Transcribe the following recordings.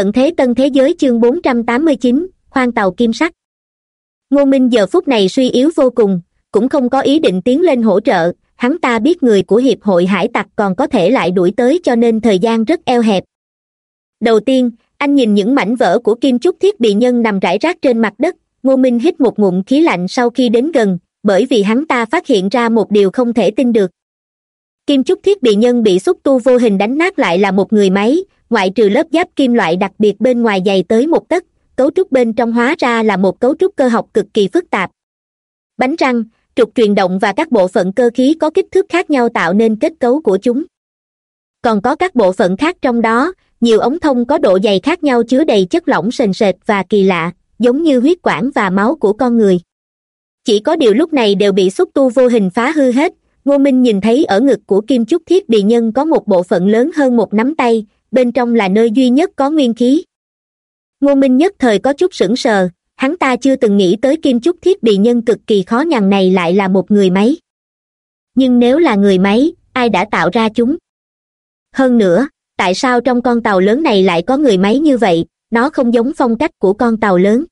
tận thế tân thế giới chương bốn trăm tám mươi chín, khoan tàu kim sắt ngô minh giờ phút này suy yếu vô cùng, cũng không có ý định tiến lên hỗ trợ, hắn ta biết người của hiệp hội hải tặc còn có thể lại đuổi tới cho nên thời gian rất eo hẹp. Đầu tiên, anh nhìn những mảnh vỡ của kim trúc thiết bị nhân nằm rải rác trên mặt đất, ngô minh hít một ngụm khí lạnh sau khi đến gần, bởi vì hắn ta phát hiện ra một điều không thể tin được. Kim trúc thiết bị nhân bị xúc tu vô hình đánh nát lại là một người máy ngoại trừ lớp giáp kim loại đặc biệt bên ngoài dày tới một tấc, cấu trúc bên trong hóa ra là một cấu trúc cơ học cực kỳ phức tạp. Bánh răng, trục truyền động và các bộ phận cơ khí có kích thước khác nhau tạo nên kết cấu của chúng. Còn có các bộ phận khác trong đó, nhiều ống thông có độ dày khác nhau chứa đầy chất lỏng sền sệt và kỳ lạ, giống như huyết quản và máu của con người. Chỉ có điều lúc này đều bị xúc tu vô hình phá hư hết. Ngô minh nhìn thấy ở ngực của kim trúc thiết bị nhân có một bộ phận lớn hơn một nắm tay bên trong là nơi duy nhất có nguyên khí. Ngô minh nhất thời có chút sững sờ, hắn ta chưa từng nghĩ tới kim chúc thiết bị nhân cực kỳ khó nhằn này lại là một người máy. Nhưng nếu là người máy, ai đã tạo ra chúng? Hơn nữa, tại sao trong con tàu lớn này lại có người máy như vậy? Nó không giống phong cách của con tàu lớn.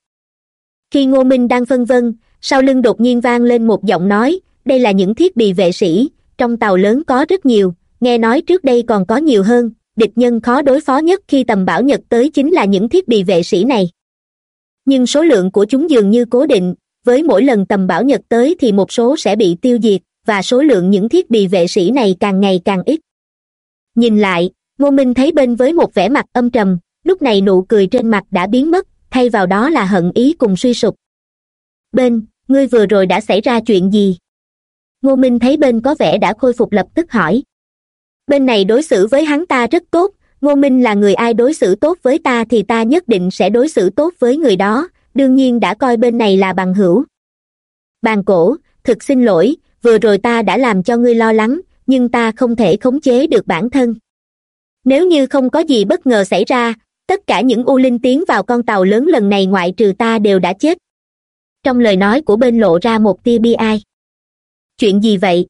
Khi ngô minh đang phân vân, sau lưng đột nhiên vang lên một giọng nói, đây là những thiết bị vệ sĩ, trong tàu lớn có rất nhiều, nghe nói trước đây còn có nhiều hơn địch nhân khó đối phó nhất khi tầm bão nhật tới chính là những thiết bị vệ sĩ này. Nhưng số lượng của chúng dường như cố định, với mỗi lần tầm bão nhật tới thì một số sẽ bị tiêu diệt, và số lượng những thiết bị vệ sĩ này càng ngày càng ít. Nhìn lại, ngô minh thấy bên với một vẻ mặt âm trầm, lúc này nụ cười trên mặt đã biến mất, thay vào đó là hận ý cùng suy sụp. Bên, ngươi vừa rồi đã xảy ra chuyện gì? Ngô minh thấy bên có vẻ đã khôi phục lập tức hỏi bên này đối xử với hắn ta rất tốt, ngô minh là người ai đối xử tốt với ta thì ta nhất định sẽ đối xử tốt với người đó, đương nhiên đã coi bên này là bằng hữu. Bàn cổ, thực xin lỗi, vừa rồi ta đã làm cho ngươi lo lắng, nhưng ta không thể khống chế được bản thân. Nếu như không có gì bất ngờ xảy ra, tất cả những u linh tiến vào con tàu lớn lần này ngoại trừ ta đều đã chết. Trong lời nói của bên lộ ra một tia bi ai. Chuyện gì vậy?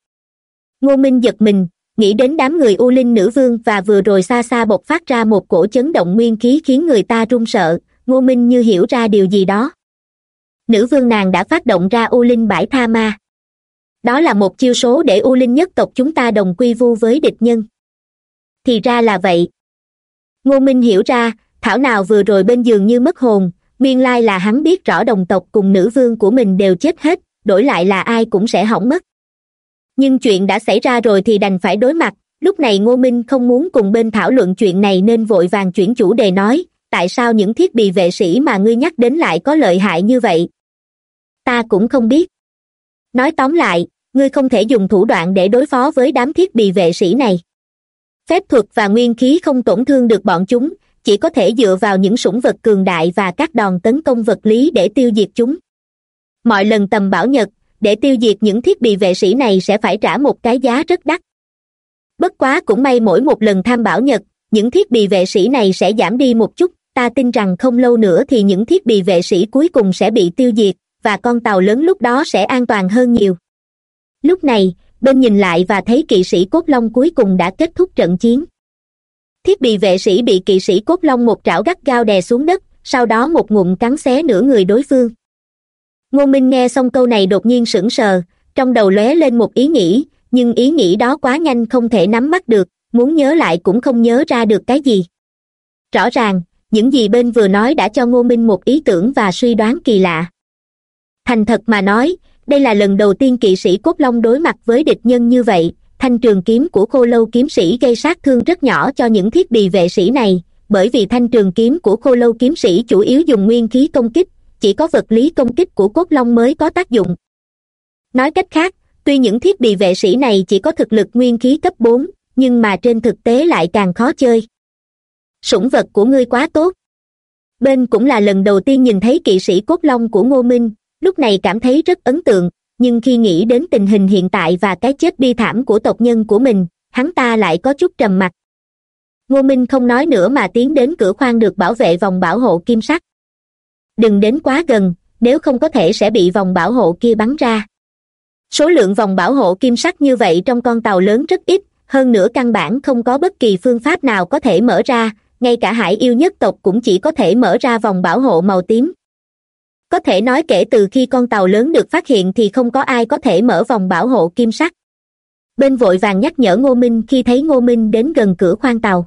Ngô minh giật mình nghĩ đến đám người u linh nữ vương và vừa rồi xa xa bộc phát ra một cổ chấn động nguyên khí khiến người ta run sợ, ngô minh như hiểu ra điều gì đó. Nữ vương nàng đã phát động ra u linh bãi tha ma. Đó là một chiêu số để u linh nhất tộc chúng ta đồng quy vu với địch nhân. Thì ra là vậy. Ngô minh hiểu ra, thảo nào vừa rồi bên giường như mất hồn, nguyên lai là hắn biết rõ đồng tộc cùng nữ vương của mình đều chết hết, đổi lại là ai cũng sẽ hỏng mất nhưng chuyện đã xảy ra rồi thì đành phải đối mặt. Lúc này ngô minh không muốn cùng bên thảo luận chuyện này nên vội vàng chuyển chủ đề nói, tại sao những thiết bị vệ sĩ mà ngươi nhắc đến lại có lợi hại như vậy? Ta cũng không biết. Nói tóm lại, ngươi không thể dùng thủ đoạn để đối phó với đám thiết bị vệ sĩ này. Phép thuật và nguyên khí không tổn thương được bọn chúng, chỉ có thể dựa vào những sủng vật cường đại và các đòn tấn công vật lý để tiêu diệt chúng. Mọi lần tầm bảo nhật để tiêu diệt những thiết bị vệ sĩ này sẽ phải trả một cái giá rất đắt. Bất quá cũng may mỗi một lần tham bảo nhật, những thiết bị vệ sĩ này sẽ giảm đi một chút. Ta tin rằng không lâu nữa thì những thiết bị vệ sĩ cuối cùng sẽ bị tiêu diệt, và con tàu lớn lúc đó sẽ an toàn hơn nhiều. Lúc này, bên nhìn lại và thấy kỵ sĩ cốt long cuối cùng đã kết thúc trận chiến. Thiết bị vệ sĩ bị kỵ sĩ cốt long một trảo gắt gao đè xuống đất, sau đó một ngụm cắn xé nửa người đối phương ngô minh nghe xong câu này đột nhiên sững sờ, trong đầu lóe lên một ý nghĩ, nhưng ý nghĩ đó quá nhanh không thể nắm bắt được, muốn nhớ lại cũng không nhớ ra được cái gì. Rõ ràng, những gì bên vừa nói đã cho ngô minh một ý tưởng và suy đoán kỳ lạ. Thành thật mà nói, đây là lần đầu tiên kỵ sĩ cốt long đối mặt với địch nhân như vậy, thanh trường kiếm của khô lâu kiếm sĩ gây sát thương rất nhỏ cho những thiết bị vệ sĩ này, bởi vì thanh trường kiếm của khô lâu kiếm sĩ chủ yếu dùng nguyên khí công kích chỉ có vật lý công kích của cốt long mới có tác dụng. Nói cách khác, tuy những thiết bị vệ sĩ này chỉ có thực lực nguyên khí cấp bốn, nhưng mà trên thực tế lại càng khó chơi. Sủng vật của ngươi quá tốt. Bên cũng là lần đầu tiên nhìn thấy kỵ sĩ cốt long của ngô minh, lúc này cảm thấy rất ấn tượng, nhưng khi nghĩ đến tình hình hiện tại và cái chết bi thảm của tộc nhân của mình, hắn ta lại có chút trầm mặc. Ngô minh không nói nữa mà tiến đến cửa khoang được bảo vệ vòng bảo hộ kim sắc đừng đến quá gần, nếu không có thể sẽ bị vòng bảo hộ kia bắn ra. Số lượng vòng bảo hộ kim sắc như vậy trong con tàu lớn rất ít, hơn nữa căn bản không có bất kỳ phương pháp nào có thể mở ra, ngay cả hải yêu nhất tộc cũng chỉ có thể mở ra vòng bảo hộ màu tím. Có thể nói kể từ khi con tàu lớn được phát hiện thì không có ai có thể mở vòng bảo hộ kim sắc. Bên vội vàng nhắc nhở ngô minh khi thấy ngô minh đến gần cửa khoang tàu.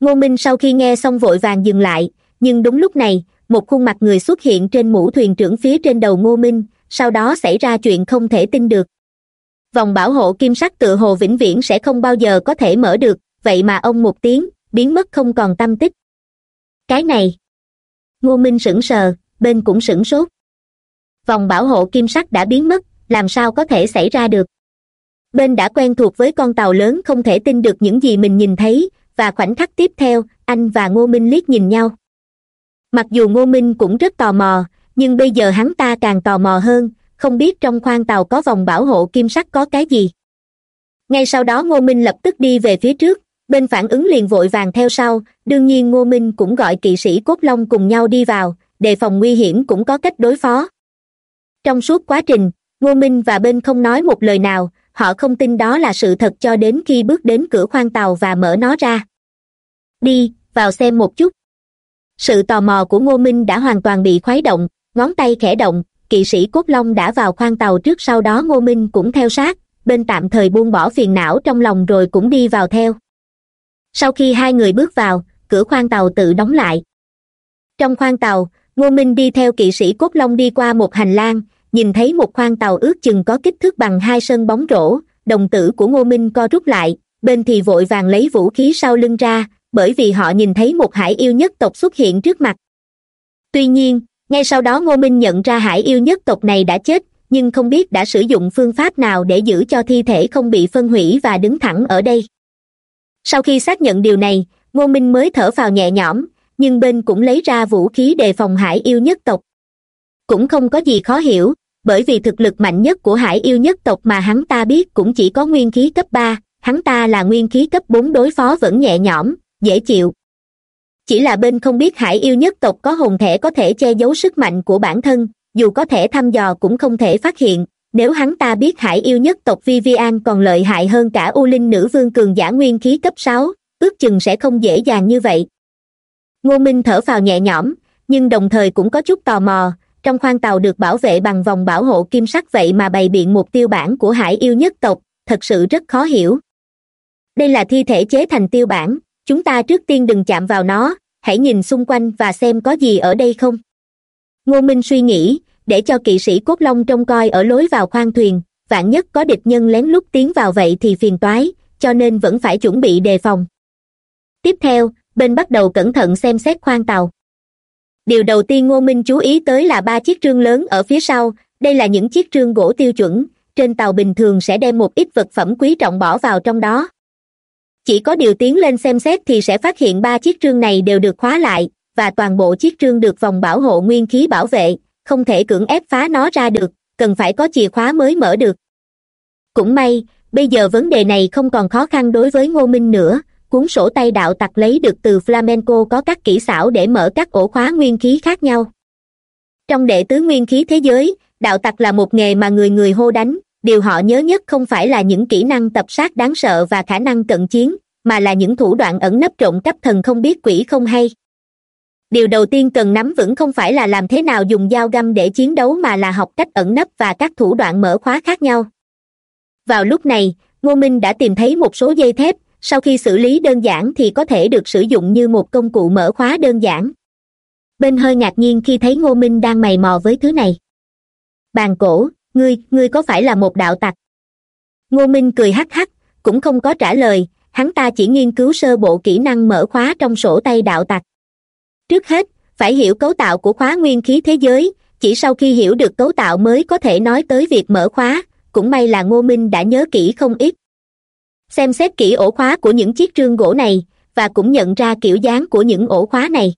Ngô minh sau khi nghe xong vội vàng dừng lại, nhưng đúng lúc này một khuôn mặt người xuất hiện trên mũ thuyền trưởng phía trên đầu ngô minh, sau đó xảy ra chuyện không thể tin được. Vòng bảo hộ kim sắc tự hồ vĩnh viễn sẽ không bao giờ có thể mở được, vậy mà ông một tiếng, biến mất không còn tâm tích. Cái này! Ngô minh sững sờ, bên cũng sửng sốt. Vòng bảo hộ kim sắc đã biến mất, làm sao có thể xảy ra được? Bên đã quen thuộc với con tàu lớn không thể tin được những gì mình nhìn thấy, và khoảnh khắc tiếp theo, anh và ngô minh liếc nhìn nhau mặc dù ngô minh cũng rất tò mò, nhưng bây giờ hắn ta càng tò mò hơn, không biết trong khoang tàu có vòng bảo hộ kim sắc có cái gì. Ngay sau đó ngô minh lập tức đi về phía trước, bên phản ứng liền vội vàng theo sau, đương nhiên ngô minh cũng gọi kỵ sĩ cốt long cùng nhau đi vào, đề phòng nguy hiểm cũng có cách đối phó. Trong suốt quá trình, ngô minh và bên không nói một lời nào, họ không tin đó là sự thật cho đến khi bước đến cửa khoang tàu và mở nó ra. Đi, vào xem một chút sự tò mò của ngô minh đã hoàn toàn bị khuấy động, ngón tay khẽ động, kỵ sĩ cốt long đã vào khoang tàu trước sau đó ngô minh cũng theo sát, bên tạm thời buông bỏ phiền não trong lòng rồi cũng đi vào theo. Sau khi hai người bước vào, cửa khoang tàu tự đóng lại. Trong khoang tàu, ngô minh đi theo kỵ sĩ cốt long đi qua một hành lang, nhìn thấy một khoang tàu ước chừng có kích thước bằng hai sân bóng rổ, đồng tử của ngô minh co rút lại, bên thì vội vàng lấy vũ khí sau lưng ra bởi vì họ nhìn thấy một hải yêu nhất tộc xuất hiện trước mặt. Tuy nhiên, ngay sau đó ngô minh nhận ra hải yêu nhất tộc này đã chết, nhưng không biết đã sử dụng phương pháp nào để giữ cho thi thể không bị phân hủy và đứng thẳng ở đây. Sau khi xác nhận điều này, ngô minh mới thở phào nhẹ nhõm, nhưng bên cũng lấy ra vũ khí đề phòng hải yêu nhất tộc. Cũng không có gì khó hiểu, bởi vì thực lực mạnh nhất của hải yêu nhất tộc mà hắn ta biết cũng chỉ có nguyên khí cấp ba, hắn ta là nguyên khí cấp bốn đối phó vẫn nhẹ nhõm dễ chịu. Chỉ là bên không biết hải yêu nhất tộc có hồn thể có thể che giấu sức mạnh của bản thân, dù có thể thăm dò cũng không thể phát hiện. Nếu hắn ta biết hải yêu nhất tộc vivian còn lợi hại hơn cả u linh nữ vương cường giả nguyên khí cấp sáu, ước chừng sẽ không dễ dàng như vậy. Ngô minh thở phào nhẹ nhõm, nhưng đồng thời cũng có chút tò mò. Trong khoang tàu được bảo vệ bằng vòng bảo hộ kim sắc vậy mà bày biện một tiêu bản của hải yêu nhất tộc, thật sự rất khó hiểu. Đây là thi thể chế thành tiêu bản chúng ta trước tiên đừng chạm vào nó, hãy nhìn xung quanh và xem có gì ở đây không. Ngô minh suy nghĩ, để cho kỵ sĩ cốt long trông coi ở lối vào khoang thuyền, vạn nhất có địch nhân lén lút tiến vào vậy thì phiền toái, cho nên vẫn phải chuẩn bị đề phòng. Tiếp theo, bên bắt đầu cẩn thận xem xét khoang tàu. Điều đầu tiên ngô minh chú ý tới là ba chiếc trương lớn ở phía sau, đây là những chiếc trương gỗ tiêu chuẩn, trên tàu bình thường sẽ đem một ít vật phẩm quý trọng bỏ vào trong đó chỉ có điều tiến lên xem xét thì sẽ phát hiện ba chiếc trương này đều được khóa lại, và toàn bộ chiếc trương được vòng bảo hộ nguyên khí bảo vệ, không thể cưỡng ép phá nó ra được, cần phải có chìa khóa mới mở được. Cũng may, bây giờ vấn đề này không còn khó khăn đối với ngô minh nữa, cuốn sổ tay đạo tặc lấy được từ flamenco có các kỹ xảo để mở các ổ khóa nguyên khí khác nhau. Trong đệ tứ nguyên khí thế giới, đạo tặc là một nghề mà người người hô đánh điều họ nhớ nhất không phải là những kỹ năng tập sát đáng sợ và khả năng cận chiến, mà là những thủ đoạn ẩn nấp trộm cắp thần không biết quỷ không hay. Điều đầu tiên cần nắm vững không phải là làm thế nào dùng dao găm để chiến đấu mà là học cách ẩn nấp và các thủ đoạn mở khóa khác nhau. Vào lúc này, ngô minh đã tìm thấy một số dây thép, sau khi xử lý đơn giản thì có thể được sử dụng như một công cụ mở khóa đơn giản. Bên hơi ngạc nhiên khi thấy ngô minh đang mày mò với thứ này. Bàn cổ ngươi ngươi có phải là một đạo tặc? Ngô minh cười hắc hắc, cũng không có trả lời, hắn ta chỉ nghiên cứu sơ bộ kỹ năng mở khóa trong sổ tay đạo tặc. Trước hết, phải hiểu cấu tạo của khóa nguyên khí thế giới, chỉ sau khi hiểu được cấu tạo mới có thể nói tới việc mở khóa, cũng may là ngô minh đã nhớ kỹ không ít. Xem xét kỹ ổ khóa của những chiếc trương gỗ này, và cũng nhận ra kiểu dáng của những ổ khóa này.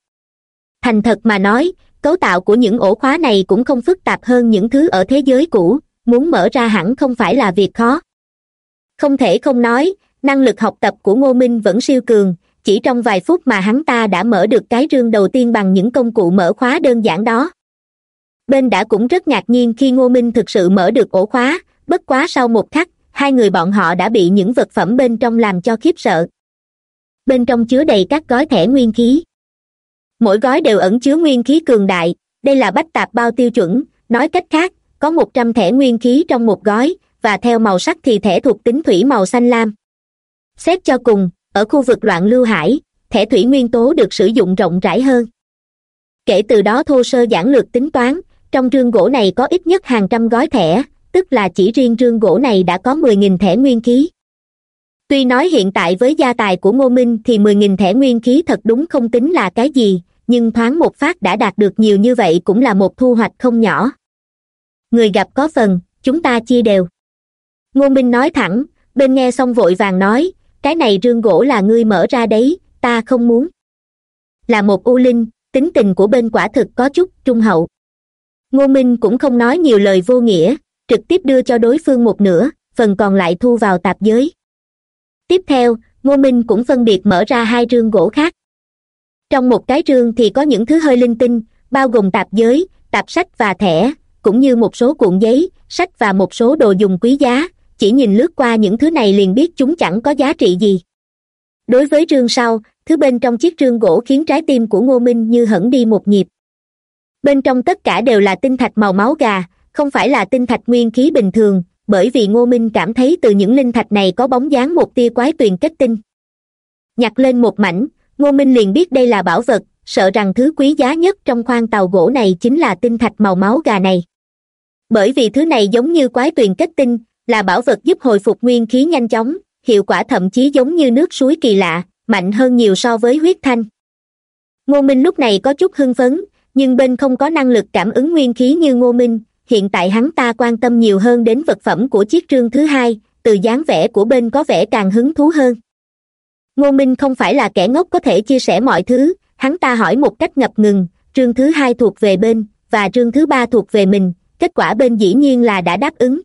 Thành thật mà nói cấu tạo của những ổ khóa này cũng không phức tạp hơn những thứ ở thế giới cũ, muốn mở ra hẳn không phải là việc khó. Không thể không nói, năng lực học tập của ngô minh vẫn siêu cường, chỉ trong vài phút mà hắn ta đã mở được cái rương đầu tiên bằng những công cụ mở khóa đơn giản đó. Bên đã cũng rất ngạc nhiên khi ngô minh thực sự mở được ổ khóa, bất quá sau một khắc, hai người bọn họ đã bị những vật phẩm bên trong làm cho khiếp sợ. Bên trong chứa đầy các gói thẻ nguyên khí mỗi gói đều ẩn chứa nguyên khí cường đại. Đây là bách tạp bao tiêu chuẩn. Nói cách khác, có một trăm thẻ nguyên khí trong một gói, và theo màu sắc thì thẻ thuộc tính thủy màu xanh lam. Xét cho cùng, ở khu vực loạn lưu hải, thẻ thủy nguyên tố được sử dụng rộng rãi hơn. Kể từ đó thô sơ giản lược tính toán, trong rương gỗ này có ít nhất hàng trăm gói thẻ, tức là chỉ riêng rương gỗ này đã có mười nghìn thẻ nguyên khí. Tuy nói hiện tại với gia tài của ngô minh thì mười nghìn thẻ nguyên khí thật đúng không tính là cái gì nhưng thoáng một phát đã đạt được nhiều như vậy cũng là một thu hoạch không nhỏ. Người gặp có phần, chúng ta chia đều. Ngô minh nói thẳng, bên nghe xong vội vàng nói, cái này rương gỗ là ngươi mở ra đấy, ta không muốn. Là một u linh, tính tình của bên quả thực có chút trung hậu. Ngô minh cũng không nói nhiều lời vô nghĩa, trực tiếp đưa cho đối phương một nửa, phần còn lại thu vào tạp giới. Tiếp theo ngô minh cũng phân biệt mở ra hai rương gỗ khác trong một cái rương thì có những thứ hơi linh tinh, bao gồm tạp giới, tạp sách và thẻ, cũng như một số cuộn giấy, sách và một số đồ dùng quý giá. Chỉ nhìn lướt qua những thứ này liền biết chúng chẳng có giá trị gì. Đối với rương sau, thứ bên trong chiếc rương gỗ khiến trái tim của ngô minh như hẳn đi một nhịp. Bên trong tất cả đều là tinh thạch màu máu gà, không phải là tinh thạch nguyên khí bình thường, bởi vì ngô minh cảm thấy từ những linh thạch này có bóng dáng một tia quái tuyền kết tinh. Nhặt lên một mảnh ngô minh liền biết đây là bảo vật, sợ rằng thứ quý giá nhất trong khoang tàu gỗ này chính là tinh thạch màu máu gà này. Bởi vì thứ này giống như quái tuyền kết tinh, là bảo vật giúp hồi phục nguyên khí nhanh chóng, hiệu quả thậm chí giống như nước suối kỳ lạ, mạnh hơn nhiều so với huyết thanh. Ngô minh lúc này có chút hưng phấn, nhưng bên không có năng lực cảm ứng nguyên khí như ngô minh, hiện tại hắn ta quan tâm nhiều hơn đến vật phẩm của chiếc trương thứ hai, từ dáng vẻ của bên có vẻ càng hứng thú hơn ngô minh không phải là kẻ ngốc có thể chia sẻ mọi thứ. Hắn ta hỏi một cách ngập ngừng, trương thứ hai thuộc về bên và trương thứ ba thuộc về mình, kết quả bên dĩ nhiên là đã đáp ứng.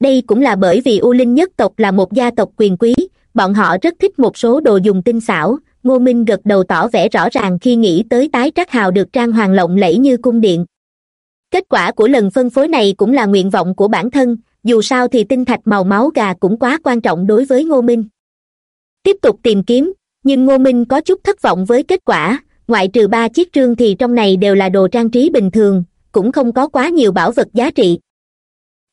Đây cũng là bởi vì u linh nhất tộc là một gia tộc quyền quý, bọn họ rất thích một số đồ dùng tinh xảo. Ngô minh gật đầu tỏ vẻ rõ ràng khi nghĩ tới tái trắc hào được trang hoàng lộng lẫy như cung điện. Kết quả của lần phân phối này cũng là nguyện vọng của bản thân, dù sao thì tinh thạch màu máu gà cũng quá quan trọng đối với ngô minh tiếp tục tìm kiếm, nhưng ngô minh có chút thất vọng với kết quả, ngoại trừ ba chiếc trương thì trong này đều là đồ trang trí bình thường, cũng không có quá nhiều bảo vật giá trị.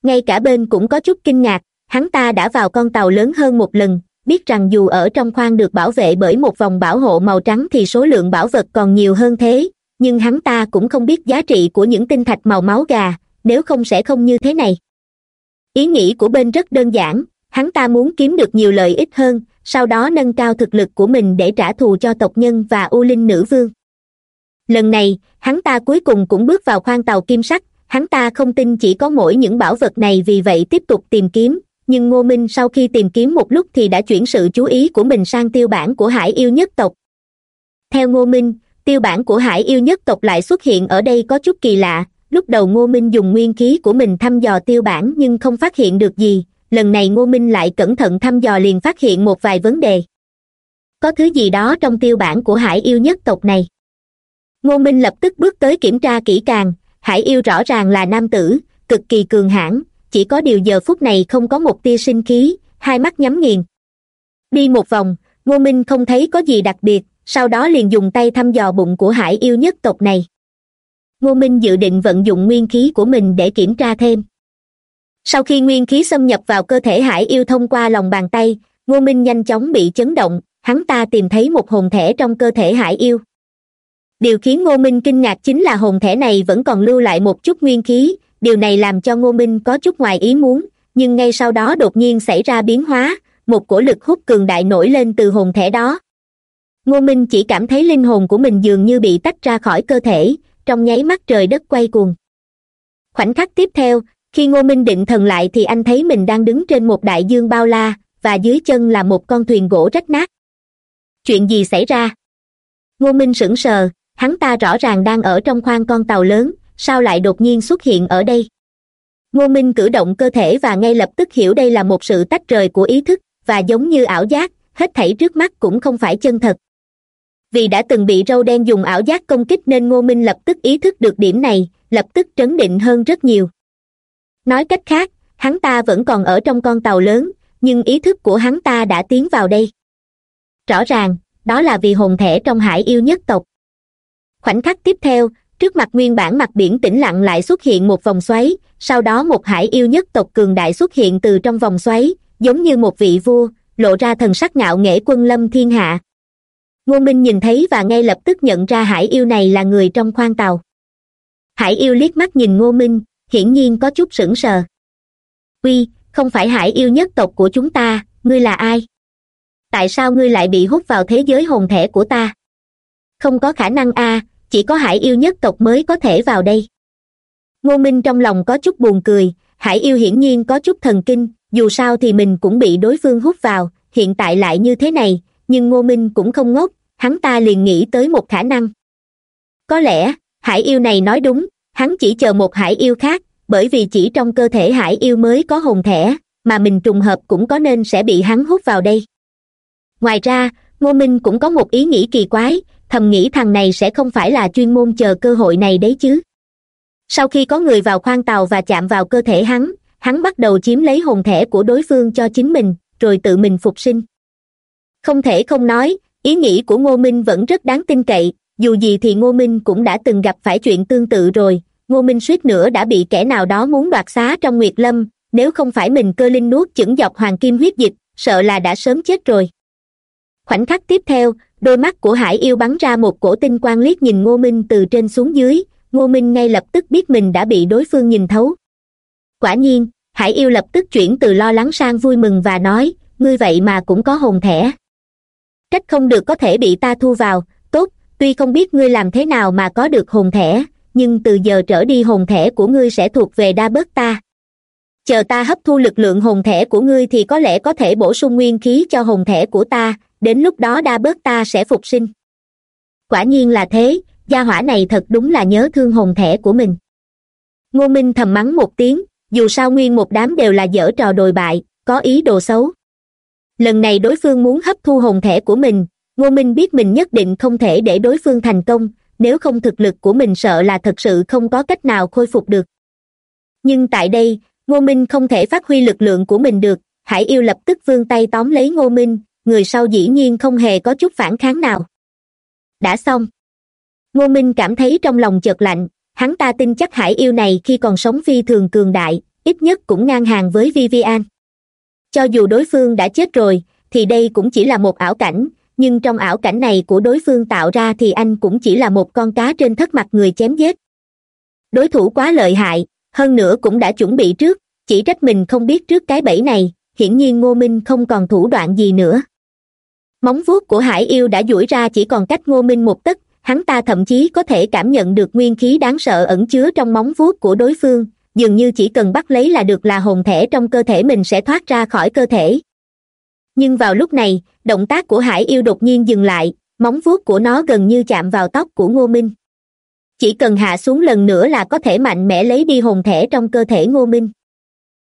Ngay cả bên cũng có chút kinh ngạc, hắn ta đã vào con tàu lớn hơn một lần, biết rằng dù ở trong khoang được bảo vệ bởi một vòng bảo hộ màu trắng thì số lượng bảo vật còn nhiều hơn thế, nhưng hắn ta cũng không biết giá trị của những tinh thạch màu máu gà, nếu không sẽ không như thế này. Ý nghĩ của bên rất đơn giản, hắn ta muốn kiếm được nhiều lợi ích hơn sau đó nâng cao thực lực của mình để trả thù cho tộc nhân và u linh nữ vương. Lần này, hắn ta cuối cùng cũng bước vào khoang tàu kim sắc, hắn ta không tin chỉ có mỗi những bảo vật này vì vậy tiếp tục tìm kiếm, nhưng ngô minh sau khi tìm kiếm một lúc thì đã chuyển sự chú ý của mình sang tiêu bản của hải yêu nhất tộc. Theo ngô minh, tiêu bản của hải yêu nhất tộc lại xuất hiện ở đây có chút kỳ lạ, lúc đầu ngô minh dùng nguyên khí của mình thăm dò tiêu bản nhưng không phát hiện được gì lần này ngô minh lại cẩn thận thăm dò liền phát hiện một vài vấn đề. Có thứ gì đó trong tiêu bản của hải yêu nhất tộc này? Ngô minh lập tức bước tới kiểm tra kỹ càng, hải yêu rõ ràng là nam tử, cực kỳ cường hãn, chỉ có điều giờ phút này không có một tia sinh khí, hai mắt nhắm nghiền. Đi một vòng, ngô minh không thấy có gì đặc biệt, sau đó liền dùng tay thăm dò bụng của hải yêu nhất tộc này. Ngô minh dự định vận dụng nguyên khí của mình để kiểm tra thêm sau khi nguyên khí xâm nhập vào cơ thể hải yêu thông qua lòng bàn tay, ngô minh nhanh chóng bị chấn động, hắn ta tìm thấy một hồn thể trong cơ thể hải yêu. Điều khiến ngô minh kinh ngạc chính là hồn thể này vẫn còn lưu lại một chút nguyên khí, điều này làm cho ngô minh có chút ngoài ý muốn, nhưng ngay sau đó đột nhiên xảy ra biến hóa, một cổ lực hút cường đại nổi lên từ hồn thể đó. Ngô minh chỉ cảm thấy linh hồn của mình dường như bị tách ra khỏi cơ thể, trong nháy mắt trời đất quay cuồng. Khoảnh khắc tiếp theo khi ngô minh định thần lại thì anh thấy mình đang đứng trên một đại dương bao la, và dưới chân là một con thuyền gỗ rách nát. Chuyện gì xảy ra? Ngô minh sững sờ, hắn ta rõ ràng đang ở trong khoang con tàu lớn, sao lại đột nhiên xuất hiện ở đây? Ngô minh cử động cơ thể và ngay lập tức hiểu đây là một sự tách rời của ý thức, và giống như ảo giác, hết thảy trước mắt cũng không phải chân thật. Vì đã từng bị râu đen dùng ảo giác công kích nên ngô minh lập tức ý thức được điểm này, lập tức trấn định hơn rất nhiều nói cách khác, hắn ta vẫn còn ở trong con tàu lớn, nhưng ý thức của hắn ta đã tiến vào đây. Rõ ràng, đó là vì hồn thể trong hải yêu nhất tộc. Khoảnh khắc tiếp theo, trước mặt nguyên bản mặt biển tĩnh lặng lại xuất hiện một vòng xoáy, sau đó một hải yêu nhất tộc cường đại xuất hiện từ trong vòng xoáy, giống như một vị vua, lộ ra thần sắc ngạo nghễ quân lâm thiên hạ. Ngô minh nhìn thấy và ngay lập tức nhận ra hải yêu này là người trong khoang tàu. Hải yêu liếc mắt nhìn ngô minh hiển nhiên có chút sững sờ. Uy, không phải hải yêu nhất tộc của chúng ta, ngươi là ai? Tại sao ngươi lại bị hút vào thế giới hồn thể của ta? Không có khả năng a, chỉ có hải yêu nhất tộc mới có thể vào đây. Ngô minh trong lòng có chút buồn cười, hải yêu hiển nhiên có chút thần kinh, dù sao thì mình cũng bị đối phương hút vào, hiện tại lại như thế này, nhưng ngô minh cũng không ngốc, hắn ta liền nghĩ tới một khả năng. Có lẽ, hải yêu này nói đúng hắn chỉ chờ một hải yêu khác, bởi vì chỉ trong cơ thể hải yêu mới có hồn thẻ, mà mình trùng hợp cũng có nên sẽ bị hắn hút vào đây. Ngoài ra, ngô minh cũng có một ý nghĩ kỳ quái, thầm nghĩ thằng này sẽ không phải là chuyên môn chờ cơ hội này đấy chứ. Sau khi có người vào khoang tàu và chạm vào cơ thể hắn hắn bắt đầu chiếm lấy hồn thẻ của đối phương cho chính mình, rồi tự mình phục sinh. Không thể không nói, ý nghĩ của ngô minh vẫn rất đáng tin cậy, dù gì thì ngô minh cũng đã từng gặp phải chuyện tương tự rồi ngô minh suýt nữa đã bị kẻ nào đó muốn đoạt xá trong nguyệt lâm, nếu không phải mình cơ linh nuốt chửng dọc hoàng kim huyết dịch, sợ là đã sớm chết rồi. Khoảnh khắc tiếp theo, đôi mắt của hải yêu bắn ra một cổ tinh quang liếc nhìn ngô minh từ trên xuống dưới, ngô minh ngay lập tức biết mình đã bị đối phương nhìn thấu. Quả nhiên, hải yêu lập tức chuyển từ lo lắng sang vui mừng và nói, ngươi vậy mà cũng có hồn thẻ. Trách không được có thể bị ta thu vào, tốt, tuy không biết ngươi làm thế nào mà có được hồn thẻ nhưng từ giờ trở đi hồn thẻ của ngươi sẽ thuộc về đa bớt ta. Chờ ta hấp thu lực lượng hồn thẻ của ngươi thì có lẽ có thể bổ sung nguyên khí cho hồn thẻ của ta, đến lúc đó đa bớt ta sẽ phục sinh. Quả nhiên là thế, gia hỏa này thật đúng là nhớ thương hồn thẻ của mình. Ngô minh thầm mắng một tiếng, dù sao nguyên một đám đều là dở trò đồi bại, có ý đồ xấu. Lần này đối phương muốn hấp thu hồn thẻ của mình, ngô minh biết mình nhất định không thể để đối phương thành công nếu không thực lực của mình sợ là thật sự không có cách nào khôi phục được. Nhưng tại đây, ngô minh không thể phát huy lực lượng của mình được, hải yêu lập tức vươn tay tóm lấy ngô minh, người sau dĩ nhiên không hề có chút phản kháng nào. Đã xong. Ngô minh cảm thấy trong lòng chợt lạnh, hắn ta tin chắc hải yêu này khi còn sống phi thường cường đại, ít nhất cũng ngang hàng với vivian. Cho dù đối phương đã chết rồi, thì đây cũng chỉ là một ảo cảnh nhưng trong ảo cảnh này của đối phương tạo ra thì anh cũng chỉ là một con cá trên thất mặt người chém giết. Đối thủ quá lợi hại, hơn nữa cũng đã chuẩn bị trước, chỉ trách mình không biết trước cái bẫy này, hiển nhiên ngô minh không còn thủ đoạn gì nữa. Móng vuốt của hải yêu đã duỗi ra chỉ còn cách ngô minh một tấc, hắn ta thậm chí có thể cảm nhận được nguyên khí đáng sợ ẩn chứa trong móng vuốt của đối phương, dường như chỉ cần bắt lấy là được là hồn thể trong cơ thể mình sẽ thoát ra khỏi cơ thể nhưng vào lúc này, động tác của hải yêu đột nhiên dừng lại, móng vuốt của nó gần như chạm vào tóc của ngô minh. Chỉ cần hạ xuống lần nữa là có thể mạnh mẽ lấy đi hồn thể trong cơ thể ngô minh.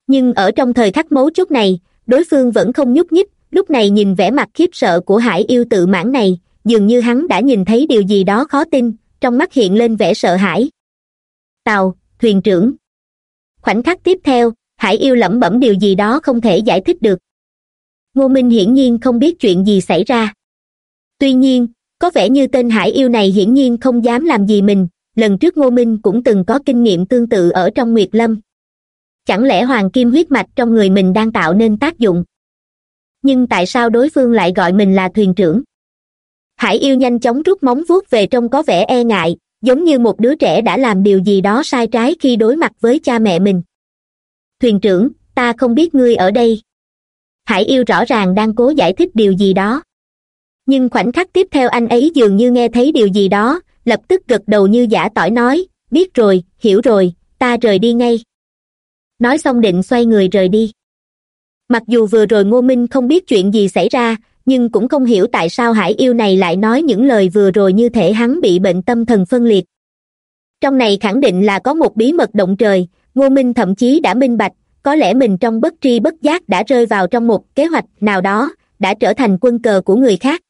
Nhưng ở trong thời khắc mấu chốt này, đối phương vẫn không nhúc nhích, lúc này nhìn vẻ mặt khiếp sợ của hải yêu tự mãn này, dường như hắn đã nhìn thấy điều gì đó khó tin, trong mắt hiện lên vẻ sợ hãi. Tàu thuyền trưởng. Khoảnh khắc tiếp theo, hải yêu lẩm bẩm điều gì đó không thể giải thích được ngô minh hiển nhiên không biết chuyện gì xảy ra. Tuy nhiên, có vẻ như tên hải yêu này hiển nhiên không dám làm gì mình, lần trước ngô minh cũng từng có kinh nghiệm tương tự ở trong nguyệt lâm. Chẳng lẽ hoàng kim huyết mạch trong người mình đang tạo nên tác dụng? Nhưng tại sao đối phương lại gọi mình là thuyền trưởng? Hải yêu nhanh chóng rút móng vuốt về trong có vẻ e ngại, giống như một đứa trẻ đã làm điều gì đó sai trái khi đối mặt với cha mẹ mình. Thuyền trưởng, ta không biết ngươi ở đây hải yêu rõ ràng đang cố giải thích điều gì đó. Nhưng khoảnh khắc tiếp theo anh ấy dường như nghe thấy điều gì đó, lập tức gật đầu như giả tỏi nói, biết rồi, hiểu rồi, ta rời đi ngay. Nói xong định xoay người rời đi. Mặc dù vừa rồi ngô minh không biết chuyện gì xảy ra, nhưng cũng không hiểu tại sao hải yêu này lại nói những lời vừa rồi như thể hắn bị bệnh tâm thần phân liệt. Trong này khẳng định là có một bí mật động trời, ngô minh thậm chí đã minh bạch có lẽ mình trong bất tri bất giác đã rơi vào trong một kế hoạch nào đó, đã trở thành quân cờ của người khác.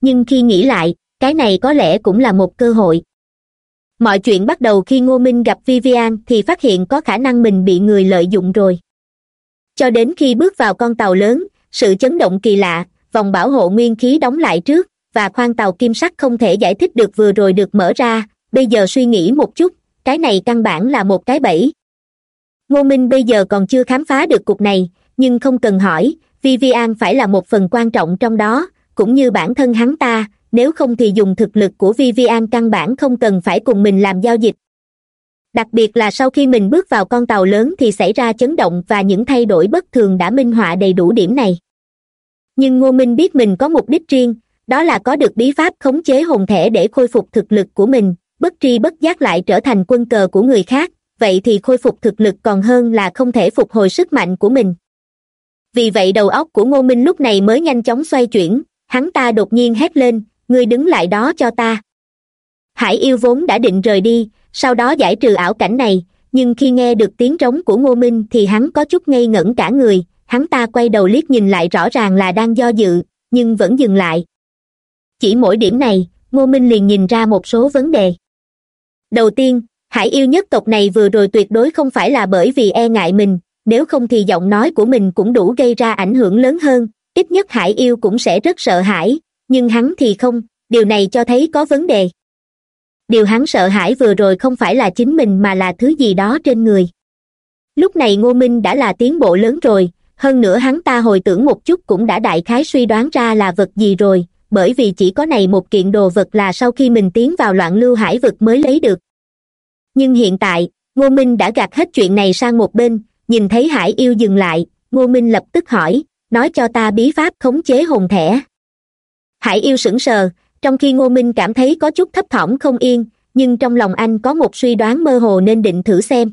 Nhưng khi nghĩ lại, cái này có lẽ cũng là một cơ hội. Mọi chuyện bắt đầu khi ngô minh gặp vivian thì phát hiện có khả năng mình bị người lợi dụng rồi. Cho đến khi bước vào con tàu lớn, sự chấn động kỳ lạ, vòng bảo hộ nguyên khí đóng lại trước, và khoang tàu kim sắc không thể giải thích được vừa rồi được mở ra, bây giờ suy nghĩ một chút, cái này căn bản là một cái bẫy ngô minh bây giờ còn chưa khám phá được cục này, nhưng không cần hỏi, vivian phải là một phần quan trọng trong đó, cũng như bản thân hắn ta, nếu không thì dùng thực lực của vivian căn bản không cần phải cùng mình làm giao dịch. Đặc biệt là sau khi mình bước vào con tàu lớn thì xảy ra chấn động và những thay đổi bất thường đã minh họa đầy đủ điểm này. Nhưng ngô minh biết mình có mục đích riêng, đó là có được bí pháp khống chế hồn thể để khôi phục thực lực của mình, bất tri bất giác lại trở thành quân cờ của người khác vậy thì khôi phục thực lực còn hơn là không thể phục hồi sức mạnh của mình. Vì vậy đầu óc của ngô minh lúc này mới nhanh chóng xoay chuyển, hắn ta đột nhiên hét lên, ngươi đứng lại đó cho ta. Hải yêu vốn đã định rời đi, sau đó giải trừ ảo cảnh này, nhưng khi nghe được tiếng trống của ngô minh thì hắn có chút ngây ngẩn cả người, hắn ta quay đầu liếc nhìn lại rõ ràng là đang do dự, nhưng vẫn dừng lại. Chỉ mỗi điểm này, ngô minh liền nhìn ra một số vấn đề. Đầu tiên hải yêu nhất tộc này vừa rồi tuyệt đối không phải là bởi vì e ngại mình, nếu không thì giọng nói của mình cũng đủ gây ra ảnh hưởng lớn hơn, ít nhất hải yêu cũng sẽ rất sợ hãi nhưng hắn thì không, điều này cho thấy có vấn đề. Điều hắn sợ hãi vừa rồi không phải là chính mình mà là thứ gì đó trên người. Lúc này ngô minh đã là tiến bộ lớn rồi, hơn nữa hắn ta hồi tưởng một chút cũng đã đại khái suy đoán ra là vật gì rồi, bởi vì chỉ có này một kiện đồ vật là sau khi mình tiến vào loạn lưu hải vực mới lấy được nhưng hiện tại, ngô minh đã gạt hết chuyện này sang một bên, nhìn thấy hải yêu dừng lại, ngô minh lập tức hỏi, nói cho ta bí pháp khống chế hồn thẻ. Hải yêu sững sờ, trong khi ngô minh cảm thấy có chút thấp thỏm không yên, nhưng trong lòng anh có một suy đoán mơ hồ nên định thử xem.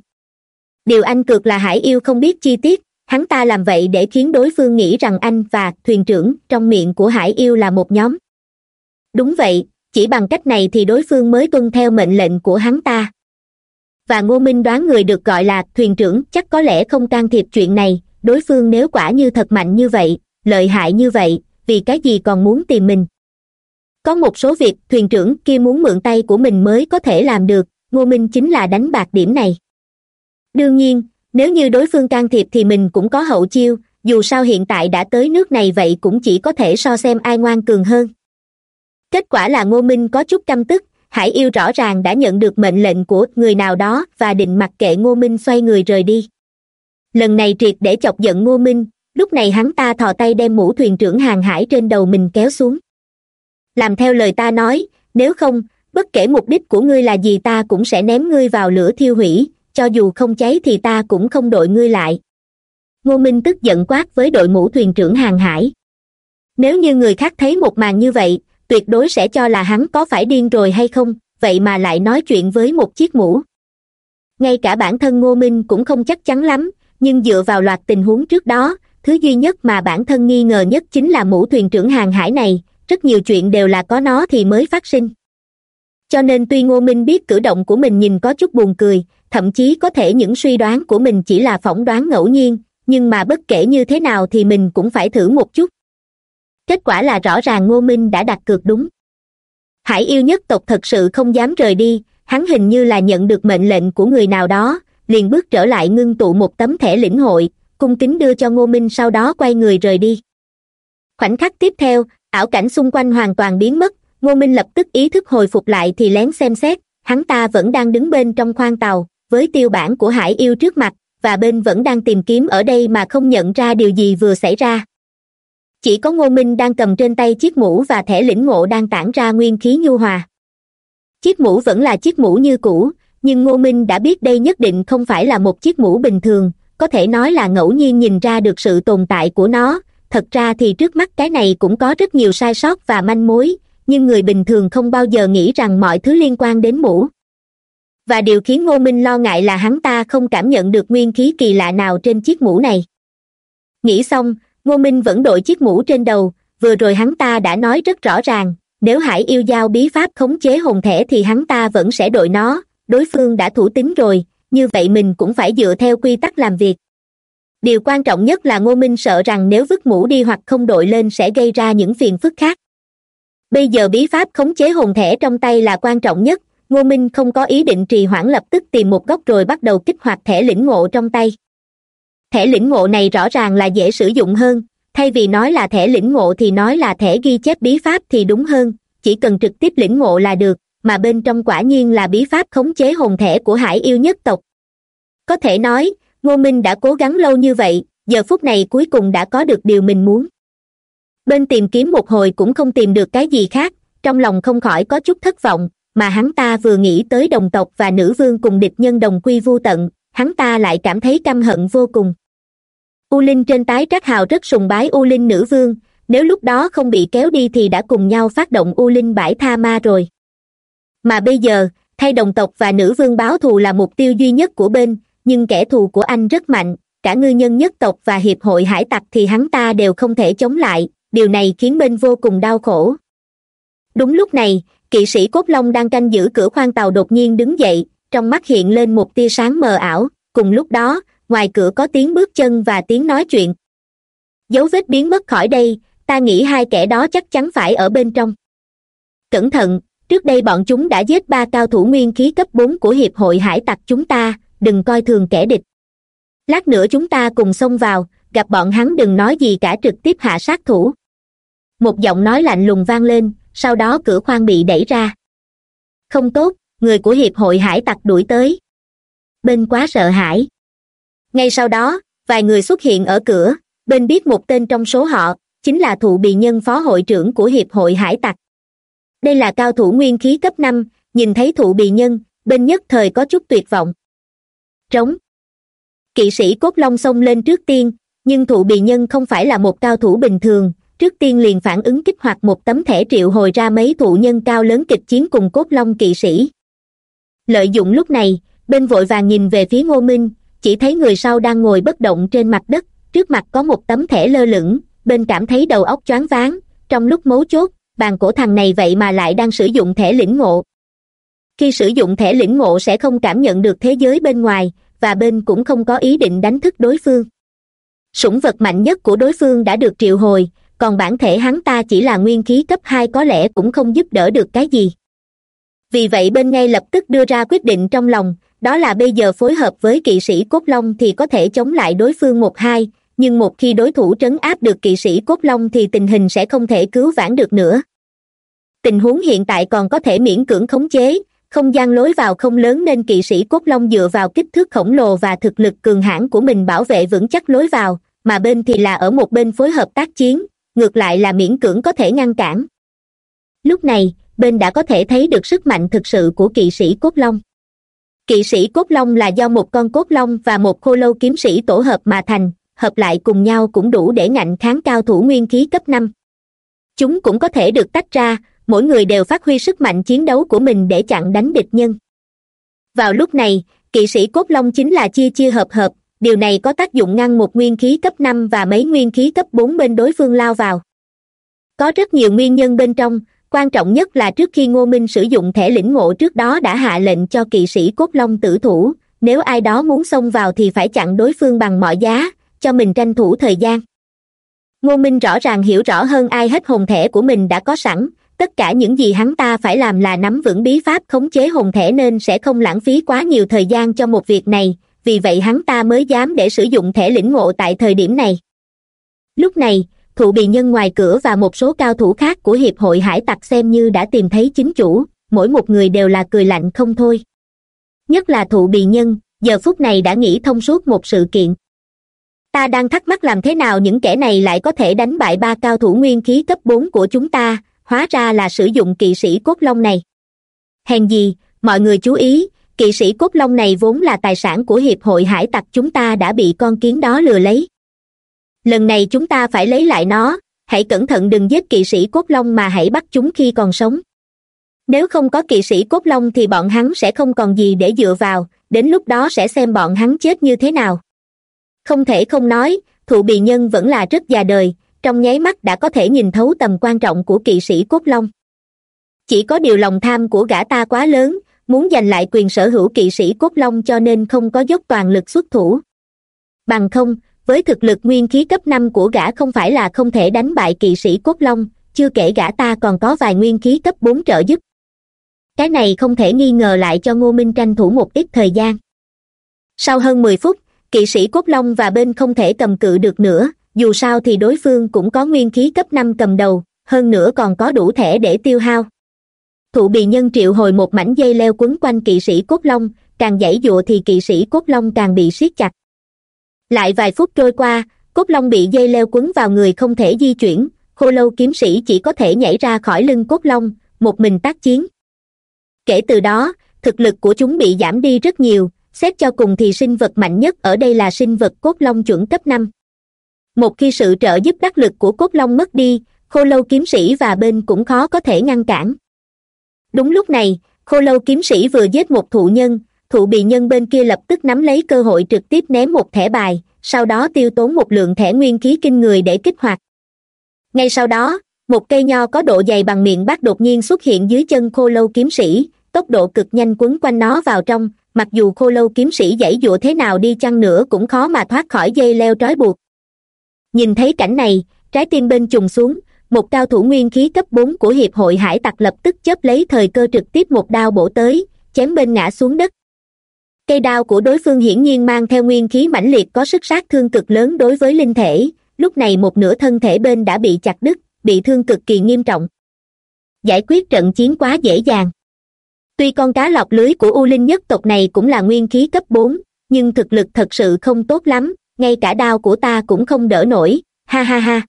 Điều anh cược là hải yêu không biết chi tiết, hắn ta làm vậy để khiến đối phương nghĩ rằng anh và thuyền trưởng trong miệng của hải yêu là một nhóm. Đúng vậy, chỉ bằng cách này thì đối phương mới tuân theo mệnh lệnh của hắn ta và ngô minh đoán người được gọi là thuyền trưởng, chắc có lẽ không can thiệp chuyện này, đối phương nếu quả như thật mạnh như vậy, lợi hại như vậy, vì cái gì còn muốn tìm mình? Có một số việc, thuyền trưởng kia muốn mượn tay của mình mới có thể làm được, ngô minh chính là đánh bạc điểm này. Đương nhiên, nếu như đối phương can thiệp thì mình cũng có hậu chiêu, dù sao hiện tại đã tới nước này vậy cũng chỉ có thể so xem ai ngoan cường hơn. Kết quả là ngô minh có chút căm tức hải yêu rõ ràng đã nhận được mệnh lệnh của người nào đó và định mặc kệ ngô minh xoay người rời đi. Lần này triệt để chọc giận ngô minh, lúc này hắn ta thò tay đem mũ thuyền trưởng hàng hải trên đầu mình kéo xuống. Làm theo lời ta nói, nếu không, bất kể mục đích của ngươi là gì ta cũng sẽ ném ngươi vào lửa thiêu hủy, cho dù không cháy thì ta cũng không đội ngươi lại. Ngô minh tức giận quát với đội mũ thuyền trưởng hàng hải. Nếu như người khác thấy một màn như vậy tuyệt đối sẽ cho là hắn có phải điên rồi hay không, vậy mà lại nói chuyện với một chiếc mũ. Ngay cả bản thân ngô minh cũng không chắc chắn lắm, nhưng dựa vào loạt tình huống trước đó, thứ duy nhất mà bản thân nghi ngờ nhất chính là mũ thuyền trưởng hàng hải này, rất nhiều chuyện đều là có nó thì mới phát sinh. Cho nên tuy ngô minh biết cử động của mình nhìn có chút buồn cười, thậm chí có thể những suy đoán của mình chỉ là phỏng đoán ngẫu nhiên, nhưng mà bất kể như thế nào thì mình cũng phải thử một chút kết quả là rõ ràng ngô minh đã đặt cược đúng. Hải yêu nhất tộc thật sự không dám rời đi, hắn hình như là nhận được mệnh lệnh của người nào đó, liền bước trở lại ngưng tụ một tấm thẻ lĩnh hội, cung kính đưa cho ngô minh sau đó quay người rời đi. Khoảnh khắc tiếp theo, ảo cảnh xung quanh hoàn toàn biến mất, ngô minh lập tức ý thức hồi phục lại thì lén xem xét, hắn ta vẫn đang đứng bên trong khoang tàu, với tiêu bản của hải yêu trước mặt, và bên vẫn đang tìm kiếm ở đây mà không nhận ra điều gì vừa xảy ra chỉ có ngô minh đang cầm trên tay chiếc mũ và thẻ lĩnh ngộ đang tản ra nguyên khí nhu hòa. Chiếc mũ vẫn là chiếc mũ như cũ, nhưng ngô minh đã biết đây nhất định không phải là một chiếc mũ bình thường, có thể nói là ngẫu nhiên nhìn ra được sự tồn tại của nó. Thật ra thì trước mắt cái này cũng có rất nhiều sai sót và manh mối, nhưng người bình thường không bao giờ nghĩ rằng mọi thứ liên quan đến mũ. Và điều khiến ngô minh lo ngại là hắn ta không cảm nhận được nguyên khí kỳ lạ nào trên chiếc mũ này. Nghĩ xong ngô minh vẫn đội chiếc mũ trên đầu, vừa rồi hắn ta đã nói rất rõ ràng, nếu hải yêu giao bí pháp khống chế hồn thể thì hắn ta vẫn sẽ đội nó, đối phương đã thủ tín rồi, như vậy mình cũng phải dựa theo quy tắc làm việc. Điều quan trọng nhất là ngô minh sợ rằng nếu vứt mũ đi hoặc không đội lên sẽ gây ra những phiền phức khác. Bây giờ bí pháp khống chế hồn thể trong tay là quan trọng nhất, ngô minh không có ý định trì hoãn lập tức tìm một góc rồi bắt đầu kích hoạt thẻ lĩnh ngộ trong tay thẻ lĩnh ngộ này rõ ràng là dễ sử dụng hơn. Thay vì nói là thẻ lĩnh ngộ thì nói là thẻ ghi chép bí pháp thì đúng hơn. Chỉ cần trực tiếp lĩnh ngộ là được, mà bên trong quả nhiên là bí pháp khống chế hồn thẻ của hải yêu nhất tộc. Có thể nói, ngô minh đã cố gắng lâu như vậy, giờ phút này cuối cùng đã có được điều mình muốn. Bên tìm kiếm một hồi cũng không tìm được cái gì khác, trong lòng không khỏi có chút thất vọng, mà hắn ta vừa nghĩ tới đồng tộc và nữ vương cùng địch nhân đồng quy vô tận, hắn ta lại cảm thấy căm hận vô cùng u linh trên tái trác hào rất sùng bái u linh nữ vương, nếu lúc đó không bị kéo đi thì đã cùng nhau phát động u linh bãi tha ma rồi. Mà bây giờ, thay đồng tộc và nữ vương báo thù là mục tiêu duy nhất của bên, nhưng kẻ thù của anh rất mạnh, cả ngư nhân nhất tộc và hiệp hội hải tặc thì hắn ta đều không thể chống lại, điều này khiến bên vô cùng đau khổ. Đúng lúc này, kỵ sĩ cốt long đang canh giữ cửa khoang tàu đột nhiên đứng dậy, trong mắt hiện lên một tia sáng mờ ảo, cùng lúc đó ngoài cửa có tiếng bước chân và tiếng nói chuyện. Dấu vết biến mất khỏi đây, ta nghĩ hai kẻ đó chắc chắn phải ở bên trong. Cẩn thận, trước đây bọn chúng đã giết ba cao thủ nguyên khí cấp bốn của hiệp hội hải tặc chúng ta, đừng coi thường kẻ địch. Lát nữa chúng ta cùng xông vào, gặp bọn hắn đừng nói gì cả trực tiếp hạ sát thủ. Một giọng nói lạnh lùng vang lên, sau đó cửa khoang bị đẩy ra. Không tốt, người của hiệp hội hải tặc đuổi tới. Bên quá sợ hãi ngay sau đó, vài người xuất hiện ở cửa, bên biết một tên trong số họ, chính là thụ bì nhân phó hội trưởng của hiệp hội hải tặc. Đây là cao thủ nguyên khí cấp năm, nhìn thấy thụ bì nhân, bên nhất thời có chút tuyệt vọng. Trống. Kỵ sĩ cốt long xông lên trước tiên, nhưng thụ bì nhân không phải là một cao thủ bình thường, trước tiên liền phản ứng kích hoạt một tấm thẻ triệu hồi ra mấy thụ nhân cao lớn kịch chiến cùng cốt long kỵ sĩ. Lợi dụng lúc này, bên vội vàng nhìn về phía ngô minh chỉ thấy người sau đang ngồi bất động trên mặt đất, trước mặt có một tấm thẻ lơ lửng, bên cảm thấy đầu óc choáng váng, trong lúc mấu chốt, bàn cổ thằng này vậy mà lại đang sử dụng thẻ lĩnh ngộ. Khi sử dụng thẻ lĩnh ngộ sẽ không cảm nhận được thế giới bên ngoài, và bên cũng không có ý định đánh thức đối phương. Sủng vật mạnh nhất của đối phương đã được triệu hồi, còn bản thể hắn ta chỉ là nguyên khí cấp hai có lẽ cũng không giúp đỡ được cái gì. Vì vậy bên ngay lập tức đưa ra quyết định trong lòng đó là bây giờ phối hợp với kỵ sĩ cốt long thì có thể chống lại đối phương một hai, nhưng một khi đối thủ trấn áp được kỵ sĩ cốt long thì tình hình sẽ không thể cứu vãn được nữa. Tình huống hiện tại còn có thể miễn cưỡng khống chế, không gian lối vào không lớn nên kỵ sĩ cốt long dựa vào kích thước khổng lồ và thực lực cường hãn của mình bảo vệ vững chắc lối vào, mà bên thì là ở một bên phối hợp tác chiến, ngược lại là miễn cưỡng có thể ngăn cản. Lúc này, bên đã có thể thấy được sức mạnh thực sự của kỵ sĩ cốt long kỵ sĩ cốt long là do một con cốt long và một khô lâu kiếm sĩ tổ hợp mà thành, hợp lại cùng nhau cũng đủ để ngạnh kháng cao thủ nguyên khí cấp năm. Chúng cũng có thể được tách ra, mỗi người đều phát huy sức mạnh chiến đấu của mình để chặn đánh địch nhân. Vào lúc này, kỵ sĩ cốt long chính là chia chia hợp hợp, điều này có tác dụng ngăn một nguyên khí cấp năm và mấy nguyên khí cấp bốn bên đối phương lao vào. Có rất nhiều nguyên nhân bên trong quan trọng nhất là trước khi ngô minh sử dụng thẻ lĩnh ngộ trước đó đã hạ lệnh cho kỵ sĩ cốt long tử thủ. Nếu ai đó muốn xông vào thì phải chặn đối phương bằng mọi giá, cho mình tranh thủ thời gian. Ngô minh rõ ràng hiểu rõ hơn ai hết hồn thẻ của mình đã có sẵn. Tất cả những gì hắn ta phải làm là nắm vững bí pháp khống chế hồn thẻ nên sẽ không lãng phí quá nhiều thời gian cho một việc này. Vì vậy hắn ta mới dám để sử dụng thẻ lĩnh ngộ tại thời điểm này. Lúc này thụ bì nhân ngoài cửa và một số cao thủ khác của hiệp hội hải tặc xem như đã tìm thấy chính chủ, mỗi một người đều là cười lạnh không thôi. Nhất là thụ bì nhân, giờ phút này đã nghĩ thông suốt một sự kiện. Ta đang thắc mắc làm thế nào những kẻ này lại có thể đánh bại ba cao thủ nguyên khí cấp bốn của chúng ta, hóa ra là sử dụng kỵ sĩ cốt long này. Hèn gì, mọi người chú ý, kỵ sĩ cốt long này vốn là tài sản của hiệp hội hải tặc chúng ta đã bị con kiến đó lừa lấy lần này chúng ta phải lấy lại nó. Hãy cẩn thận đừng giết kỵ sĩ cốt long mà hãy bắt chúng khi còn sống. Nếu không có kỵ sĩ cốt long thì bọn hắn sẽ không còn gì để dựa vào. Đến lúc đó sẽ xem bọn hắn chết như thế nào. Không thể không nói, thụ bì nhân vẫn là rất già đời. Trong nháy mắt đã có thể nhìn thấu tầm quan trọng của kỵ sĩ cốt long. Chỉ có điều lòng tham của gã ta quá lớn, muốn giành lại quyền sở hữu kỵ sĩ cốt long cho nên không có dốc toàn lực xuất thủ. Bằng không với thực lực nguyên khí cấp năm của gã không phải là không thể đánh bại kỵ sĩ cốt long, chưa kể gã ta còn có vài nguyên khí cấp bốn trợ giúp. Cái này không thể nghi ngờ lại cho ngô minh tranh thủ một ít thời gian. Sau hơn mười phút, kỵ sĩ cốt long và bên không thể cầm cự được nữa, dù sao thì đối phương cũng có nguyên khí cấp năm cầm đầu, hơn nữa còn có đủ thẻ để tiêu hao. Thụ bị nhân triệu hồi một mảnh dây leo quấn quanh kỵ sĩ cốt long, càng dãy dụa thì kỵ sĩ cốt long càng bị siết chặt lại vài phút trôi qua, cốt long bị dây leo quấn vào người không thể di chuyển. Khô lâu kiếm sĩ chỉ có thể nhảy ra khỏi lưng cốt long, một mình tác chiến. Kể từ đó, thực lực của chúng bị giảm đi rất nhiều, xét cho cùng thì sinh vật mạnh nhất ở đây là sinh vật cốt long chuẩn cấp năm. Một khi sự trợ giúp đắc lực của cốt long mất đi, khô lâu kiếm sĩ và bên cũng khó có thể ngăn cản. Đúng lúc này, khô lâu kiếm sĩ vừa giết một thụ nhân thụ bị nhân bên kia lập tức nắm lấy cơ hội trực tiếp ném một thẻ bài, sau đó tiêu tốn một lượng thẻ nguyên khí kinh người để kích hoạt. Ngay sau đó, một cây nho có độ dày bằng miệng bắt đột nhiên xuất hiện dưới chân khô lâu kiếm sĩ, tốc độ cực nhanh quấn quanh nó vào trong, mặc dù khô lâu kiếm sĩ dãy dụa thế nào đi chăng nữa cũng khó mà thoát khỏi dây leo trói buộc. Nhìn thấy cảnh này, trái tim bên trùng xuống, một cao thủ nguyên khí cấp bốn của hiệp hội hải tặc lập tức chấp lấy thời cơ trực tiếp một đao bổ tới, chém bên ngã xuống đất cây đao của đối phương hiển nhiên mang theo nguyên khí mãnh liệt có sức sát thương cực lớn đối với linh thể. Lúc này một nửa thân thể bên đã bị chặt đứt, bị thương cực kỳ nghiêm trọng. Giải quyết trận chiến quá dễ dàng. Tuy con cá lọc lưới của u linh nhất tộc này cũng là nguyên khí cấp bốn, nhưng thực lực thật sự không tốt lắm, ngay cả đao của ta cũng không đỡ nổi, ha ha ha.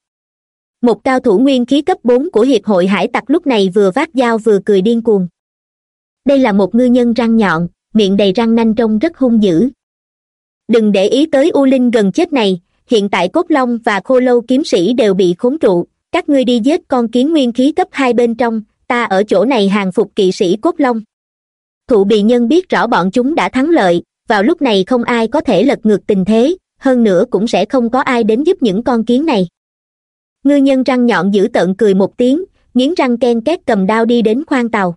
Một cao thủ nguyên khí cấp bốn của hiệp hội hải tặc lúc này vừa vác dao vừa cười điên cuồng. Đây là một ngư nhân răng nhọn miệng đầy răng nanh trông rất hung dữ. Đừng để ý tới u linh gần chết này, hiện tại cốt long và khô lâu kiếm sĩ đều bị khốn trụ, các ngươi đi giết con kiến nguyên khí cấp hai bên trong, ta ở chỗ này hàng phục kỵ sĩ cốt long. Thụ bị nhân biết rõ bọn chúng đã thắng lợi, vào lúc này không ai có thể lật ngược tình thế, hơn nữa cũng sẽ không có ai đến giúp những con kiến này. Ngư nhân răng nhọn dữ tợn cười một tiếng, nghiến răng ken két cầm đao đi đến khoang tàu.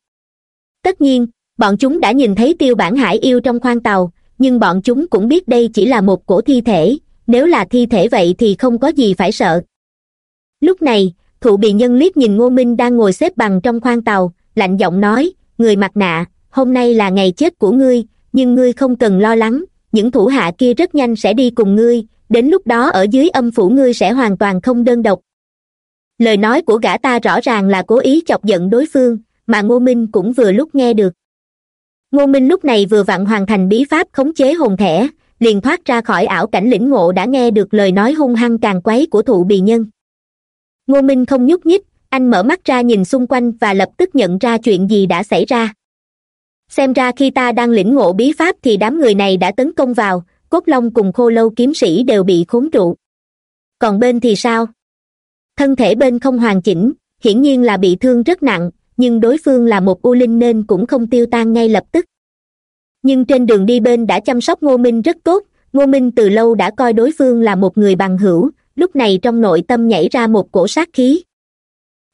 Tất nhiên bọn chúng đã nhìn thấy tiêu bản hải yêu trong khoang tàu, nhưng bọn chúng cũng biết đây chỉ là một cổ thi thể, nếu là thi thể vậy thì không có gì phải sợ. Lúc này, thụ bị nhân liếc nhìn ngô minh đang ngồi xếp bằng trong khoang tàu, lạnh giọng nói, người mặt nạ, hôm nay là ngày chết của ngươi, nhưng ngươi không cần lo lắng, những thủ hạ kia rất nhanh sẽ đi cùng ngươi, đến lúc đó ở dưới âm phủ ngươi sẽ hoàn toàn không đơn độc. Lời nói của gã ta rõ ràng là cố ý chọc giận đối phương, mà ngô minh cũng vừa lúc nghe được ngô minh lúc này vừa vặn hoàn thành bí pháp khống chế hồn thẻ, liền thoát ra khỏi ảo cảnh lĩnh ngộ đã nghe được lời nói hung hăng càng quấy của thụ bì nhân. Ngô minh không nhúc nhích, anh mở mắt ra nhìn xung quanh và lập tức nhận ra chuyện gì đã xảy ra. Xem ra khi ta đang lĩnh ngộ bí pháp thì đám người này đã tấn công vào, cốt long cùng khô lâu kiếm sĩ đều bị khốn trụ. Còn bên thì sao? Thân thể bên không hoàn chỉnh, hiển nhiên là bị thương rất nặng nhưng đối phương là một u linh nên cũng không tiêu tan ngay lập tức. Nhưng trên đường đi bên đã chăm sóc ngô minh rất tốt, ngô minh từ lâu đã coi đối phương là một người bằng hữu, lúc này trong nội tâm nhảy ra một cổ sát khí.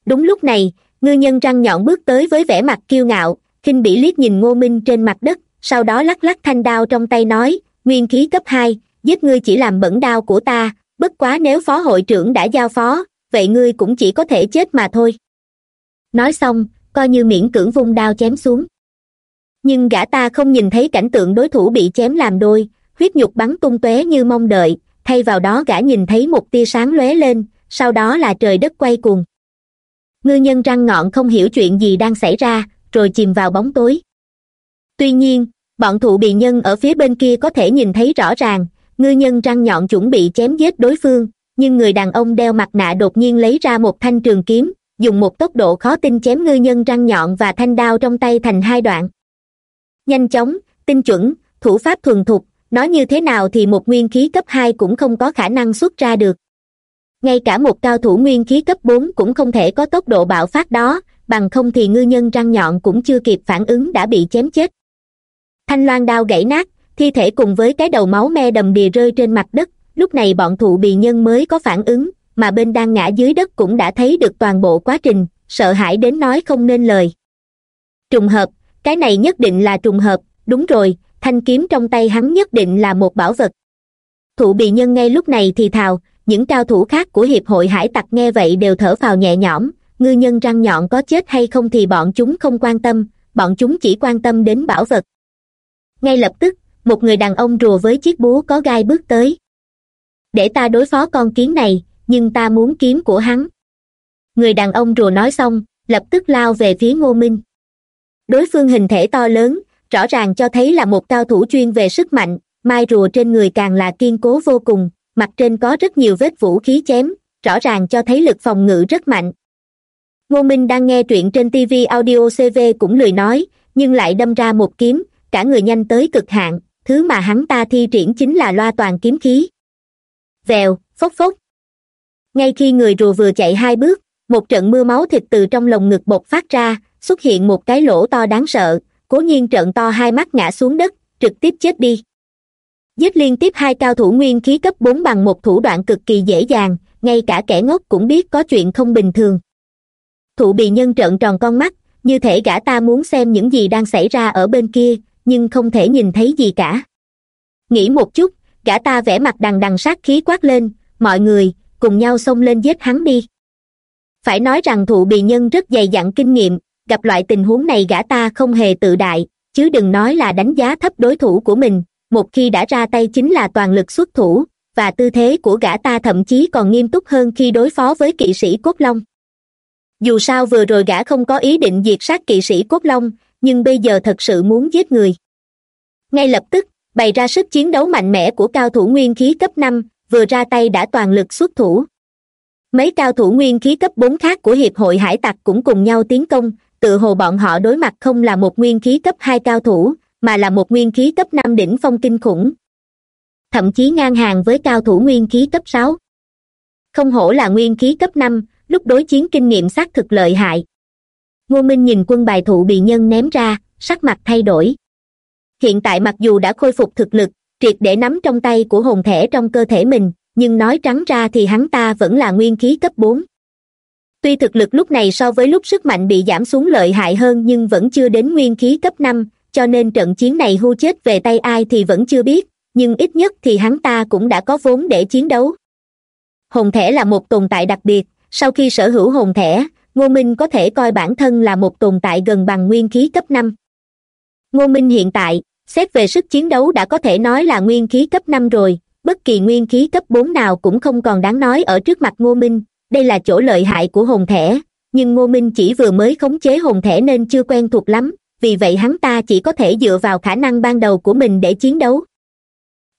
Đúng lúc này, ngư nhân răng nhọn bước tới với vẻ mặt kiêu ngạo, khinh bỉ liếc nhìn ngô minh trên mặt đất, sau đó lắc lắc thanh đao trong tay nói, nguyên khí cấp hai, giết ngươi chỉ làm bẩn đao của ta, bất quá nếu phó hội trưởng đã giao phó, vậy ngươi cũng chỉ có thể chết mà thôi nói xong, coi như miễn cưỡng vung đao chém xuống. Nhưng gã ta không nhìn thấy cảnh tượng đối thủ bị chém làm đôi, huyết nhục bắn tung tóe như mong đợi. Thay vào đó gã nhìn thấy một tia sáng lóe lên, sau đó là trời đất quay cuồng. Ngư nhân răng ngọn không hiểu chuyện gì đang xảy ra, rồi chìm vào bóng tối. Tuy nhiên, bọn thụ bị nhân ở phía bên kia có thể nhìn thấy rõ ràng, ngư nhân răng nhọn chuẩn bị chém giết đối phương, nhưng người đàn ông đeo mặt nạ đột nhiên lấy ra một thanh trường kiếm dùng một tốc độ khó tin chém ngư nhân răng nhọn và thanh đao trong tay thành hai đoạn. Nhanh chóng, tinh chuẩn, thủ pháp thuần thục, nói như thế nào thì một nguyên khí cấp hai cũng không có khả năng xuất ra được. Ngay cả một cao thủ nguyên khí cấp bốn cũng không thể có tốc độ bạo phát đó, bằng không thì ngư nhân răng nhọn cũng chưa kịp phản ứng đã bị chém chết. Thanh loan đao gãy nát, thi thể cùng với cái đầu máu me đầm đìa rơi trên mặt đất, lúc này bọn thụ bì nhân mới có phản ứng mà bên đang ngã dưới đất cũng đã thấy được toàn bộ quá trình, sợ hãi đến nói không nên lời. Trùng hợp, cái này nhất định là trùng hợp, đúng rồi, thanh kiếm trong tay hắn nhất định là một bảo vật. Thụ bị nhân ngay lúc này thì thào, những cao thủ khác của hiệp hội hải tặc nghe vậy đều thở phào nhẹ nhõm, ngư nhân răng nhọn có chết hay không thì bọn chúng không quan tâm, bọn chúng chỉ quan tâm đến bảo vật. Ngay lập tức, một người đàn ông rùa với chiếc búa có gai bước tới. Để ta đối phó con kiến này nhưng ta muốn kiếm của hắn. Người đàn ông rùa nói xong, lập tức lao về phía ngô minh. Đối phương hình thể to lớn, rõ ràng cho thấy là một cao thủ chuyên về sức mạnh, mai rùa trên người càng là kiên cố vô cùng, mặt trên có rất nhiều vết vũ khí chém, rõ ràng cho thấy lực phòng ngự rất mạnh. Ngô minh đang nghe truyện trên tv audio cv cũng lười nói, nhưng lại đâm ra một kiếm, cả người nhanh tới cực hạn, thứ mà hắn ta thi triển chính là loa toàn kiếm khí. Vèo, phốc phốc ngay khi người rùa vừa chạy hai bước, một trận mưa máu thịt từ trong lồng ngực bột phát ra, xuất hiện một cái lỗ to đáng sợ. Cố nhiên trận to hai mắt ngã xuống đất, trực tiếp chết đi. Giết liên tiếp hai cao thủ nguyên khí cấp bốn bằng một thủ đoạn cực kỳ dễ dàng, ngay cả kẻ ngốc cũng biết có chuyện không bình thường. Thụ bị nhân trợn tròn con mắt, như thể gã ta muốn xem những gì đang xảy ra ở bên kia, nhưng không thể nhìn thấy gì cả. Nghĩ một chút, gã ta vẽ mặt đằng đằng sát khí quát lên, mọi người cùng nhau xông lên giết hắn đi. Phải nói rằng thụ bì nhân rất dày dặn kinh nghiệm, gặp loại tình huống này gã ta không hề tự đại, chứ đừng nói là đánh giá thấp đối thủ của mình, một khi đã ra tay chính là toàn lực xuất thủ, và tư thế của gã ta thậm chí còn nghiêm túc hơn khi đối phó với kỵ sĩ cốt long. Dù sao vừa rồi gã không có ý định diệt sát kỵ sĩ cốt long, nhưng bây giờ thật sự muốn giết người. Ngay lập tức, bày ra sức chiến đấu mạnh mẽ của cao thủ nguyên khí cấp năm vừa ra tay đã toàn lực xuất thủ. Mấy cao thủ nguyên khí cấp bốn khác của hiệp hội hải tặc cũng cùng nhau tiến công, tự hồ bọn họ đối mặt không là một nguyên khí cấp hai cao thủ, mà là một nguyên khí cấp năm đỉnh phong kinh khủng. Thậm chí ngang hàng với cao thủ nguyên khí cấp sáu. Không hổ là nguyên khí cấp năm, lúc đối chiến kinh nghiệm xác thực lợi hại. Ngô minh nhìn quân bài thụ bị nhân ném ra, sắc mặt thay đổi. Hiện tại mặc dù đã khôi phục thực lực triệt để nắm trong tay của hồn thể trong cơ thể mình, nhưng nói trắng ra thì hắn ta vẫn là nguyên khí cấp bốn. Tuy thực lực lúc này so với lúc sức mạnh bị giảm xuống lợi hại hơn nhưng vẫn chưa đến nguyên khí cấp năm, cho nên trận chiến này hưu chết về tay ai thì vẫn chưa biết, nhưng ít nhất thì hắn ta cũng đã có vốn để chiến đấu. Hồn thể là một tồn tại đặc biệt, sau khi sở hữu hồn thẻ ngô minh có thể coi bản thân là một tồn tại gần bằng nguyên khí cấp năm. Ngô minh hiện tại xét về sức chiến đấu đã có thể nói là nguyên khí cấp năm rồi, bất kỳ nguyên khí cấp bốn nào cũng không còn đáng nói ở trước mặt ngô minh, đây là chỗ lợi hại của hồn thẻ nhưng ngô minh chỉ vừa mới khống chế hồn thẻ nên chưa quen thuộc lắm, vì vậy hắn ta chỉ có thể dựa vào khả năng ban đầu của mình để chiến đấu.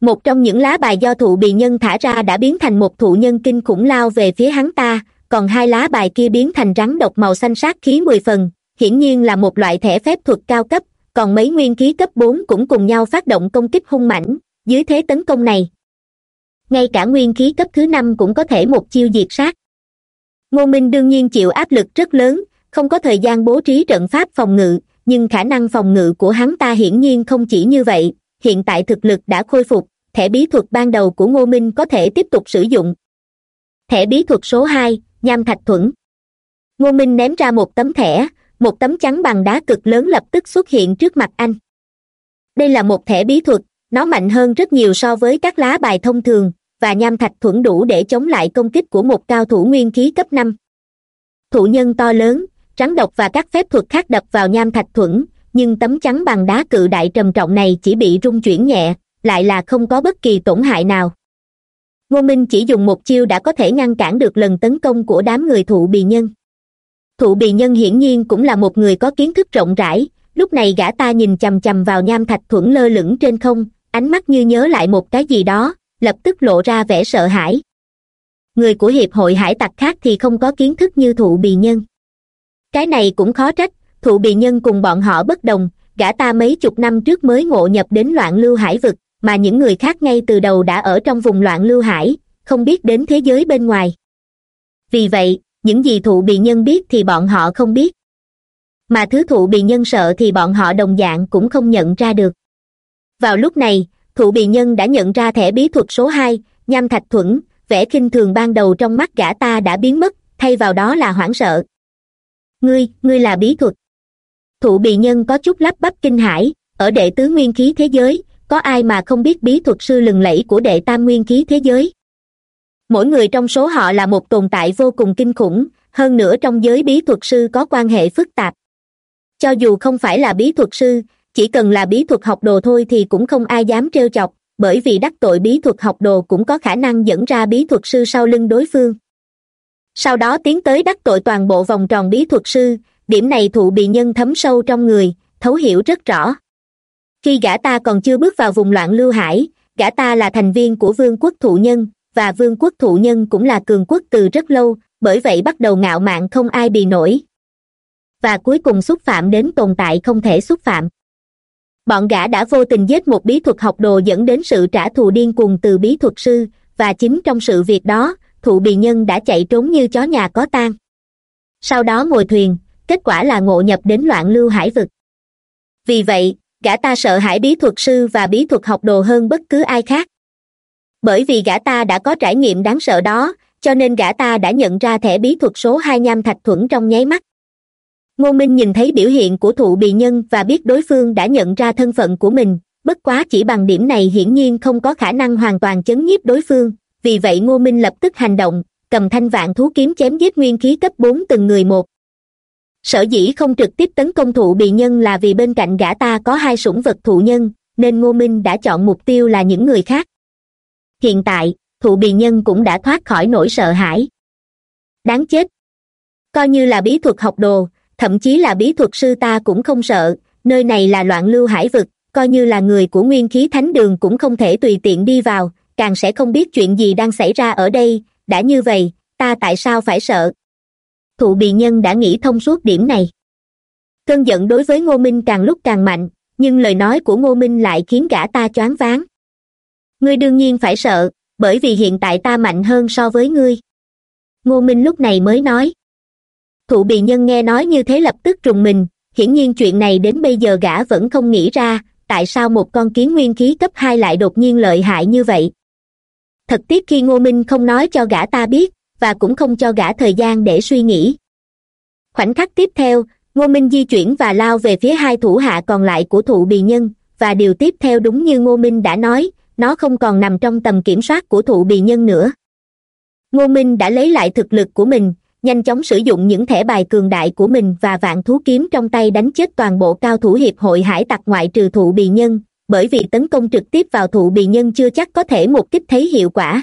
Một trong những lá bài do thụ bì nhân thả ra đã biến thành một thụ nhân kinh khủng lao về phía hắn ta, còn hai lá bài kia biến thành rắn độc màu xanh sát khí mười phần, hiển nhiên là một loại thẻ phép thuật cao cấp còn mấy nguyên khí cấp bốn cũng cùng nhau phát động công kích hung mãnh, dưới thế tấn công này. Ngay cả nguyên khí cấp thứ năm cũng có thể một chiêu diệt sát. Ngô minh đương nhiên chịu áp lực rất lớn, không có thời gian bố trí trận pháp phòng ngự, nhưng khả năng phòng ngự của hắn ta hiển nhiên không chỉ như vậy, hiện tại thực lực đã khôi phục, thẻ bí thuật ban đầu của ngô minh có thể tiếp tục sử dụng. Thẻ bí thuật số hai, nham thạch thuẫn. Ngô minh ném ra một tấm thẻ một tấm chắn bằng đá cực lớn lập tức xuất hiện trước mặt anh. Đây là một thẻ bí thuật, nó mạnh hơn rất nhiều so với các lá bài thông thường, và nham thạch thuẫn đủ để chống lại công kích của một cao thủ nguyên khí cấp năm. Thụ nhân to lớn, rắn độc và các phép thuật khác đập vào nham thạch thuẫn, nhưng tấm chắn bằng đá cự đại trầm trọng này chỉ bị rung chuyển nhẹ, lại là không có bất kỳ tổn hại nào. Ngô minh chỉ dùng một chiêu đã có thể ngăn cản được lần tấn công của đám người thụ bì nhân thụ bì nhân hiển nhiên cũng là một người có kiến thức rộng rãi. Lúc này gã ta nhìn chằm chằm vào nham thạch thuẫn lơ lửng trên không, ánh mắt như nhớ lại một cái gì đó, lập tức lộ ra vẻ sợ hãi. Người của hiệp hội hải tặc khác thì không có kiến thức như thụ bì nhân. Cái này cũng khó trách, thụ bì nhân cùng bọn họ bất đồng, gã ta mấy chục năm trước mới ngộ nhập đến loạn lưu hải vực, mà những người khác ngay từ đầu đã ở trong vùng loạn lưu hải, không biết đến thế giới bên ngoài. Vì vậy những gì thụ bị nhân biết thì bọn họ không biết. Mà thứ thụ bị nhân sợ thì bọn họ đồng dạng cũng không nhận ra được. Vào lúc này, thụ bị nhân đã nhận ra thẻ bí thuật số hai, nham thạch thuẫn, vẻ khinh thường ban đầu trong mắt gã ta đã biến mất, thay vào đó là hoảng sợ. Ngươi ngươi là bí thuật. Thụ bị nhân có chút lắp bắp kinh hãi, ở đệ tứ nguyên khí thế giới, có ai mà không biết bí thuật sư lừng lẫy của đệ tam nguyên khí thế giới? Mỗi người trong số họ là một tồn tại vô cùng kinh khủng, hơn nữa trong giới bí thuật sư có quan hệ phức tạp. Cho dù không phải là bí thuật sư, chỉ cần là bí thuật học đồ thôi thì cũng không ai dám trêu chọc, bởi vì đắc tội bí thuật học đồ cũng có khả năng dẫn ra bí thuật sư sau lưng đối phương. Sau đó tiến tới đắc tội toàn bộ vòng tròn bí thuật sư, điểm này thụ bị nhân thấm sâu trong người, thấu hiểu rất rõ. Khi gã ta còn chưa bước vào vùng loạn lưu hải, gã ta là thành viên của vương quốc thụ nhân và vương quốc thụ nhân cũng là cường quốc từ rất lâu, bởi vậy bắt đầu ngạo mạn không ai bì nổi. Và cuối cùng xúc phạm đến tồn tại không thể xúc phạm. Bọn gã đã vô tình giết một bí thuật học đồ dẫn đến sự trả thù điên cuồng từ bí thuật sư, và chính trong sự việc đó, thụ bì nhân đã chạy trốn như chó nhà có tang. Sau đó ngồi thuyền, kết quả là ngộ nhập đến loạn lưu hải vực. Vì vậy, gã ta sợ hãi bí thuật sư và bí thuật học đồ hơn bất cứ ai khác bởi vì gã ta đã có trải nghiệm đáng sợ đó, cho nên gã ta đã nhận ra thẻ bí thuật số hai nham thạch thuẫn trong nháy mắt. Ngô minh nhìn thấy biểu hiện của thụ bì nhân và biết đối phương đã nhận ra thân phận của mình, bất quá chỉ bằng điểm này hiển nhiên không có khả năng hoàn toàn chấn nhiếp đối phương, vì vậy ngô minh lập tức hành động, cầm thanh vạn thú kiếm chém giết nguyên khí cấp bốn từng người một. Sở dĩ không trực tiếp tấn công thụ bì nhân là vì bên cạnh gã ta có hai sủng vật thụ nhân, nên ngô minh đã chọn mục tiêu là những người khác hiện tại, thụ bì nhân cũng đã thoát khỏi nỗi sợ hãi. Đáng chết. Coi như là bí thuật học đồ, thậm chí là bí thuật sư ta cũng không sợ. Nơi này là loạn lưu hải vực, coi như là người của nguyên khí thánh đường cũng không thể tùy tiện đi vào, càng sẽ không biết chuyện gì đang xảy ra ở đây. Đã như vậy, ta tại sao phải sợ? Thụ bì nhân đã nghĩ thông suốt điểm này. Cơn giận đối với ngô minh càng lúc càng mạnh, nhưng lời nói của ngô minh lại khiến gã ta choáng váng ngươi đương nhiên phải sợ, bởi vì hiện tại ta mạnh hơn so với ngươi. Ngô minh lúc này mới nói. Thụ bì nhân nghe nói như thế lập tức trùng mình, hiển nhiên chuyện này đến bây giờ gã vẫn không nghĩ ra, tại sao một con kiến nguyên khí cấp hai lại đột nhiên lợi hại như vậy. Thật tiếc khi ngô minh không nói cho gã ta biết, và cũng không cho gã thời gian để suy nghĩ. Khoảnh khắc tiếp theo, ngô minh di chuyển và lao về phía hai thủ hạ còn lại của thụ bì nhân, và điều tiếp theo đúng như ngô minh đã nói nó không còn nằm trong tầm kiểm soát của thụ bì nhân nữa. Ngô minh đã lấy lại thực lực của mình, nhanh chóng sử dụng những thẻ bài cường đại của mình và vạn thú kiếm trong tay đánh chết toàn bộ cao thủ hiệp hội hải tặc ngoại trừ thụ bì nhân, bởi vì tấn công trực tiếp vào thụ bì nhân chưa chắc có thể một kích thấy hiệu quả.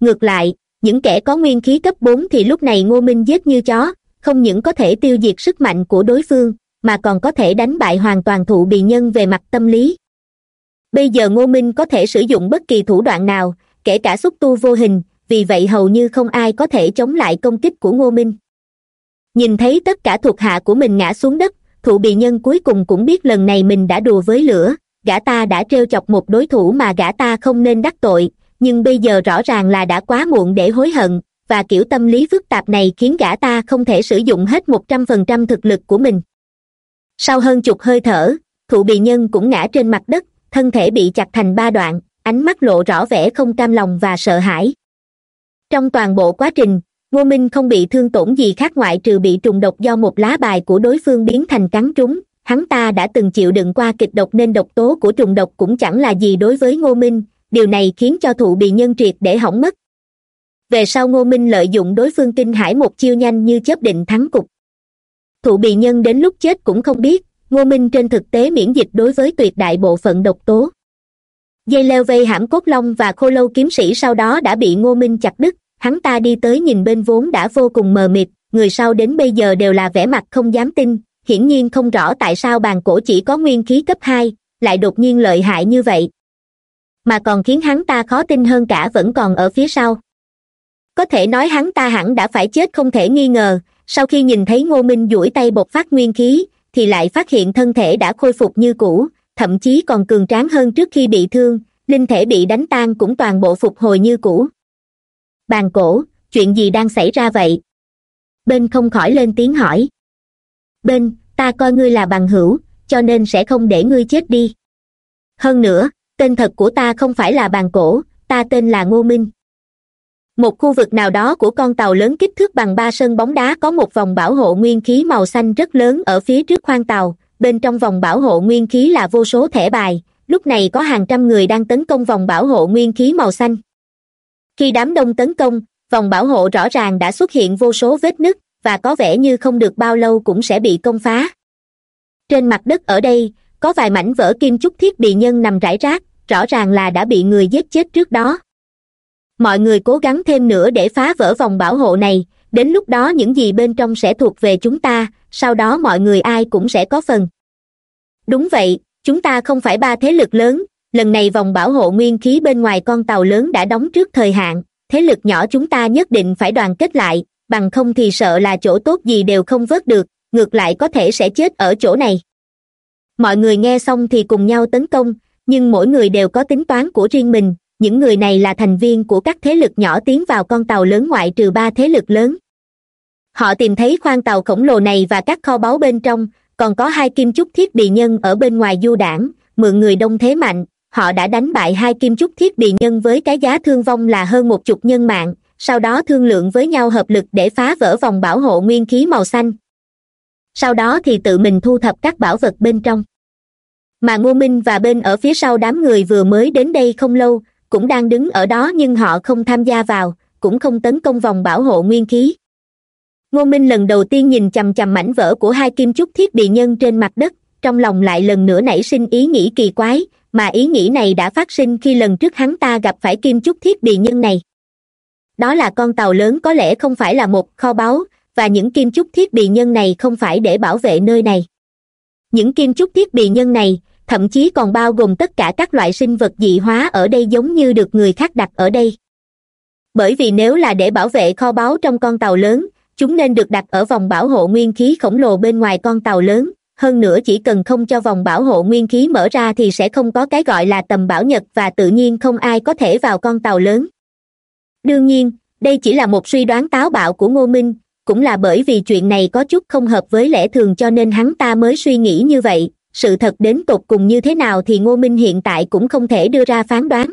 Ngược lại, những kẻ có nguyên khí cấp bốn thì lúc này ngô minh giết như chó, không những có thể tiêu diệt sức mạnh của đối phương, mà còn có thể đánh bại hoàn toàn thụ bì nhân về mặt tâm lý bây giờ ngô minh có thể sử dụng bất kỳ thủ đoạn nào, kể cả xúc tu vô hình, vì vậy hầu như không ai có thể chống lại công kích của ngô minh. Nhìn thấy tất cả thuộc hạ của mình ngã xuống đất, thụ bì nhân cuối cùng cũng biết lần này mình đã đùa với lửa, gã ta đã trêu chọc một đối thủ mà gã ta không nên đắc tội, nhưng bây giờ rõ ràng là đã quá muộn để hối hận, và kiểu tâm lý phức tạp này khiến gã ta không thể sử dụng hết một trăm phần trăm thực lực của mình. Sau hơn chục hơi thở, thụ bì nhân cũng ngã trên mặt đất thân thể bị chặt thành ba đoạn, ánh mắt lộ rõ vẻ không cam lòng và sợ hãi. Trong toàn bộ quá trình, ngô minh không bị thương tổn gì khác ngoại trừ bị trùng độc do một lá bài của đối phương biến thành cắn trúng, hắn ta đã từng chịu đựng qua kịch độc nên độc tố của trùng độc cũng chẳng là gì đối với ngô minh, điều này khiến cho thụ bị nhân triệt để hỏng mất. Về sau ngô minh lợi dụng đối phương kinh hải một chiêu nhanh như chớp định thắng cục. Thụ bị nhân đến lúc chết cũng không biết ngô minh trên thực tế miễn dịch đối với tuyệt đại bộ phận độc tố. Dây leo vây hãm cốt long và khô lâu kiếm sĩ sau đó đã bị ngô minh chặt đứt, hắn ta đi tới nhìn bên vốn đã vô cùng mờ mịt, người sau đến bây giờ đều là vẻ mặt không dám tin, hiển nhiên không rõ tại sao bàn cổ chỉ có nguyên khí cấp hai, lại đột nhiên lợi hại như vậy. Mà còn khiến hắn ta khó tin hơn cả vẫn còn ở phía sau. Có thể nói hắn ta hẳn đã phải chết không thể nghi ngờ, sau khi nhìn thấy ngô minh duỗi tay bộc phát nguyên khí thì lại phát hiện thân thể đã khôi phục như cũ, thậm chí còn cường tráng hơn trước khi bị thương, linh thể bị đánh tan cũng toàn bộ phục hồi như cũ. Bàn cổ, chuyện gì đang xảy ra vậy? Bên không khỏi lên tiếng hỏi. Bên, ta coi ngươi là bằng hữu, cho nên sẽ không để ngươi chết đi. Hơn nữa, tên thật của ta không phải là bàn cổ, ta tên là ngô minh một khu vực nào đó của con tàu lớn kích thước bằng ba sân bóng đá có một vòng bảo hộ nguyên khí màu xanh rất lớn ở phía trước khoang tàu. Bên trong vòng bảo hộ nguyên khí là vô số thẻ bài. Lúc này có hàng trăm người đang tấn công vòng bảo hộ nguyên khí màu xanh. Khi đám đông tấn công, vòng bảo hộ rõ ràng đã xuất hiện vô số vết nứt, và có vẻ như không được bao lâu cũng sẽ bị công phá. Trên mặt đất ở đây, có vài mảnh vỡ kim chúc thiết bị nhân nằm rải rác, rõ ràng là đã bị người giết chết trước đó mọi người cố gắng thêm nữa để phá vỡ vòng bảo hộ này. Đến lúc đó những gì bên trong sẽ thuộc về chúng ta, sau đó mọi người ai cũng sẽ có phần. Đúng vậy, chúng ta không phải ba thế lực lớn. Lần này vòng bảo hộ nguyên khí bên ngoài con tàu lớn đã đóng trước thời hạn. Thế lực nhỏ chúng ta nhất định phải đoàn kết lại, bằng không thì sợ là chỗ tốt gì đều không vớt được, ngược lại có thể sẽ chết ở chỗ này. Mọi người nghe xong thì cùng nhau tấn công, nhưng mỗi người đều có tính toán của riêng mình những người này là thành viên của các thế lực nhỏ tiến vào con tàu lớn ngoại trừ ba thế lực lớn. Họ tìm thấy khoang tàu khổng lồ này và các kho báu bên trong, còn có hai kim chúc thiết bị nhân ở bên ngoài du đảng, mượn người đông thế mạnh. Họ đã đánh bại hai kim chúc thiết bị nhân với cái giá thương vong là hơn một chục nhân mạng, sau đó thương lượng với nhau hợp lực để phá vỡ vòng bảo hộ nguyên khí màu xanh. Sau đó thì tự mình thu thập các bảo vật bên trong. Mà ngô minh và bên ở phía sau đám người vừa mới đến đây không lâu cũng đang đứng ở đó nhưng họ không tham gia vào, cũng không tấn công vòng bảo hộ nguyên khí. Ngô minh lần đầu tiên nhìn chằm chằm mảnh vỡ của hai kim chúc thiết bị nhân trên mặt đất, trong lòng lại lần nữa nảy sinh ý nghĩ kỳ quái, mà ý nghĩ này đã phát sinh khi lần trước hắn ta gặp phải kim chúc thiết bị nhân này. Đó là con tàu lớn có lẽ không phải là một kho báu, và những kim chúc thiết bị nhân này không phải để bảo vệ nơi này. Những kim chúc thiết bị nhân này thậm chí còn bao gồm tất cả các loại sinh vật dị hóa ở đây giống như được người khác đặt ở đây. Bởi vì nếu là để bảo vệ kho báu trong con tàu lớn, chúng nên được đặt ở vòng bảo hộ nguyên khí khổng lồ bên ngoài con tàu lớn. Hơn nữa chỉ cần không cho vòng bảo hộ nguyên khí mở ra thì sẽ không có cái gọi là tầm bảo nhật và tự nhiên không ai có thể vào con tàu lớn. Đương nhiên, đây chỉ là một suy đoán táo bạo của ngô minh, cũng là bởi vì chuyện này có chút không hợp với lẽ thường cho nên hắn ta mới suy nghĩ như vậy sự thật đến tột cùng như thế nào thì ngô minh hiện tại cũng không thể đưa ra phán đoán.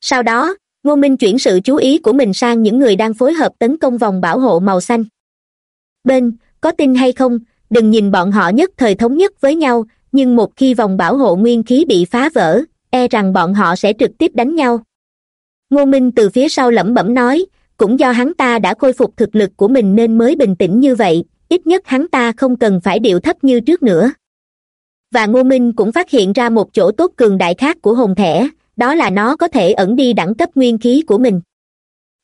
Sau đó, ngô minh chuyển sự chú ý của mình sang những người đang phối hợp tấn công vòng bảo hộ màu xanh. Bên, có tin hay không? Đừng nhìn bọn họ nhất thời thống nhất với nhau, nhưng một khi vòng bảo hộ nguyên khí bị phá vỡ e rằng bọn họ sẽ trực tiếp đánh nhau. Ngô minh từ phía sau lẩm bẩm nói, cũng do hắn ta đã khôi phục thực lực của mình nên mới bình tĩnh như vậy, ít nhất hắn ta không cần phải điệu thấp như trước nữa và ngô minh cũng phát hiện ra một chỗ tốt cường đại khác của hồn thẻ đó là nó có thể ẩn đi đẳng cấp nguyên khí của mình.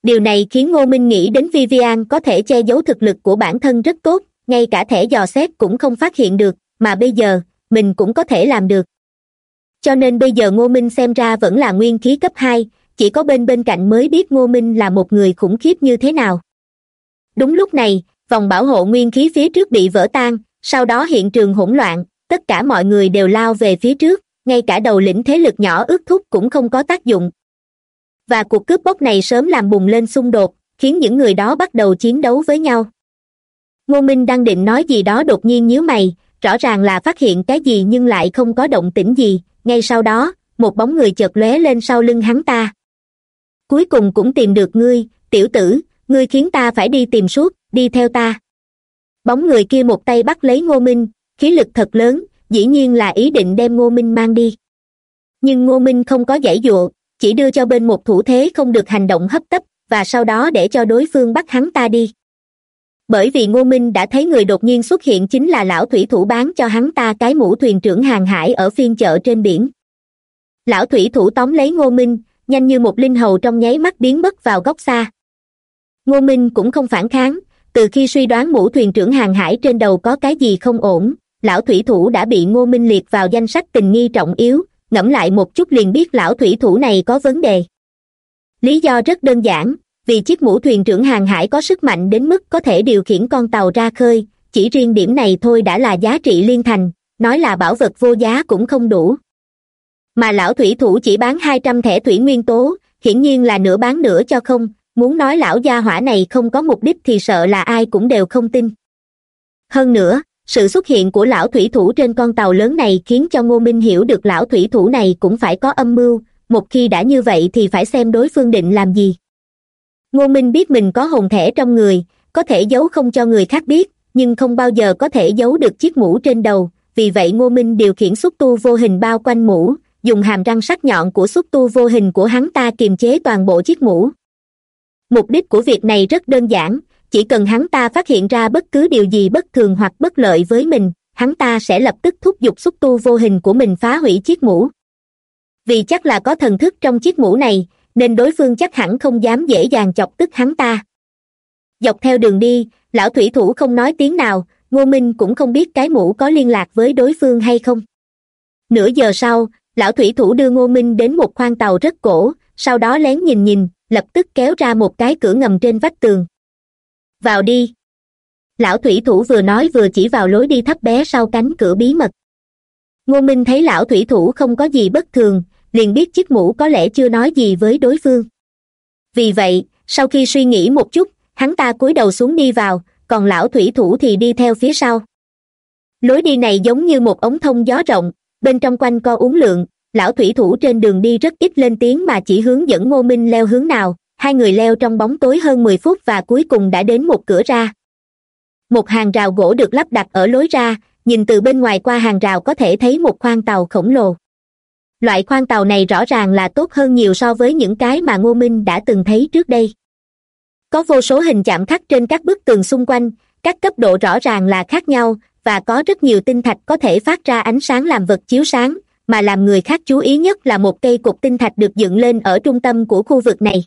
Điều này khiến ngô minh nghĩ đến vivian có thể che giấu thực lực của bản thân rất tốt, ngay cả thẻ dò xét cũng không phát hiện được, mà bây giờ, mình cũng có thể làm được. Cho nên bây giờ ngô minh xem ra vẫn là nguyên khí cấp hai, chỉ có bên bên cạnh mới biết ngô minh là một người khủng khiếp như thế nào. Đúng lúc này, vòng bảo hộ nguyên khí phía trước bị vỡ tan, sau đó hiện trường hỗn loạn tất cả mọi người đều lao về phía trước, ngay cả đầu lĩnh thế lực nhỏ ước thúc cũng không có tác dụng. Và cuộc cướp bóc này sớm làm bùng lên xung đột, khiến những người đó bắt đầu chiến đấu với nhau. Ngô minh đang định nói gì đó đột nhiên nhíu mày, rõ ràng là phát hiện cái gì nhưng lại không có động tĩnh gì, ngay sau đó, một bóng người chợt lóe lên sau lưng hắn ta. Cuối cùng cũng tìm được ngươi, tiểu tử, ngươi khiến ta phải đi tìm suốt, đi theo ta. Bóng người kia một tay bắt lấy ngô minh khí lực thật lớn, dĩ nhiên là ý định đem ngô minh mang đi. Nhưng ngô minh không có giải dụa, chỉ đưa cho bên một thủ thế không được hành động hấp tấp, và sau đó để cho đối phương bắt hắn ta đi. Bởi vì ngô minh đã thấy người đột nhiên xuất hiện chính là lão thủy thủ bán cho hắn ta cái mũ thuyền trưởng hàng hải ở phiên chợ trên biển. Lão thủy thủ tóm lấy ngô minh, nhanh như một linh hầu trong nháy mắt biến mất vào góc xa. Ngô minh cũng không phản kháng, từ khi suy đoán mũ thuyền trưởng hàng hải trên đầu có cái gì không ổn lão thủy thủ đã bị ngô minh liệt vào danh sách tình nghi trọng yếu. Ngẫm lại một chút liền biết lão thủy thủ này có vấn đề. Lý do rất đơn giản, vì chiếc mũ thuyền trưởng hàng hải có sức mạnh đến mức có thể điều khiển con tàu ra khơi. Chỉ riêng điểm này thôi đã là giá trị liên thành, nói là bảo vật vô giá cũng không đủ. Mà lão thủy thủ chỉ bán hai trăm thẻ thủy nguyên tố, hiển nhiên là nửa bán nửa cho không. Muốn nói lão gia hỏa này không có mục đích thì sợ là ai cũng đều không tin. Hơn nữa sự xuất hiện của lão thủy thủ trên con tàu lớn này khiến cho ngô minh hiểu được lão thủy thủ này cũng phải có âm mưu, một khi đã như vậy thì phải xem đối phương định làm gì. Ngô minh biết mình có hồn thẻ trong người, có thể giấu không cho người khác biết, nhưng không bao giờ có thể giấu được chiếc mũ trên đầu, vì vậy ngô minh điều khiển xúc tu vô hình bao quanh mũ, dùng hàm răng sắc nhọn của xúc tu vô hình của hắn ta kiềm chế toàn bộ chiếc mũ. Mục đích của việc này rất đơn giản chỉ cần hắn ta phát hiện ra bất cứ điều gì bất thường hoặc bất lợi với mình, hắn ta sẽ lập tức thúc giục xúc tu vô hình của mình phá hủy chiếc mũ. Vì chắc là có thần thức trong chiếc mũ này, nên đối phương chắc hẳn không dám dễ dàng chọc tức hắn ta. Dọc theo đường đi, lão thủy thủ không nói tiếng nào, ngô minh cũng không biết cái mũ có liên lạc với đối phương hay không. Nửa giờ sau, lão thủy thủ đưa ngô minh đến một khoang tàu rất cổ, sau đó lén nhìn nhìn, lập tức kéo ra một cái cửa ngầm trên vách tường vào đi. Lão thủy thủ vừa nói vừa chỉ vào lối đi thấp bé sau cánh cửa bí mật. Ngô minh thấy lão thủy thủ không có gì bất thường, liền biết chiếc mũ có lẽ chưa nói gì với đối phương. Vì vậy, sau khi suy nghĩ một chút, hắn ta cúi đầu xuống đi vào, còn lão thủy thủ thì đi theo phía sau. Lối đi này giống như một ống thông gió rộng, bên trong quanh co uốn lượn, lão thủy thủ trên đường đi rất ít lên tiếng mà chỉ hướng dẫn ngô minh leo hướng nào hai người leo trong bóng tối hơn mười phút và cuối cùng đã đến một cửa ra. Một hàng rào gỗ được lắp đặt ở lối ra, nhìn từ bên ngoài qua hàng rào có thể thấy một khoang tàu khổng lồ. Loại khoang tàu này rõ ràng là tốt hơn nhiều so với những cái mà ngô minh đã từng thấy trước đây. Có vô số hình chạm khắc trên các bức tường xung quanh, các cấp độ rõ ràng là khác nhau, và có rất nhiều tinh thạch có thể phát ra ánh sáng làm vật chiếu sáng, mà làm người khác chú ý nhất là một cây cục tinh thạch được dựng lên ở trung tâm của khu vực này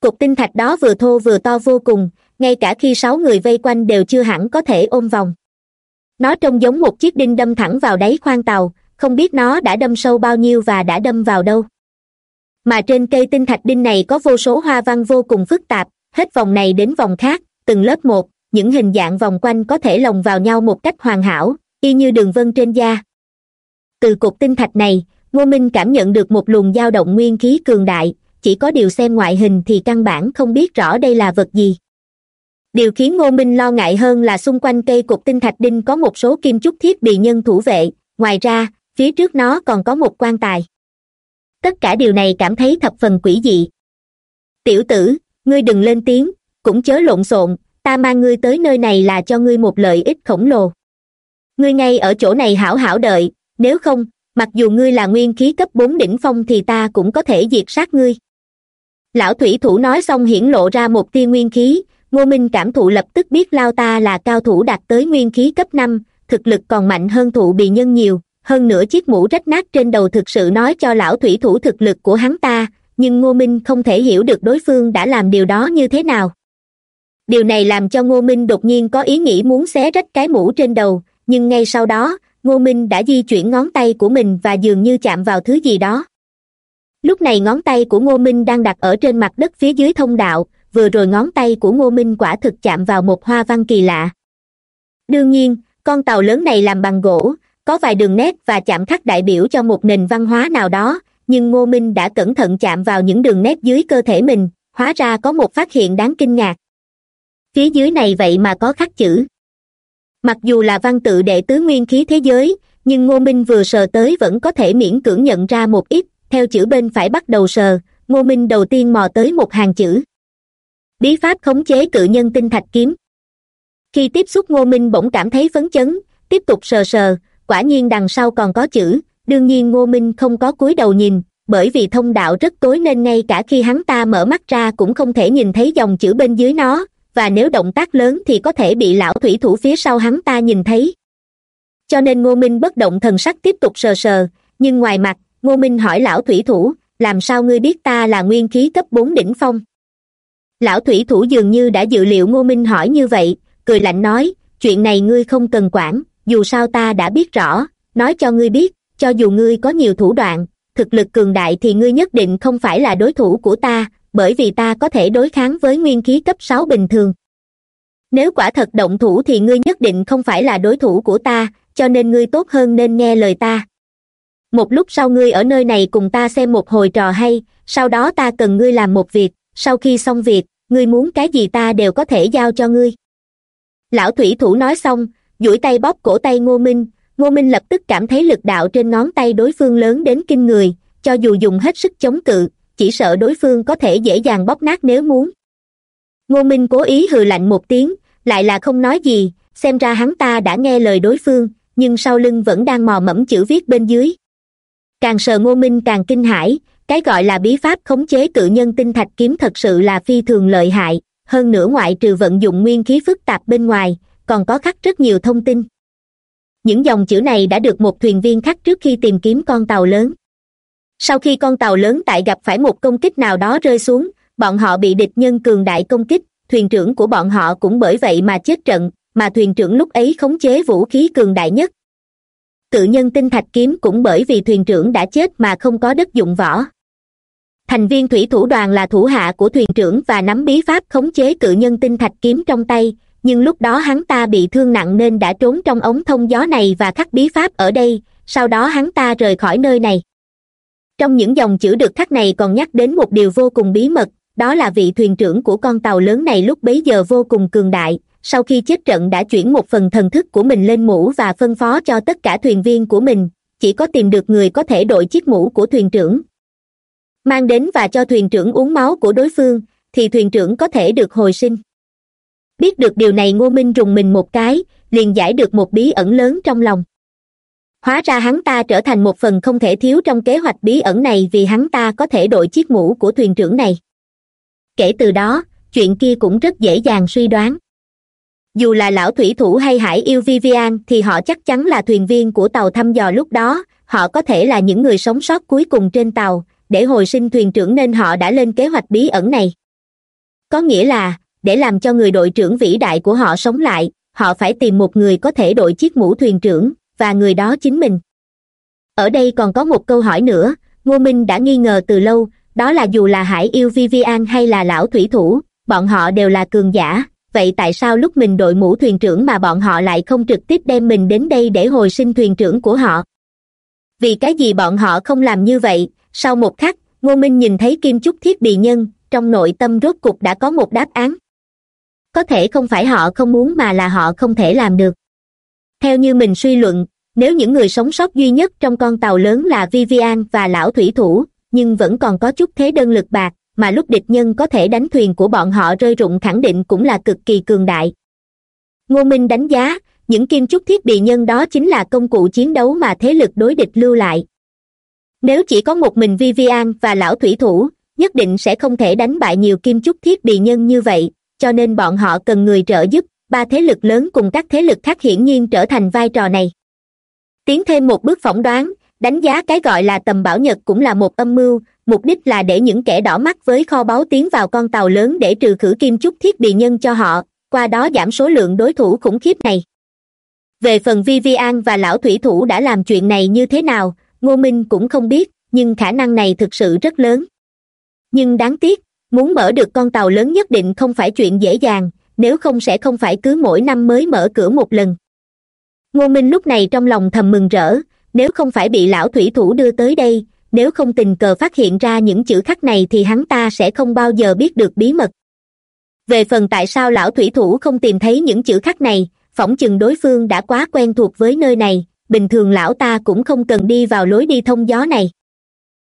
cục tinh thạch đó vừa thô vừa to vô cùng, ngay cả khi sáu người vây quanh đều chưa hẳn có thể ôm vòng. Nó trông giống một chiếc đinh đâm thẳng vào đáy khoang tàu, không biết nó đã đâm sâu bao nhiêu và đã đâm vào đâu. Mà trên cây tinh thạch đinh này có vô số hoa văn vô cùng phức tạp, hết vòng này đến vòng khác, từng lớp một, những hình dạng vòng quanh có thể lồng vào nhau một cách hoàn hảo, y như đường vân trên da. Từ cục tinh thạch này, ngô minh cảm nhận được một luồng dao động nguyên khí cường đại chỉ có điều xem ngoại hình thì căn bản không biết rõ đây là vật gì. Điều khiến ngô minh lo ngại hơn là xung quanh cây cục tinh thạch đinh có một số kim chúc thiết bị nhân thủ vệ, ngoài ra, phía trước nó còn có một quan tài. Tất cả điều này cảm thấy thập phần quỷ dị. Tiểu tử, ngươi đừng lên tiếng, cũng chớ lộn xộn, ta mang ngươi tới nơi này là cho ngươi một lợi ích khổng lồ. Ngươi ngay ở chỗ này hảo hảo đợi, nếu không, mặc dù ngươi là nguyên khí cấp bốn đỉnh phong thì ta cũng có thể diệt sát ngươi lão thủy thủ nói xong hiển lộ ra một tia nguyên khí. Ngô minh cảm thụ lập tức biết lao ta là cao thủ đạt tới nguyên khí cấp năm, thực lực còn mạnh hơn thụ bị nhân nhiều. Hơn nữa chiếc mũ rách nát trên đầu thực sự nói cho lão thủy thủ thực lực của hắn ta, nhưng ngô minh không thể hiểu được đối phương đã làm điều đó như thế nào. Điều này làm cho ngô minh đột nhiên có ý nghĩ muốn xé rách cái mũ trên đầu, nhưng ngay sau đó, ngô minh đã di chuyển ngón tay của mình và dường như chạm vào thứ gì đó lúc này ngón tay của ngô minh đang đặt ở trên mặt đất phía dưới thông đạo, vừa rồi ngón tay của ngô minh quả thực chạm vào một hoa văn kỳ lạ. Đương nhiên, con tàu lớn này làm bằng gỗ, có vài đường nét và chạm khắc đại biểu cho một nền văn hóa nào đó, nhưng ngô minh đã cẩn thận chạm vào những đường nét dưới cơ thể mình, hóa ra có một phát hiện đáng kinh ngạc. Phía dưới này vậy mà có khắc chữ. Mặc dù là văn tự đệ tứ nguyên khí thế giới, nhưng ngô minh vừa sờ tới vẫn có thể miễn cưỡng nhận ra một ít theo chữ bên phải bắt đầu sờ, ngô minh đầu tiên mò tới một hàng chữ. Bí pháp khống chế cự nhân tinh thạch kiếm. Khi tiếp xúc ngô minh bỗng cảm thấy phấn chấn, tiếp tục sờ sờ, quả nhiên đằng sau còn có chữ, đương nhiên ngô minh không có cúi đầu nhìn, bởi vì thông đạo rất tối nên ngay cả khi hắn ta mở mắt ra cũng không thể nhìn thấy dòng chữ bên dưới nó, và nếu động tác lớn thì có thể bị lão thủy thủ phía sau hắn ta nhìn thấy. Cho nên ngô minh bất động thần sắc tiếp tục sờ sờ, nhưng ngoài mặt ngô minh hỏi lão thủy thủ, làm sao ngươi biết ta là nguyên khí cấp bốn đỉnh phong? Lão thủy thủ dường như đã dự liệu ngô minh hỏi như vậy, cười lạnh nói, chuyện này ngươi không cần quản, dù sao ta đã biết rõ, nói cho ngươi biết, cho dù ngươi có nhiều thủ đoạn, thực lực cường đại thì ngươi nhất định không phải là đối thủ của ta, bởi vì ta có thể đối kháng với nguyên khí cấp sáu bình thường. Nếu quả thật động thủ thì ngươi nhất định không phải là đối thủ của ta, cho nên ngươi tốt hơn nên nghe lời ta một lúc sau ngươi ở nơi này cùng ta xem một hồi trò hay, sau đó ta cần ngươi làm một việc, sau khi xong việc, ngươi muốn cái gì ta đều có thể giao cho ngươi. Lão thủy thủ nói xong, duỗi tay bóp cổ tay ngô minh ngô minh lập tức cảm thấy lực đạo trên ngón tay đối phương lớn đến kinh người, cho dù dùng hết sức chống cự, chỉ sợ đối phương có thể dễ dàng bóp nát nếu muốn. Ngô minh cố ý hừ lạnh một tiếng, lại là không nói gì, xem ra hắn ta đã nghe lời đối phương, nhưng sau lưng vẫn đang mò mẫm chữ viết bên dưới càng sờ ngô minh càng kinh hãi, cái gọi là bí pháp khống chế cự nhân tinh thạch kiếm thật sự là phi thường lợi hại, hơn nữa ngoại trừ vận dụng nguyên khí phức tạp bên ngoài, còn có khắc rất nhiều thông tin. Những dòng chữ này đã được một thuyền viên khắc trước khi tìm kiếm con tàu lớn. Sau khi con tàu lớn tại gặp phải một công kích nào đó rơi xuống, bọn họ bị địch nhân cường đại công kích, thuyền trưởng của bọn họ cũng bởi vậy mà chết trận, mà thuyền trưởng lúc ấy khống chế vũ khí cường đại nhất Tự nhân tinh thạch kiếm cũng bởi vì thuyền trưởng đã chết mà không có đất dụng võ. Thành viên thủy thủ đoàn là thủ hạ của thuyền trưởng và nắm bí pháp khống chế cự nhân tinh thạch kiếm trong tay, nhưng lúc đó hắn ta bị thương nặng nên đã trốn trong ống thông gió này và khắc bí pháp ở đây, sau đó hắn ta rời khỏi nơi này. Trong những dòng chữ được khắc này còn nhắc đến một điều vô cùng bí mật, đó là vị thuyền trưởng của con tàu lớn này lúc bấy giờ vô cùng cường đại sau khi chết trận đã chuyển một phần thần thức của mình lên mũ và phân phó cho tất cả thuyền viên của mình, chỉ có tìm được người có thể đội chiếc mũ của thuyền trưởng. Mang đến và cho thuyền trưởng uống máu của đối phương, thì thuyền trưởng có thể được hồi sinh. Biết được điều này, ngô minh rùng mình một cái, liền giải được một bí ẩn lớn trong lòng. Hóa ra hắn ta trở thành một phần không thể thiếu trong kế hoạch bí ẩn này vì hắn ta có thể đội chiếc mũ của thuyền trưởng này. Kể từ đó, chuyện kia cũng rất dễ dàng suy đoán dù là lão thủy thủ hay hải yêu vivian, thì họ chắc chắn là thuyền viên của tàu thăm dò lúc đó. Họ có thể là những người sống sót cuối cùng trên tàu. Để hồi sinh thuyền trưởng nên họ đã lên kế hoạch bí ẩn này. Có nghĩa là, để làm cho người đội trưởng vĩ đại của họ sống lại, họ phải tìm một người có thể đội chiếc mũ thuyền trưởng, và người đó chính mình. Ở đây còn có một câu hỏi nữa, ngô minh đã nghi ngờ từ lâu, đó là dù là hải yêu vivian hay là lão thủy thủ, bọn họ đều là cường giả vậy tại sao lúc mình đội mũ thuyền trưởng mà bọn họ lại không trực tiếp đem mình đến đây để hồi sinh thuyền trưởng của họ? Vì cái gì bọn họ không làm như vậy? Sau một khắc, ngô minh nhìn thấy kim chúc thiết bị nhân, trong nội tâm rốt cục đã có một đáp án. Có thể không phải họ không muốn mà là họ không thể làm được. Theo như mình suy luận, nếu những người sống sót duy nhất trong con tàu lớn là vivian và lão thủy thủ, nhưng vẫn còn có chút thế đơn lực bạc mà lúc địch nhân có thể đánh thuyền của bọn họ rơi rụng khẳng định cũng là cực kỳ cường đại. Ngô minh đánh giá, những kim trúc thiết bị nhân đó chính là công cụ chiến đấu mà thế lực đối địch lưu lại. Nếu chỉ có một mình vivian và lão thủy thủ, nhất định sẽ không thể đánh bại nhiều kim trúc thiết bị nhân như vậy, cho nên bọn họ cần người trợ giúp, ba thế lực lớn cùng các thế lực khác hiển nhiên trở thành vai trò này. Tiến thêm một bước phỏng đoán đánh giá cái gọi là tầm bảo nhật cũng là một âm mưu, mục đích là để những kẻ đỏ mắt với kho báu tiến vào con tàu lớn để trừ khử kim chúc thiết bị nhân cho họ, qua đó giảm số lượng đối thủ khủng khiếp này. Về phần vivian và lão thủy thủ đã làm chuyện này như thế nào, ngô minh cũng không biết, nhưng khả năng này thực sự rất lớn. Nhưng đáng tiếc, muốn mở được con tàu lớn nhất định không phải chuyện dễ dàng, nếu không sẽ không phải cứ mỗi năm mới mở cửa một lần. Ngô minh lúc này trong lòng thầm mừng rỡ nếu không phải bị lão thủy thủ đưa tới đây, nếu không tình cờ phát hiện ra những chữ khắc này thì hắn ta sẽ không bao giờ biết được bí mật. Về phần tại sao lão thủy thủ không tìm thấy những chữ khắc này, phỏng chừng đối phương đã quá quen thuộc với nơi này, bình thường lão ta cũng không cần đi vào lối đi thông gió này.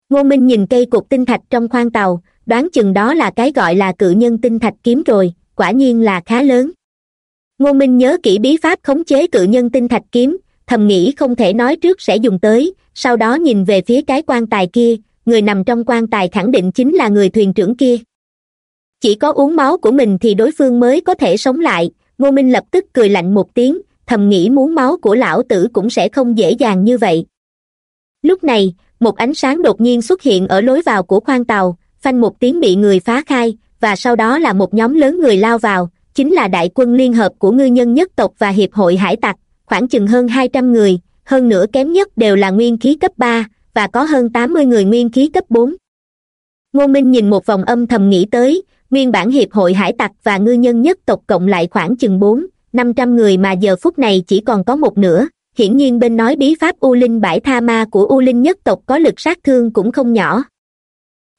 Ngô minh nhìn cây cục tinh thạch trong khoang tàu, đoán chừng đó là cái gọi là cự nhân tinh thạch kiếm rồi, quả nhiên là khá lớn. Ngô minh nhớ kỹ bí pháp khống chế cự nhân tinh thạch kiếm thầm nghĩ không thể nói trước sẽ dùng tới, sau đó nhìn về phía cái quan tài kia, người nằm trong quan tài khẳng định chính là người thuyền trưởng kia. Chỉ có uống máu của mình thì đối phương mới có thể sống lại, ngô minh lập tức cười lạnh một tiếng, thầm nghĩ muốn máu của lão tử cũng sẽ không dễ dàng như vậy. Lúc này, một ánh sáng đột nhiên xuất hiện ở lối vào của khoang tàu, phanh một tiếng bị người phá khai, và sau đó là một nhóm lớn người lao vào, chính là đại quân liên hợp của ngư nhân nhất tộc và hiệp hội hải tặc khoảng chừng hơn hai trăm người, hơn nữa kém nhất đều là nguyên khí cấp ba, và có hơn tám mươi người nguyên khí cấp bốn. Ngô minh nhìn một vòng âm thầm nghĩ tới, nguyên bản hiệp hội hải tặc và ngư nhân nhất tộc cộng lại khoảng chừng bốn, năm trăm người mà giờ phút này chỉ còn có một nửa. Hiển nhiên bên nói bí pháp u linh bãi tha ma của u linh nhất tộc có lực sát thương cũng không nhỏ.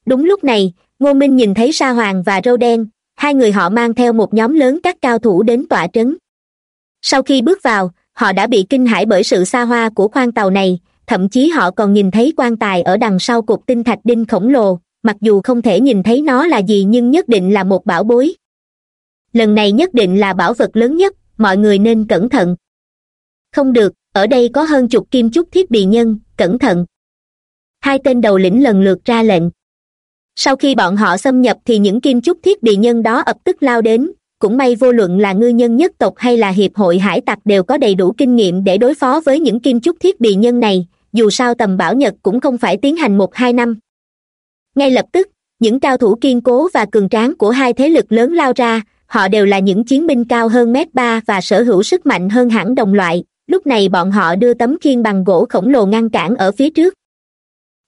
Đúng lúc này, ngô minh nhìn thấy sa hoàng và râu đen, hai người họ mang theo một nhóm lớn các cao thủ đến tọa trấn. Sau khi bước vào họ đã bị kinh hãi bởi sự xa hoa của khoang tàu này, thậm chí họ còn nhìn thấy quan tài ở đằng sau cục tinh thạch đinh khổng lồ, mặc dù không thể nhìn thấy nó là gì nhưng nhất định là một bảo bối. Lần này nhất định là bảo vật lớn nhất, mọi người nên cẩn thận. Không được, ở đây có hơn chục kim chúc thiết bị nhân, cẩn thận. Hai tên đầu lĩnh lần lượt ra lệnh. Sau khi bọn họ xâm nhập thì những kim chúc thiết bị nhân đó ập tức lao đến cũng may vô luận là ngư nhân nhất tộc hay là hiệp hội hải tặc đều có đầy đủ kinh nghiệm để đối phó với những kim chúc thiết bị nhân này, dù sao tầm bảo nhật cũng không phải tiến hành một hai năm. Ngay lập tức, những cao thủ kiên cố và cường tráng của hai thế lực lớn lao ra, họ đều là những chiến binh cao hơn mét ba và sở hữu sức mạnh hơn hẳn đồng loại, lúc này bọn họ đưa tấm khiên bằng gỗ khổng lồ ngăn cản ở phía trước.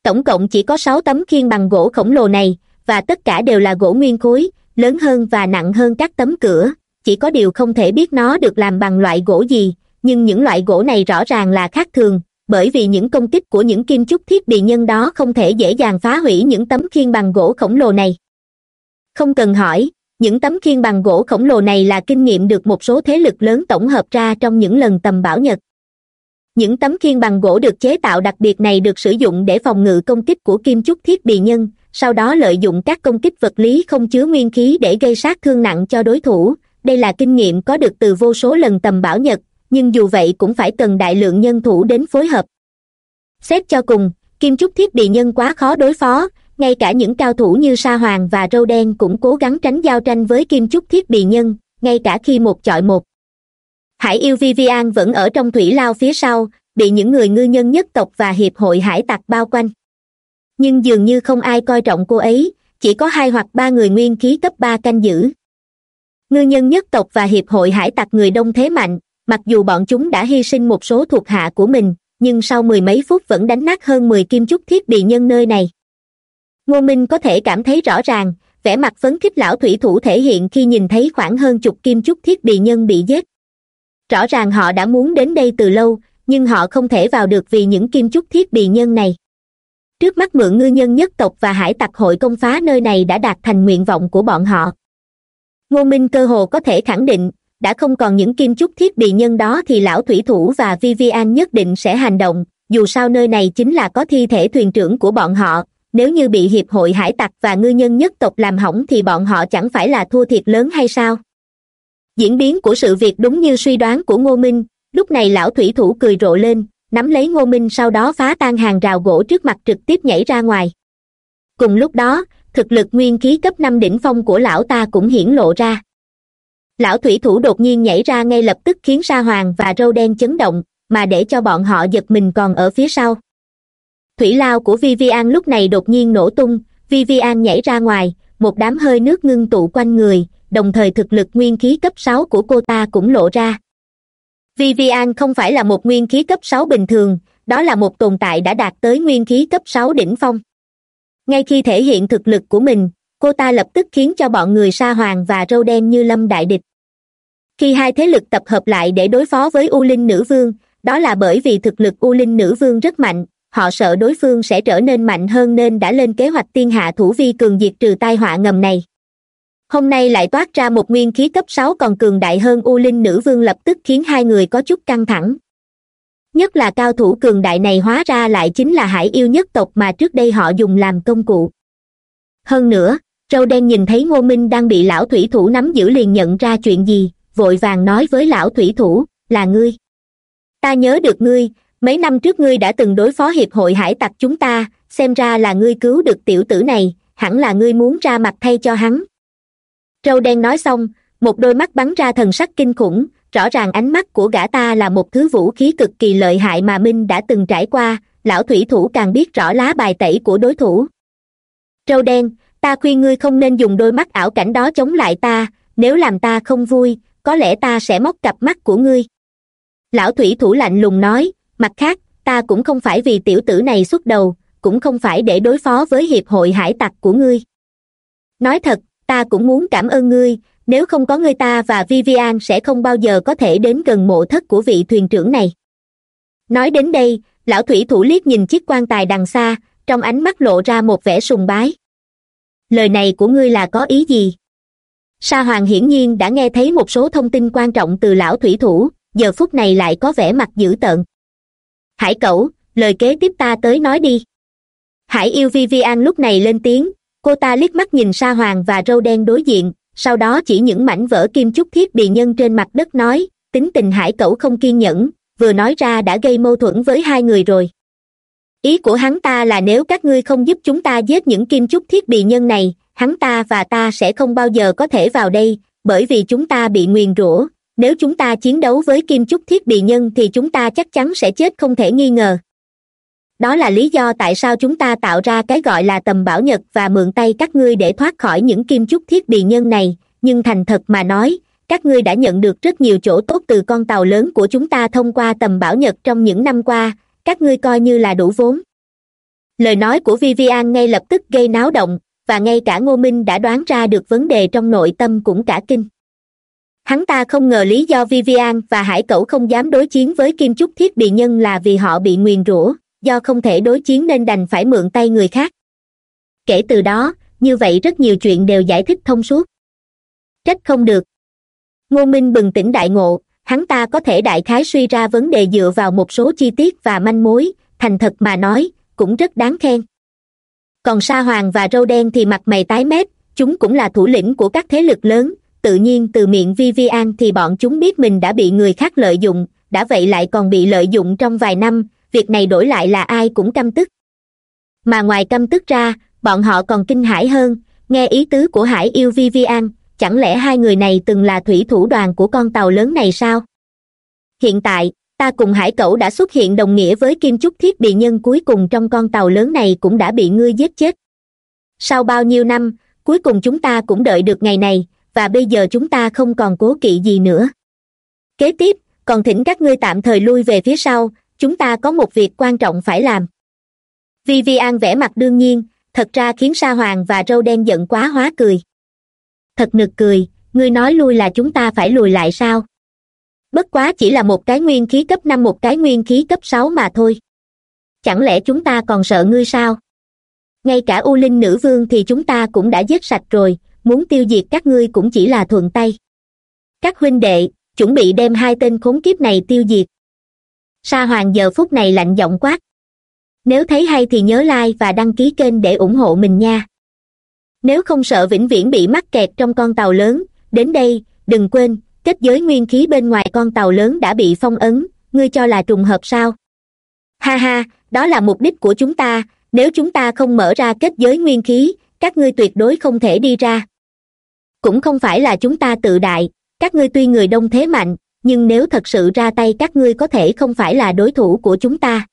Tổng cộng chỉ có sáu tấm khiên bằng gỗ khổng lồ này, và tất cả đều là gỗ nguyên khối lớn hơn và nặng hơn các tấm cửa, chỉ có điều không thể biết nó được làm bằng loại gỗ gì, nhưng những loại gỗ này rõ ràng là khác thường, bởi vì những công kích của những kim chúc thiết bị nhân đó không thể dễ dàng phá hủy những tấm khiên bằng gỗ khổng lồ này. Không cần hỏi, những tấm khiên bằng gỗ khổng lồ này là kinh nghiệm được một số thế lực lớn tổng hợp ra trong những lần tầm bảo nhật. Những tấm khiên bằng gỗ được chế tạo đặc biệt này được sử dụng để phòng ngự công kích của kim chúc thiết bị nhân sau đó lợi dụng các công kích vật lý không chứa nguyên khí để gây sát thương nặng cho đối thủ. Đây là kinh nghiệm có được từ vô số lần tầm bảo nhật, nhưng dù vậy cũng phải cần đại lượng nhân thủ đến phối hợp. Xét cho cùng, kim trúc thiết bị nhân quá khó đối phó, ngay cả những cao thủ như sa hoàng và râu đen cũng cố gắng tránh giao tranh với kim trúc thiết bị nhân, ngay cả khi một chọi một. Hải yêu vivian vẫn ở trong thủy lao phía sau, bị những người ngư nhân nhất tộc và hiệp hội hải tặc bao quanh nhưng dường như không ai coi trọng cô ấy, chỉ có hai hoặc ba người nguyên khí cấp ba canh giữ. Ngư nhân nhất tộc và hiệp hội hải tặc người đông thế mạnh, mặc dù bọn chúng đã hy sinh một số thuộc hạ của mình, nhưng sau mười mấy phút vẫn đánh nát hơn mười kim trúc thiết bị nhân nơi này. Ngô minh có thể cảm thấy rõ ràng, vẻ mặt phấn khích lão thủy thủ thể hiện khi nhìn thấy khoảng hơn chục kim trúc thiết bị nhân bị giết. Rõ ràng họ đã muốn đến đây từ lâu, nhưng họ không thể vào được vì những kim trúc thiết bị nhân này trước mắt mượn ngư nhân nhất tộc và hải tặc hội công phá nơi này đã đạt thành nguyện vọng của bọn họ. Ngô minh cơ hồ có thể khẳng định, đã không còn những kim chúc thiết bị nhân đó thì lão thủy thủ và vivian nhất định sẽ hành động, dù sao nơi này chính là có thi thể thuyền trưởng của bọn họ, nếu như bị hiệp hội hải tặc và ngư nhân nhất tộc làm hỏng thì bọn họ chẳng phải là thua thiệt lớn hay sao? Diễn biến của sự việc đúng như suy đoán của ngô minh, lúc này lão thủy thủ cười rộ lên nắm lấy ngô minh sau đó phá tan hàng rào gỗ trước mặt trực tiếp nhảy ra ngoài. Cùng lúc đó, thực lực nguyên khí cấp năm đỉnh phong của lão ta cũng hiển lộ ra. Lão thủy thủ đột nhiên nhảy ra ngay lập tức khiến sa hoàng và râu đen chấn động, mà để cho bọn họ giật mình còn ở phía sau. Thủy lao của vivian lúc này đột nhiên nổ tung vivian nhảy ra ngoài, một đám hơi nước ngưng tụ quanh người, đồng thời thực lực nguyên khí cấp sáu của cô ta cũng lộ ra vivian không phải là một nguyên khí cấp sáu bình thường, đó là một tồn tại đã đạt tới nguyên khí cấp sáu đỉnh phong. Ngay khi thể hiện thực lực của mình, cô ta lập tức khiến cho bọn người sa hoàng và râu đen như lâm đại địch. Khi hai thế lực tập hợp lại để đối phó với u linh nữ vương, đó là bởi vì thực lực u linh nữ vương rất mạnh, họ sợ đối phương sẽ trở nên mạnh hơn nên đã lên kế hoạch tiên hạ thủ vi cường diệt trừ tai họa ngầm này hôm nay lại toát ra một nguyên khí cấp sáu còn cường đại hơn u linh nữ vương lập tức khiến hai người có chút căng thẳng. Nhất là cao thủ cường đại này hóa ra lại chính là hải yêu nhất tộc mà trước đây họ dùng làm công cụ. Hơn nữa, râu đen nhìn thấy ngô minh đang bị lão thủy thủ nắm giữ liền nhận ra chuyện gì, vội vàng nói với lão thủy thủ, là ngươi. Ta nhớ được ngươi, mấy năm trước ngươi đã từng đối phó hiệp hội hải tặc chúng ta, xem ra là ngươi cứu được tiểu tử này, hẳn là ngươi muốn ra mặt thay cho hắn râu đen nói xong, một đôi mắt bắn ra thần sắc kinh khủng, rõ ràng ánh mắt của gã ta là một thứ vũ khí cực kỳ lợi hại mà minh đã từng trải qua, lão thủy thủ càng biết rõ lá bài tẩy của đối thủ. Râu đen, ta khuyên ngươi không nên dùng đôi mắt ảo cảnh đó chống lại ta, nếu làm ta không vui, có lẽ ta sẽ móc cặp mắt của ngươi. Lão thủy thủ lạnh lùng nói, mặt khác, ta cũng không phải vì tiểu tử này xuất đầu, cũng không phải để đối phó với hiệp hội hải tặc của ngươi. Nói thật ta cũng muốn cảm ơn ngươi, nếu không có ngươi ta và vivian sẽ không bao giờ có thể đến gần mộ thất của vị thuyền trưởng này. Nói đến đây, lão thủy thủ liếc nhìn chiếc quan tài đằng xa, trong ánh mắt lộ ra một vẻ sùng bái. Lời này của ngươi là có ý gì? Sa hoàng hiển nhiên đã nghe thấy một số thông tin quan trọng từ lão thủy thủ, giờ phút này lại có vẻ mặt dữ tợn. Hải cẩu, lời kế tiếp ta tới nói đi. Hải yêu vivian lúc này lên tiếng cô ta liếc mắt nhìn sa hoàng và râu đen đối diện, sau đó chỉ những mảnh vỡ kim chúc thiết bị nhân trên mặt đất nói, tính tình hải cẩu không kiên nhẫn, vừa nói ra đã gây mâu thuẫn với hai người rồi. Ý của hắn ta là nếu các ngươi không giúp chúng ta giết những kim chúc thiết bị nhân này, hắn ta và ta sẽ không bao giờ có thể vào đây, bởi vì chúng ta bị nguyền rủa. Nếu chúng ta chiến đấu với kim chúc thiết bị nhân thì chúng ta chắc chắn sẽ chết không thể nghi ngờ đó là lý do tại sao chúng ta tạo ra cái gọi là tầm bảo nhật và mượn tay các ngươi để thoát khỏi những kim chúc thiết bị nhân này. Nhưng thành thật mà nói, các ngươi đã nhận được rất nhiều chỗ tốt từ con tàu lớn của chúng ta thông qua tầm bảo nhật trong những năm qua. Các ngươi coi như là đủ vốn. Lời nói của vivian ngay lập tức gây náo động, và ngay cả ngô minh đã đoán ra được vấn đề trong nội tâm cũng cả kinh. Hắn ta không ngờ lý do vivian và hải cẩu không dám đối chiến với kim trúc thiết bị nhân là vì họ bị nguyền rủa do không thể đối chiến nên đành phải mượn tay người khác. Kể từ đó, như vậy rất nhiều chuyện đều giải thích thông suốt. Trách không được. Ngô minh bừng tỉnh đại ngộ, hắn ta có thể đại khái suy ra vấn đề dựa vào một số chi tiết và manh mối, thành thật mà nói, cũng rất đáng khen. Còn sa hoàng và râu đen thì mặt mày tái mét, chúng cũng là thủ lĩnh của các thế lực lớn, tự nhiên từ miệng vi vi an thì bọn chúng biết mình đã bị người khác lợi dụng, đã vậy lại còn bị lợi dụng trong vài năm việc này đổi lại là ai cũng căm tức. Mà ngoài căm tức ra, bọn họ còn kinh hãi hơn. Nghe ý tứ của hải yêu vi vi an chẳng lẽ hai người này từng là thủy thủ đoàn của con tàu lớn này sao? Hiện tại, ta cùng hải cẩu đã xuất hiện đồng nghĩa với kim trúc thiết bị nhân cuối cùng trong con tàu lớn này cũng đã bị ngươi giết chết. Sau bao nhiêu năm, cuối cùng chúng ta cũng đợi được ngày này, và bây giờ chúng ta không còn cố kỵ gì nữa. Kế tiếp, còn thỉnh các ngươi tạm thời lui về phía sau chúng ta có một việc quan trọng phải làm. Vi vi an vẽ mặt đương nhiên, thật ra khiến sa hoàng và râu đen giận quá hóa cười. Thật nực cười, ngươi nói lui là chúng ta phải lùi lại sao? Bất quá chỉ là một cái nguyên khí cấp năm, một cái nguyên khí cấp sáu mà thôi. Chẳng lẽ chúng ta còn sợ ngươi sao? Ngay cả u linh nữ vương thì chúng ta cũng đã giết sạch rồi, muốn tiêu diệt các ngươi cũng chỉ là thuận tay. Các huynh đệ, chuẩn bị đem hai tên khốn kiếp này tiêu diệt sa hoàng giờ phút này lạnh giọng quát. Nếu thấy hay thì nhớ like và đăng ký kênh để ủng hộ mình nha. Nếu không sợ vĩnh viễn bị mắc kẹt trong con tàu lớn, đến đây, đừng quên, kết giới nguyên khí bên ngoài con tàu lớn đã bị phong ấn, ngươi cho là trùng hợp sao? Ha ha, đó là mục đích của chúng ta, nếu chúng ta không mở ra kết giới nguyên khí, các ngươi tuyệt đối không thể đi ra. Cũng không phải là chúng ta tự đại, các ngươi tuy người đông thế mạnh nhưng nếu thật sự ra tay các ngươi có thể không phải là đối thủ của chúng ta.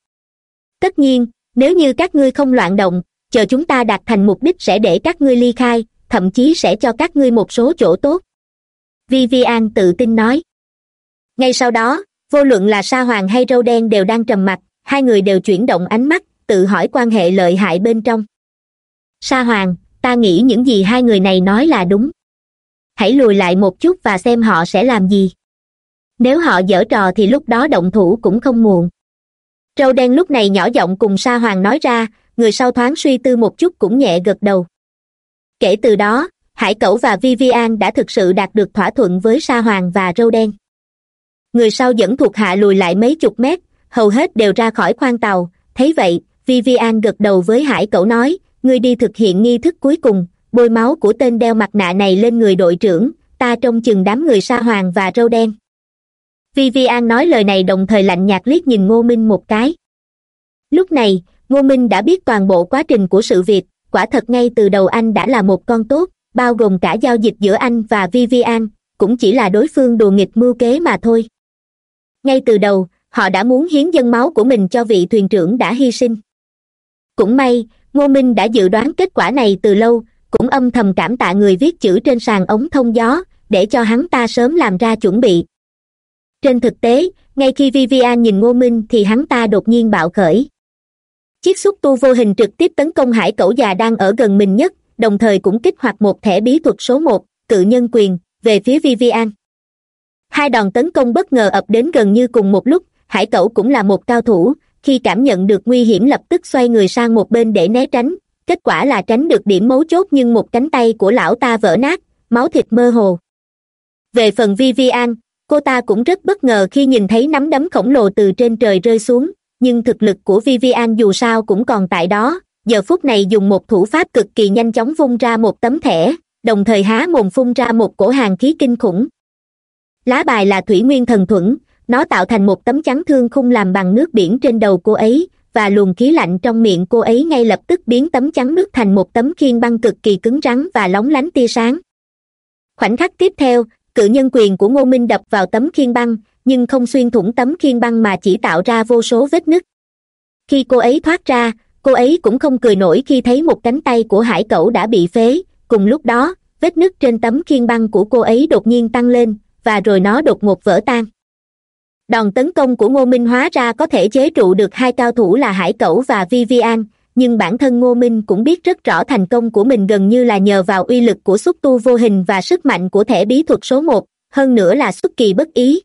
Tất nhiên, nếu như các ngươi không loạn động, chờ chúng ta đạt thành mục đích sẽ để các ngươi ly khai, thậm chí sẽ cho các ngươi một số chỗ tốt. Vivian tự tin nói. Ngay sau đó, vô luận là sa hoàng hay râu đen đều đang trầm mặc, hai người đều chuyển động ánh mắt, tự hỏi quan hệ lợi hại bên trong. Sa hoàng, ta nghĩ những gì hai người này nói là đúng. Hãy lùi lại một chút và xem họ sẽ làm gì nếu họ dở trò thì lúc đó động thủ cũng không muộn. Râu đen lúc này nhỏ giọng cùng sa hoàng nói ra, người sau thoáng suy tư một chút cũng nhẹ gật đầu. Kể từ đó, hải cẩu và vivian đã thực sự đạt được thỏa thuận với sa hoàng và râu đen. Người sau dẫn thuộc hạ lùi lại mấy chục mét, hầu hết đều ra khỏi khoang tàu. Thấy vậy, vivian gật đầu với hải cẩu nói, ngươi đi thực hiện nghi thức cuối cùng, bôi máu của tên đeo mặt nạ này lên người đội trưởng, ta trông chừng đám người sa hoàng và râu đen vivian nói lời này đồng thời lạnh nhạt liếc nhìn ngô minh một cái. Lúc này, ngô minh đã biết toàn bộ quá trình của sự việc, quả thật ngay từ đầu anh đã là một con tốt, bao gồm cả giao dịch giữa anh và vivian, cũng chỉ là đối phương đùa nghịch mưu kế mà thôi. Ngay từ đầu, họ đã muốn hiến dân máu của mình cho vị thuyền trưởng đã hy sinh. Cũng may, ngô minh đã dự đoán kết quả này từ lâu, cũng âm thầm cảm tạ người viết chữ trên sàn ống thông gió, để cho hắn ta sớm làm ra chuẩn bị trên thực tế, ngay khi vivian nhìn ngô minh thì hắn ta đột nhiên bạo khởi. Chiếc xúc tu vô hình trực tiếp tấn công hải cẩu già đang ở gần mình nhất, đồng thời cũng kích hoạt một thẻ bí thuật số một, cự nhân quyền, về phía vivian. Hai đòn tấn công bất ngờ ập đến gần như cùng một lúc, hải cẩu cũng là một cao thủ, khi cảm nhận được nguy hiểm lập tức xoay người sang một bên để né tránh. Kết quả là tránh được điểm mấu chốt nhưng một cánh tay của lão ta vỡ nát, máu thịt mơ hồ. Về phần vivian cô ta cũng rất bất ngờ khi nhìn thấy nắm đấm khổng lồ từ trên trời rơi xuống, nhưng thực lực của vivian dù sao cũng còn tại đó. Giờ phút này dùng một thủ pháp cực kỳ nhanh chóng vung ra một tấm thẻ, đồng thời há mồm phun ra một cổ hàng khí kinh khủng. Lá bài là thủy nguyên thần thuẫn, nó tạo thành một tấm chắn thương khung làm bằng nước biển trên đầu cô ấy, và luồng khí lạnh trong miệng cô ấy ngay lập tức biến tấm chắn nước thành một tấm khiên băng cực kỳ cứng rắn và lóng lánh tia sáng. Khoảnh khắc tiếp theo cự nhân quyền của ngô minh đập vào tấm khiên băng, nhưng không xuyên thủng tấm khiên băng mà chỉ tạo ra vô số vết nứt. Khi cô ấy thoát ra, cô ấy cũng không cười nổi khi thấy một cánh tay của hải cẩu đã bị phế. Cùng lúc đó, vết nứt trên tấm khiên băng của cô ấy đột nhiên tăng lên, và rồi nó đột ngột vỡ tan. Đòn tấn công của ngô minh hóa ra có thể chế trụ được hai cao thủ là hải cẩu và vivian nhưng bản thân ngô minh cũng biết rất rõ thành công của mình gần như là nhờ vào uy lực của xúc tu vô hình và sức mạnh của thẻ bí thuật số một, hơn nữa là xuất kỳ bất ý.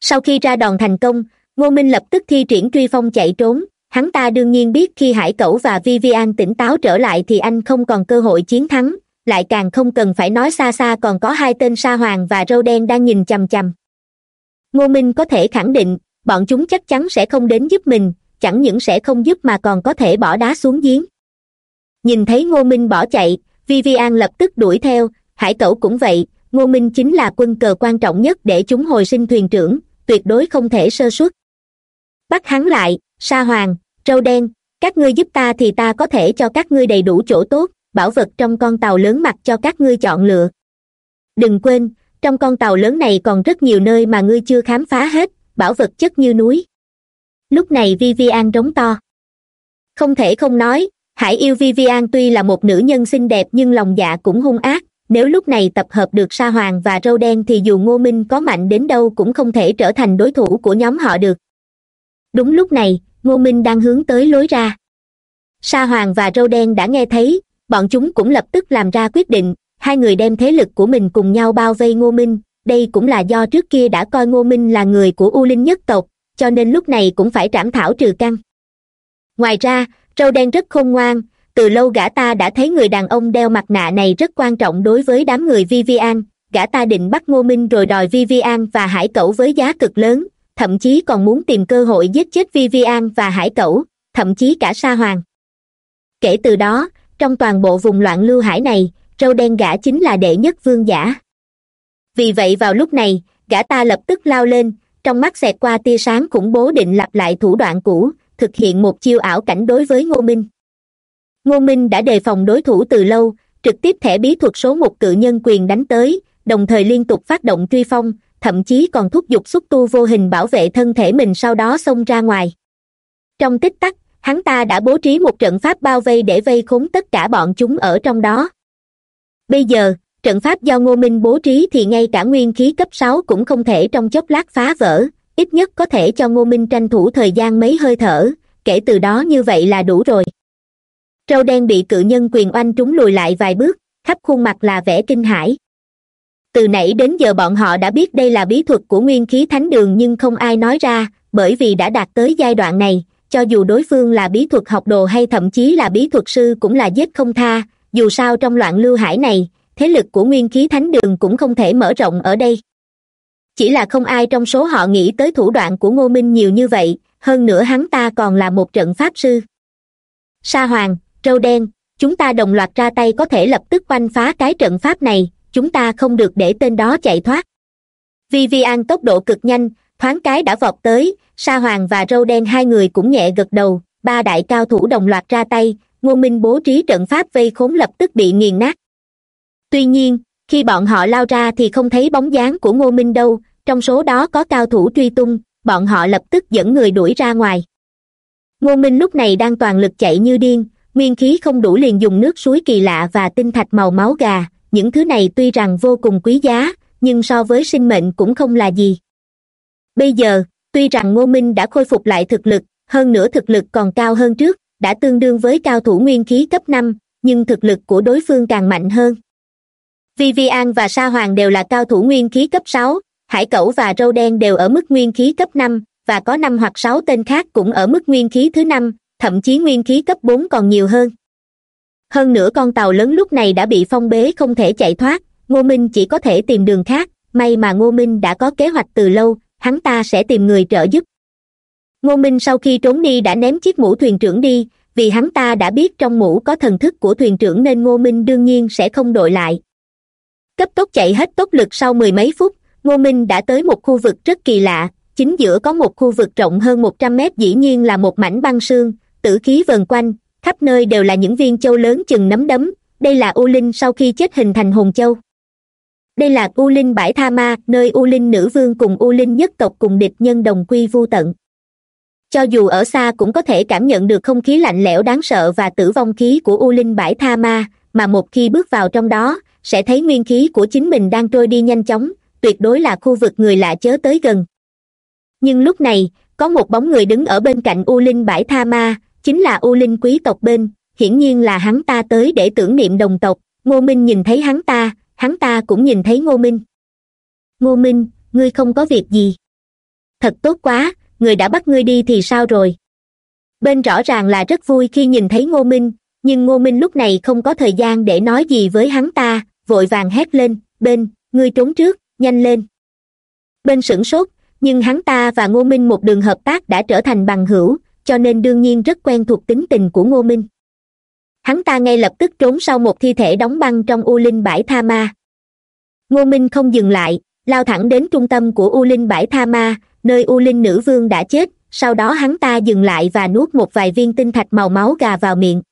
Sau khi ra đòn thành công, ngô minh lập tức thi triển truy phong chạy trốn. Hắn ta đương nhiên biết khi hải cẩu và vivian tỉnh táo trở lại thì anh không còn cơ hội chiến thắng, lại càng không cần phải nói xa xa còn có hai tên sa hoàng và râu đen đang nhìn chằm chằm. Ngô minh có thể khẳng định, bọn chúng chắc chắn sẽ không đến giúp mình chẳng những sẽ không giúp mà còn có thể bỏ đá xuống giếng. Nhìn thấy ngô minh bỏ chạy vivian lập tức đuổi theo, hải cẩu cũng vậy, ngô minh chính là quân cờ quan trọng nhất để chúng hồi sinh thuyền trưởng, tuyệt đối không thể sơ suất. Bắt hắn lại, sa hoàng trâu đen, các ngươi giúp ta thì ta có thể cho các ngươi đầy đủ chỗ tốt, bảo vật trong con tàu lớn mặc cho các ngươi chọn lựa. Đừng quên, trong con tàu lớn này còn rất nhiều nơi mà ngươi chưa khám phá hết, bảo vật chất như núi lúc này vivian rống to. Không thể không nói, hải yêu vivian tuy là một nữ nhân xinh đẹp nhưng lòng dạ cũng hung ác, nếu lúc này tập hợp được sa hoàng và râu đen thì dù ngô minh có mạnh đến đâu cũng không thể trở thành đối thủ của nhóm họ được. Đúng lúc này, ngô minh đang hướng tới lối ra. Sa hoàng và râu đen đã nghe thấy, bọn chúng cũng lập tức làm ra quyết định, hai người đem thế lực của mình cùng nhau bao vây ngô minh, đây cũng là do trước kia đã coi ngô minh là người của u linh nhất tộc cho nên lúc này cũng phải trảm thảo trừ căn. Ngoài ra, râu đen rất khôn ngoan, từ lâu gã ta đã thấy người đàn ông đeo mặt nạ này rất quan trọng đối với đám người vivian, gã ta định bắt ngô minh rồi đòi vivian và hải cẩu với giá cực lớn, thậm chí còn muốn tìm cơ hội giết chết vivian và hải cẩu, thậm chí cả sa hoàng. Kể từ đó, trong toàn bộ vùng loạn lưu hải này, râu đen gã chính là đệ nhất vương giả. Vì vậy vào lúc này, gã ta lập tức lao lên trong mắt xẹt qua tia sáng khủng bố định lặp lại thủ đoạn cũ, thực hiện một chiêu ảo cảnh đối với ngô minh. Ngô minh đã đề phòng đối thủ từ lâu, trực tiếp thẻ bí thuật số một cự nhân quyền đánh tới, đồng thời liên tục phát động truy phong, thậm chí còn thúc giục xúc tu vô hình bảo vệ thân thể mình sau đó xông ra ngoài. Trong tích tắc, hắn ta đã bố trí một trận pháp bao vây để vây khốn tất cả bọn chúng ở trong đó. Bây giờ trận pháp do ngô minh bố trí thì ngay cả nguyên khí cấp sáu cũng không thể trong chốc lát phá vỡ, ít nhất có thể cho ngô minh tranh thủ thời gian mấy hơi thở, kể từ đó như vậy là đủ rồi. Trâu đen bị cự nhân quyền oanh trúng lùi lại vài bước, khắp khuôn mặt là vẻ kinh hãi. Từ nãy đến giờ bọn họ đã biết đây là bí thuật của nguyên khí thánh đường nhưng không ai nói ra, bởi vì đã đạt tới giai đoạn này, cho dù đối phương là bí thuật học đồ hay thậm chí là bí thuật sư cũng là giết không tha, dù sao trong loạn lưu hải này thế lực của nguyên khí thánh đường cũng không thể mở rộng ở đây. Chỉ là không ai trong số họ nghĩ tới thủ đoạn của ngô minh nhiều như vậy, hơn nữa hắn ta còn là một trận pháp sư. Sa hoàng trâu đen, chúng ta đồng loạt ra tay có thể lập tức oanh phá cái trận pháp này, chúng ta không được để tên đó chạy thoát. Vi vi an tốc độ cực nhanh, thoáng cái đã vọt tới, sa hoàng và râu đen hai người cũng nhẹ gật đầu, ba đại cao thủ đồng loạt ra tay, ngô minh bố trí trận pháp vây khốn lập tức bị nghiền nát tuy nhiên, khi bọn họ lao ra thì không thấy bóng dáng của ngô minh đâu, trong số đó có cao thủ truy tung, bọn họ lập tức dẫn người đuổi ra ngoài. Ngô minh lúc này đang toàn lực chạy như điên, nguyên khí không đủ liền dùng nước suối kỳ lạ và tinh thạch màu máu gà, những thứ này tuy rằng vô cùng quý giá, nhưng so với sinh mệnh cũng không là gì. Bây giờ, tuy rằng ngô minh đã khôi phục lại thực lực, hơn nữa thực lực còn cao hơn trước, đã tương đương với cao thủ nguyên khí cấp năm, nhưng thực lực của đối phương càng mạnh hơn vivian và sa hoàng đều là cao thủ nguyên khí cấp sáu, hải cẩu và râu đen đều ở mức nguyên khí cấp năm, và có năm hoặc sáu tên khác cũng ở mức nguyên khí thứ năm, thậm chí nguyên khí cấp bốn còn nhiều hơn. Hơn nữa con tàu lớn lúc này đã bị phong bế không thể chạy thoát, ngô minh chỉ có thể tìm đường khác, may mà ngô minh đã có kế hoạch từ lâu, hắn ta sẽ tìm người trợ giúp. Ngô minh sau khi trốn đi đã ném chiếc mũ thuyền trưởng đi, vì hắn ta đã biết trong mũ có thần thức của thuyền trưởng nên ngô minh đương nhiên sẽ không đội lại cấp tốc chạy hết tốc lực sau mười mấy phút, ngô minh đã tới một khu vực rất kỳ lạ, chính giữa có một khu vực rộng hơn một trăm mét dĩ nhiên là một mảnh băng sương, tử khí vần quanh, khắp nơi đều là những viên châu lớn chừng nắm đấm, đây là u linh sau khi chết hình thành hồn châu. Đây là u linh bãi tha ma, nơi u linh nữ vương cùng u linh nhất tộc cùng địch nhân đồng quy vô tận. Cho dù ở xa cũng có thể cảm nhận được không khí lạnh lẽo đáng sợ và tử vong khí của u linh bãi tha ma, mà một khi bước vào trong đó sẽ thấy nguyên khí của chính mình đang trôi đi nhanh chóng, tuyệt đối là khu vực người lạ chớ tới gần. Nhưng lúc này, có một bóng người đứng ở bên cạnh u linh bãi tha ma, chính là u linh quý tộc bên. Hiển nhiên là hắn ta tới để tưởng niệm đồng tộc. Ngô minh nhìn thấy hắn ta hắn ta cũng nhìn thấy ngô minh. Ngô minh, ngươi không có việc gì. Thật tốt quá, người đã bắt ngươi đi thì sao rồi? Bên rõ ràng là rất vui khi nhìn thấy ngô minh, nhưng ngô minh lúc này không có thời gian để nói gì với hắn ta vội vàng hét lên, bên, ngươi trốn trước, nhanh lên. Bên sửng sốt, nhưng hắn ta và ngô minh một đường hợp tác đã trở thành bằng hữu, cho nên đương nhiên rất quen thuộc tính tình của ngô minh. Hắn ta ngay lập tức trốn sau một thi thể đóng băng trong u linh bãi tha ma. Ngô minh không dừng lại, lao thẳng đến trung tâm của u linh bãi tha ma, nơi u linh nữ vương đã chết, sau đó hắn ta dừng lại và nuốt một vài viên tinh thạch màu máu gà vào miệng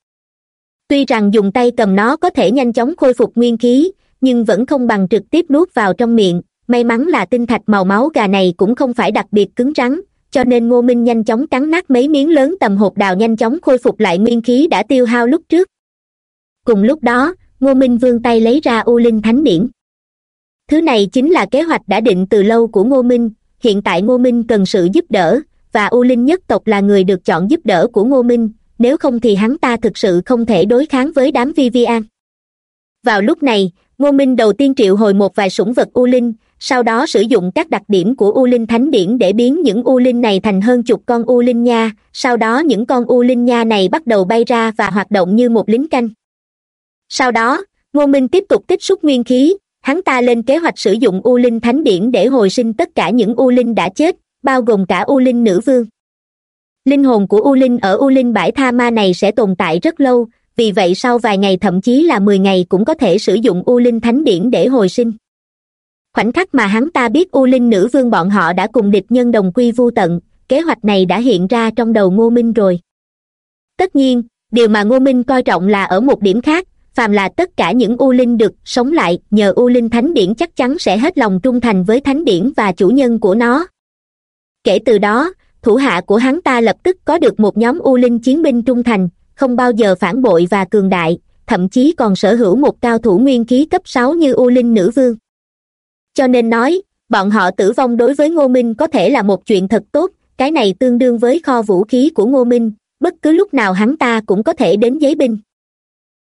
tuy rằng dùng tay cầm nó có thể nhanh chóng khôi phục nguyên khí, nhưng vẫn không bằng trực tiếp nuốt vào trong miệng. May mắn là tinh thạch màu máu gà này cũng không phải đặc biệt cứng rắn, cho nên ngô minh nhanh chóng cắn nát mấy miếng lớn tầm hộp đào nhanh chóng khôi phục lại nguyên khí đã tiêu hao lúc trước. Cùng lúc đó, ngô minh vươn tay lấy ra u linh thánh điển. Thứ này chính là kế hoạch đã định từ lâu của ngô minh. Hiện tại ngô minh cần sự giúp đỡ, và u linh nhất tộc là người được chọn giúp đỡ của ngô minh nếu không thì hắn ta thực sự không thể đối kháng với đám vi vi an vào lúc này, ngô minh đầu tiên triệu hồi một vài sủng vật u linh, sau đó sử dụng các đặc điểm của u linh thánh điển để biến những u linh này thành hơn chục con u linh nha, sau đó những con u linh nha này bắt đầu bay ra và hoạt động như một lính canh. Sau đó, ngô minh tiếp tục tích xúc nguyên khí, hắn ta lên kế hoạch sử dụng u linh thánh điển để hồi sinh tất cả những u linh đã chết, bao gồm cả u linh nữ vương linh hồn của u linh ở u linh bãi tha ma này sẽ tồn tại rất lâu, vì vậy sau vài ngày thậm chí là mười ngày cũng có thể sử dụng u linh thánh điển để hồi sinh. Khoảnh khắc mà hắn ta biết u linh nữ vương bọn họ đã cùng địch nhân đồng quy vu tận, kế hoạch này đã hiện ra trong đầu ngô minh rồi. Tất nhiên, điều mà ngô minh coi trọng là ở một điểm khác, phàm là tất cả những u linh được sống lại, nhờ u linh thánh điển chắc chắn sẽ hết lòng trung thành với thánh điển và chủ nhân của nó. Kể từ đó thủ hạ của hắn ta lập tức có được một nhóm u linh chiến binh trung thành, không bao giờ phản bội và cường đại, thậm chí còn sở hữu một cao thủ nguyên khí cấp sáu như u linh nữ vương. Cho nên nói, bọn họ tử vong đối với ngô minh có thể là một chuyện thật tốt, cái này tương đương với kho vũ khí của ngô minh, bất cứ lúc nào hắn ta cũng có thể đến giấy binh.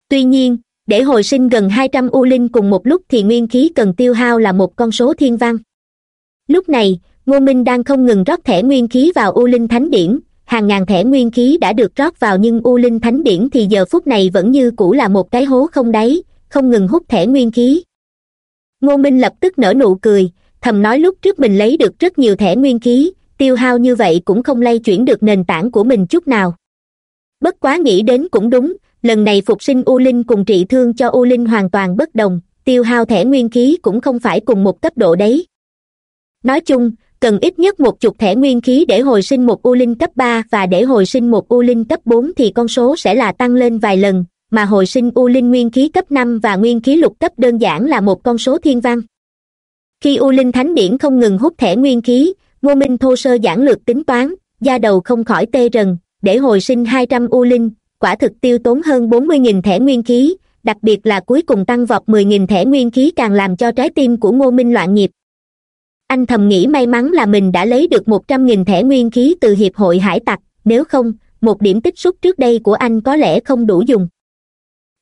Tuy nhiên, để hồi sinh gần hai trăm u linh cùng một lúc thì nguyên khí cần tiêu hao là một con số thiên văn. Lúc này ngô minh đang không ngừng rót thẻ nguyên khí vào u linh thánh điển. Hàng ngàn thẻ nguyên khí đã được rót vào nhưng u linh thánh điển thì giờ phút này vẫn như cũ là một cái hố không đáy, không ngừng hút thẻ nguyên khí. Ngô minh lập tức nở nụ cười, thầm nói lúc trước mình lấy được rất nhiều thẻ nguyên khí, tiêu hao như vậy cũng không lay chuyển được nền tảng của mình chút nào. Bất quá nghĩ đến cũng đúng, lần này phục sinh u linh cùng trị thương cho u linh hoàn toàn bất đồng, tiêu hao thẻ nguyên khí cũng không phải cùng một cấp độ đấy. Nói chung cần ít nhất một chục thẻ nguyên khí để hồi sinh một u linh cấp ba và để hồi sinh một u linh cấp bốn thì con số sẽ là tăng lên vài lần, mà hồi sinh u linh nguyên khí cấp năm và nguyên khí lục cấp đơn giản là một con số thiên văn. Khi u linh thánh điển không ngừng hút thẻ nguyên khí, ngô minh thô sơ giản lược tính toán, da đầu không khỏi tê rần, để hồi sinh hai trăm u linh, quả thực tiêu tốn hơn bốn mươi nghìn thẻ nguyên khí, đặc biệt là cuối cùng tăng vọt mười nghìn thẻ nguyên khí càng làm cho trái tim của ngô minh loạn nhịp anh thầm nghĩ may mắn là mình đã lấy được một trăm nghìn thẻ nguyên khí từ hiệp hội hải tặc, nếu không, một điểm tích xúc trước đây của anh có lẽ không đủ dùng.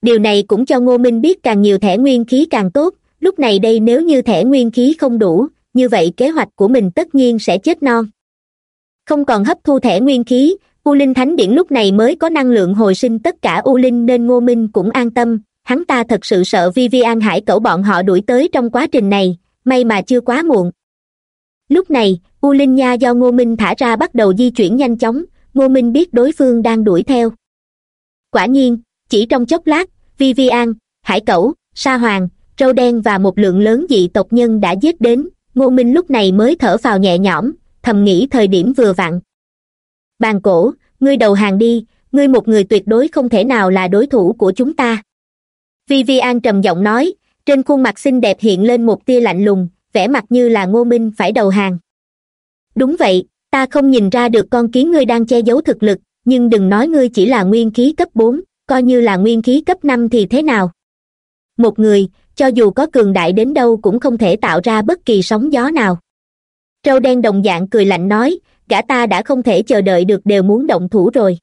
Điều này cũng cho ngô minh biết càng nhiều thẻ nguyên khí càng tốt, lúc này đây nếu như thẻ nguyên khí không đủ, như vậy kế hoạch của mình tất nhiên sẽ chết non không còn hấp thu thẻ nguyên khí, u linh thánh điển lúc này mới có năng lượng hồi sinh tất cả u linh nên ngô minh cũng an tâm, hắn ta thật sự sợ vi vi an hải cẩu bọn họ đuổi tới trong quá trình này, may mà chưa quá muộn lúc này, u linh nha do ngô minh thả ra bắt đầu di chuyển nhanh chóng, ngô minh biết đối phương đang đuổi theo. Quả nhiên, chỉ trong chốc lát vi vi an hải cẩu, sa hoàng trâu đen và một lượng lớn dị tộc nhân đã giết đến, ngô minh lúc này mới thở phào nhẹ nhõm, thầm nghĩ thời điểm vừa vặn. Bàn cổ, ngươi đầu hàng đi, ngươi một người tuyệt đối không thể nào là đối thủ của chúng ta. Vi vi an trầm giọng nói, trên khuôn mặt xinh đẹp hiện lên một tia lạnh lùng vẻ mặt như là ngô minh phải đầu hàng. Đúng vậy, ta không nhìn ra được con kiến ngươi đang che giấu thực lực, nhưng đừng nói ngươi chỉ là nguyên khí cấp bốn, coi như là nguyên khí cấp năm thì thế nào? Một người, cho dù có cường đại đến đâu cũng không thể tạo ra bất kỳ sóng gió nào. Trâu đen đồng dạng cười lạnh nói, gã ta đã không thể chờ đợi được đều muốn động thủ rồi.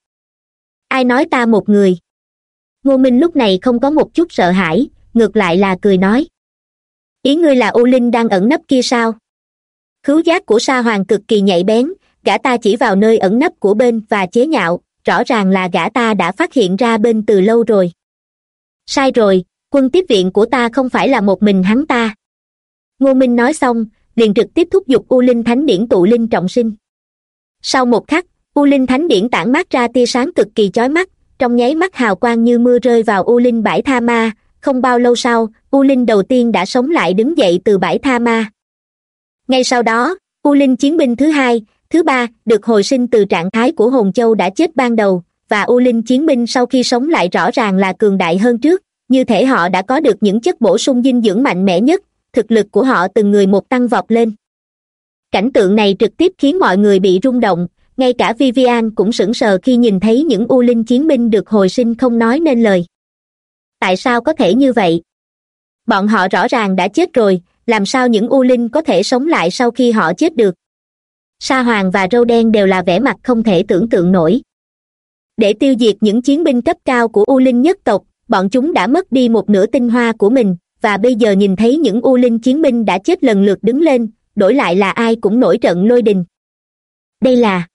Ai nói ta một người? Ngô minh lúc này không có một chút sợ hãi, ngược lại là cười nói ý ngươi là u linh đang ẩn nấp kia sao? Khứu giác của sa hoàng cực kỳ nhạy bén, gã ta chỉ vào nơi ẩn nấp của bên và chế nhạo, rõ ràng là gã ta đã phát hiện ra bên từ lâu rồi. Sai rồi, quân tiếp viện của ta không phải là một mình hắn ta. Ngô minh nói xong, liền trực tiếp thúc giục u linh thánh điển tụ linh trọng sinh. Sau một khắc, u linh thánh điển tản mát ra tia sáng cực kỳ chói mắt, trong nháy mắt hào quang như mưa rơi vào u linh bãi tha ma không bao lâu sau u linh đầu tiên đã sống lại đứng dậy từ bãi tha ma. Ngay sau đó u linh chiến binh thứ hai, thứ ba được hồi sinh từ trạng thái của hồn châu đã chết ban đầu, và u linh chiến binh sau khi sống lại rõ ràng là cường đại hơn trước, như thể họ đã có được những chất bổ sung dinh dưỡng mạnh mẽ nhất, thực lực của họ từng người một tăng vọt lên. Cảnh tượng này trực tiếp khiến mọi người bị rung động, ngay cả vivian cũng sững sờ khi nhìn thấy những u linh chiến binh được hồi sinh không nói nên lời tại sao có thể như vậy? Bọn họ rõ ràng đã chết rồi, làm sao những u linh có thể sống lại sau khi họ chết được? Sa hoàng và râu đen đều là vẻ mặt không thể tưởng tượng nổi. Để tiêu diệt những chiến binh cấp cao của u linh nhất tộc, bọn chúng đã mất đi một nửa tinh hoa của mình, và bây giờ nhìn thấy những u linh chiến binh đã chết lần lượt đứng lên, đổi lại là ai cũng nổi trận lôi đình. Đây là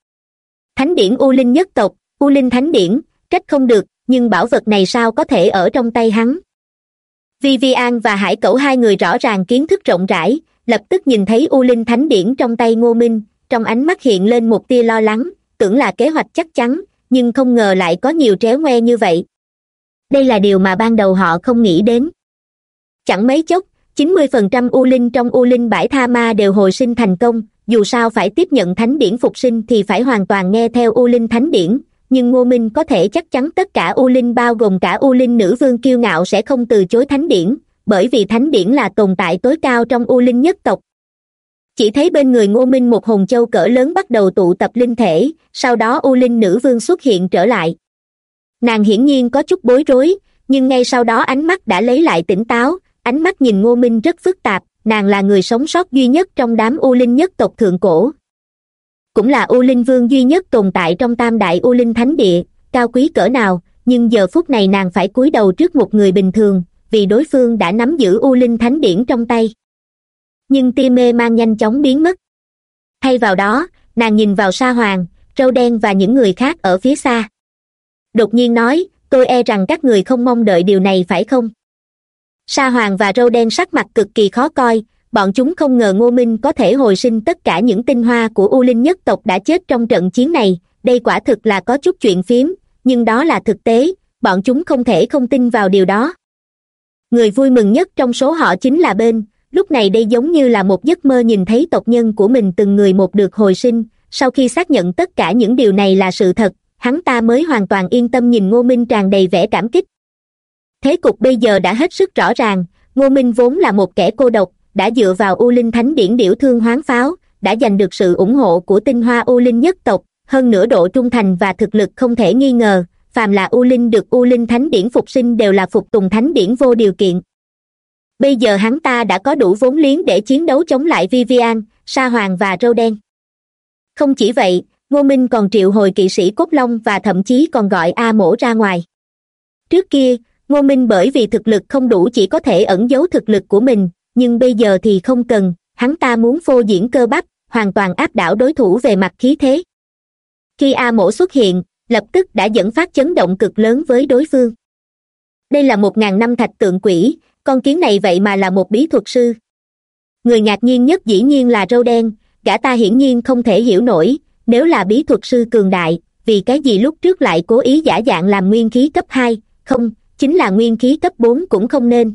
thánh điển u linh nhất tộc, u linh thánh điển, trách không được nhưng bảo vật này sao có thể ở trong tay hắn? Vivian và hải cẩu hai người rõ ràng kiến thức rộng rãi, lập tức nhìn thấy u linh thánh điển trong tay ngô minh, trong ánh mắt hiện lên một tia lo lắng, tưởng là kế hoạch chắc chắn, nhưng không ngờ lại có nhiều tréo ngoe như vậy. Đây là điều mà ban đầu họ không nghĩ đến. Chẳng mấy chốc, chín mươi phần trăm u linh trong u linh bãi tha ma đều hồi sinh thành công, dù sao phải tiếp nhận thánh điển phục sinh thì phải hoàn toàn nghe theo u linh thánh điển nhưng ngô minh có thể chắc chắn tất cả u linh bao gồm cả u linh nữ vương kiêu ngạo sẽ không từ chối thánh điển, bởi vì thánh điển là tồn tại tối cao trong u linh nhất tộc. Chỉ thấy bên người ngô minh một hồn châu cỡ lớn bắt đầu tụ tập linh thể, sau đó u linh nữ vương xuất hiện trở lại. Nàng hiển nhiên có chút bối rối, nhưng ngay sau đó ánh mắt đã lấy lại tỉnh táo, ánh mắt nhìn ngô minh rất phức tạp, nàng là người sống sót duy nhất trong đám u linh nhất tộc thượng cổ cũng là u linh vương duy nhất tồn tại trong tam đại u linh thánh địa, cao quý cỡ nào, nhưng giờ phút này nàng phải cúi đầu trước một người bình thường, vì đối phương đã nắm giữ u linh thánh điển trong tay. Nhưng tia mê mang nhanh chóng biến mất. Thay vào đó, nàng nhìn vào sa hoàng, râu đen và những người khác ở phía xa. Đột nhiên nói, tôi e rằng các người không mong đợi điều này phải không? Sa hoàng và râu đen sắc mặt cực kỳ khó coi bọn chúng không ngờ ngô minh có thể hồi sinh tất cả những tinh hoa của u linh nhất tộc đã chết trong trận chiến này. Đây quả thực là có chút chuyện phiếm nhưng đó là thực tế, bọn chúng không thể không tin vào điều đó. Người vui mừng nhất trong số họ chính là bên. Lúc này đây giống như là một giấc mơ nhìn thấy tộc nhân của mình từng người một được hồi sinh. Sau khi xác nhận tất cả những điều này là sự thật, hắn ta mới hoàn toàn yên tâm nhìn ngô minh tràn đầy vẻ cảm kích. Thế cục bây giờ đã hết sức rõ ràng, ngô minh vốn là một kẻ cô độc đã dựa vào u linh thánh điển điểu thương hoán pháo, đã giành được sự ủng hộ của tinh hoa u linh nhất tộc, hơn nữa độ trung thành và thực lực không thể nghi ngờ, phàm là u linh được u linh thánh điển phục sinh đều là phục tùng thánh điển vô điều kiện. Bây giờ hắn ta đã có đủ vốn liếng để chiến đấu chống lại vivian, sa hoàng và râu đen. Không chỉ vậy, ngô minh còn triệu hồi kỵ sĩ cốt long và thậm chí còn gọi a mổ ra ngoài. Trước kia, ngô minh bởi vì thực lực không đủ chỉ có thể ẩn giấu thực lực của mình nhưng bây giờ thì không cần, hắn ta muốn phô diễn cơ bắp, hoàn toàn áp đảo đối thủ về mặt khí thế. Khi a mổ xuất hiện, lập tức đã dẫn phát chấn động cực lớn với đối phương. Đây là một ngàn năm thạch tượng quỷ, con kiến này vậy mà là một bí thuật sư. Người ngạc nhiên nhất dĩ nhiên là râu đen, gã ta hiển nhiên không thể hiểu nổi, nếu là bí thuật sư cường đại, vì cái gì lúc trước lại cố ý giả dạng làm nguyên khí cấp hai, không, chính là nguyên khí cấp bốn cũng không nên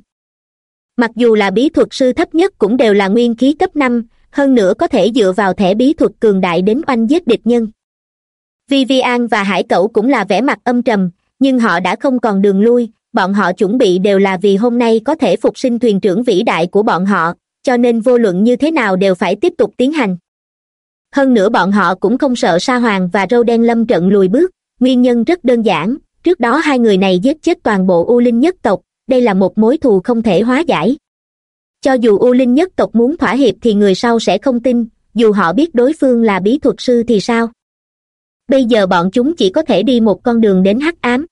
mặc dù là bí thuật sư thấp nhất cũng đều là nguyên khí cấp năm, hơn nữa có thể dựa vào thẻ bí thuật cường đại đến oanh giết địch nhân. Vivian và hải cẩu cũng là vẻ mặt âm trầm, nhưng họ đã không còn đường lui, bọn họ chuẩn bị đều là vì hôm nay có thể phục sinh thuyền trưởng vĩ đại của bọn họ, cho nên vô luận như thế nào đều phải tiếp tục tiến hành. Hơn nữa bọn họ cũng không sợ sa hoàng và râu đen lâm trận lùi bước, nguyên nhân rất đơn giản, trước đó hai người này giết chết toàn bộ u linh nhất tộc đây là một mối thù không thể hóa giải. Cho dù u linh nhất tộc muốn thỏa hiệp thì người sau sẽ không tin, dù họ biết đối phương là bí thuật sư thì sao? Bây giờ bọn chúng chỉ có thể đi một con đường đến hắc ám.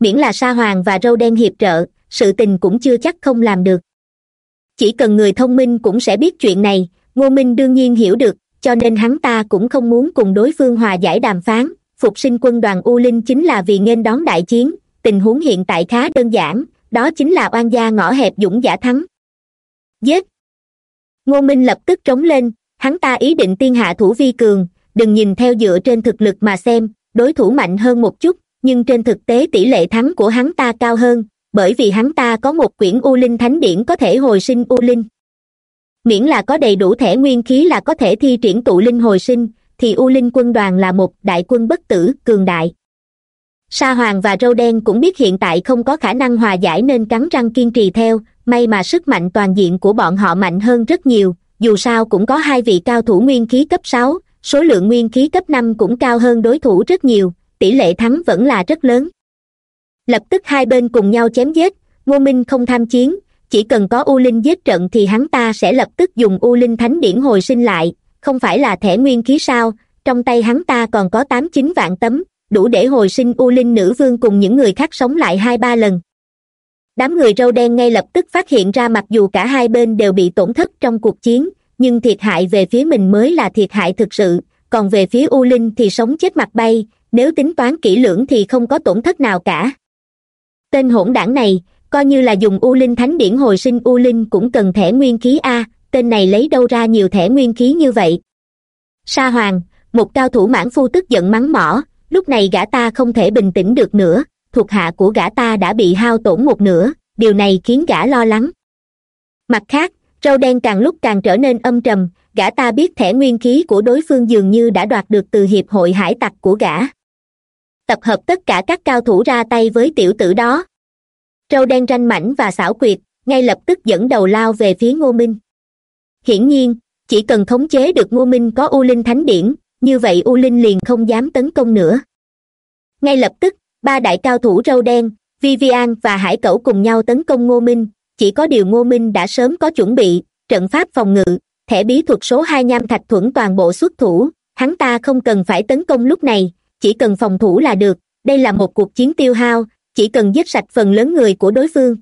Miễn là sa hoàng và râu đen hiệp trợ, sự tình cũng chưa chắc không làm được. Chỉ cần người thông minh cũng sẽ biết chuyện này, ngô minh đương nhiên hiểu được, cho nên hắn ta cũng không muốn cùng đối phương hòa giải đàm phán. Phục sinh quân đoàn u linh chính là vì nghênh đón đại chiến, tình huống hiện tại khá đơn giản đó chính là oan gia ngõ hẹp dũng giả thắng. Giết. Ngô minh lập tức trống lên, hắn ta ý định tiên hạ thủ vi cường, đừng nhìn theo dựa trên thực lực mà xem, đối thủ mạnh hơn một chút, nhưng trên thực tế tỷ lệ thắng của hắn ta cao hơn, bởi vì hắn ta có một quyển u linh thánh điển có thể hồi sinh u linh. Miễn là có đầy đủ thẻ nguyên khí là có thể thi triển tụ linh hồi sinh, thì u linh quân đoàn là một đại quân bất tử, cường đại sa hoàng và râu đen cũng biết hiện tại không có khả năng hòa giải nên cắn răng kiên trì theo, may mà sức mạnh toàn diện của bọn họ mạnh hơn rất nhiều, dù sao cũng có hai vị cao thủ nguyên khí cấp sáu, số lượng nguyên khí cấp năm cũng cao hơn đối thủ rất nhiều, tỷ lệ thắng vẫn là rất lớn. Lập tức hai bên cùng nhau chém giết, ngô minh không tham chiến, chỉ cần có u linh giết trận thì hắn ta sẽ lập tức dùng u linh thánh điển hồi sinh lại, không phải là thẻ nguyên khí sao, trong tay hắn ta còn có tám chín vạn tấm đủ để hồi sinh u linh nữ vương cùng những người khác sống lại hai ba lần. Đám người râu đen ngay lập tức phát hiện ra mặc dù cả hai bên đều bị tổn thất trong cuộc chiến, nhưng thiệt hại về phía mình mới là thiệt hại thực sự, còn về phía u linh thì sống chết mặt bay, nếu tính toán kỹ lưỡng thì không có tổn thất nào cả. Tên hỗn đảng này, coi như là dùng u linh thánh điển hồi sinh u linh cũng cần thẻ nguyên khí a, tên này lấy đâu ra nhiều thẻ nguyên khí như vậy? Sa hoàng, một cao thủ mãn phu tức giận mắng mỏ lúc này gã ta không thể bình tĩnh được nữa, thuộc hạ của gã ta đã bị hao tổn một nửa, điều này khiến gã lo lắng. Mặt khác, râu đen càng lúc càng trở nên âm trầm, gã ta biết thẻ nguyên khí của đối phương dường như đã đoạt được từ hiệp hội hải tặc của gã. Tập hợp tất cả các cao thủ ra tay với tiểu tử đó. Râu đen ranh mảnh và xảo quyệt, ngay lập tức dẫn đầu lao về phía ngô minh. Hiển nhiên, chỉ cần khống chế được ngô minh có u linh thánh điển như vậy u linh liền không dám tấn công nữa. Ngay lập tức, ba đại cao thủ râu đen, vivian và hải cẩu cùng nhau tấn công ngô minh. Chỉ có điều ngô minh đã sớm có chuẩn bị, trận pháp phòng ngự, thẻ bí thuật số hai nham thạch thuẫn toàn bộ xuất thủ. Hắn ta không cần phải tấn công lúc này, chỉ cần phòng thủ là được. Đây là một cuộc chiến tiêu hao, chỉ cần giết sạch phần lớn người của đối phương.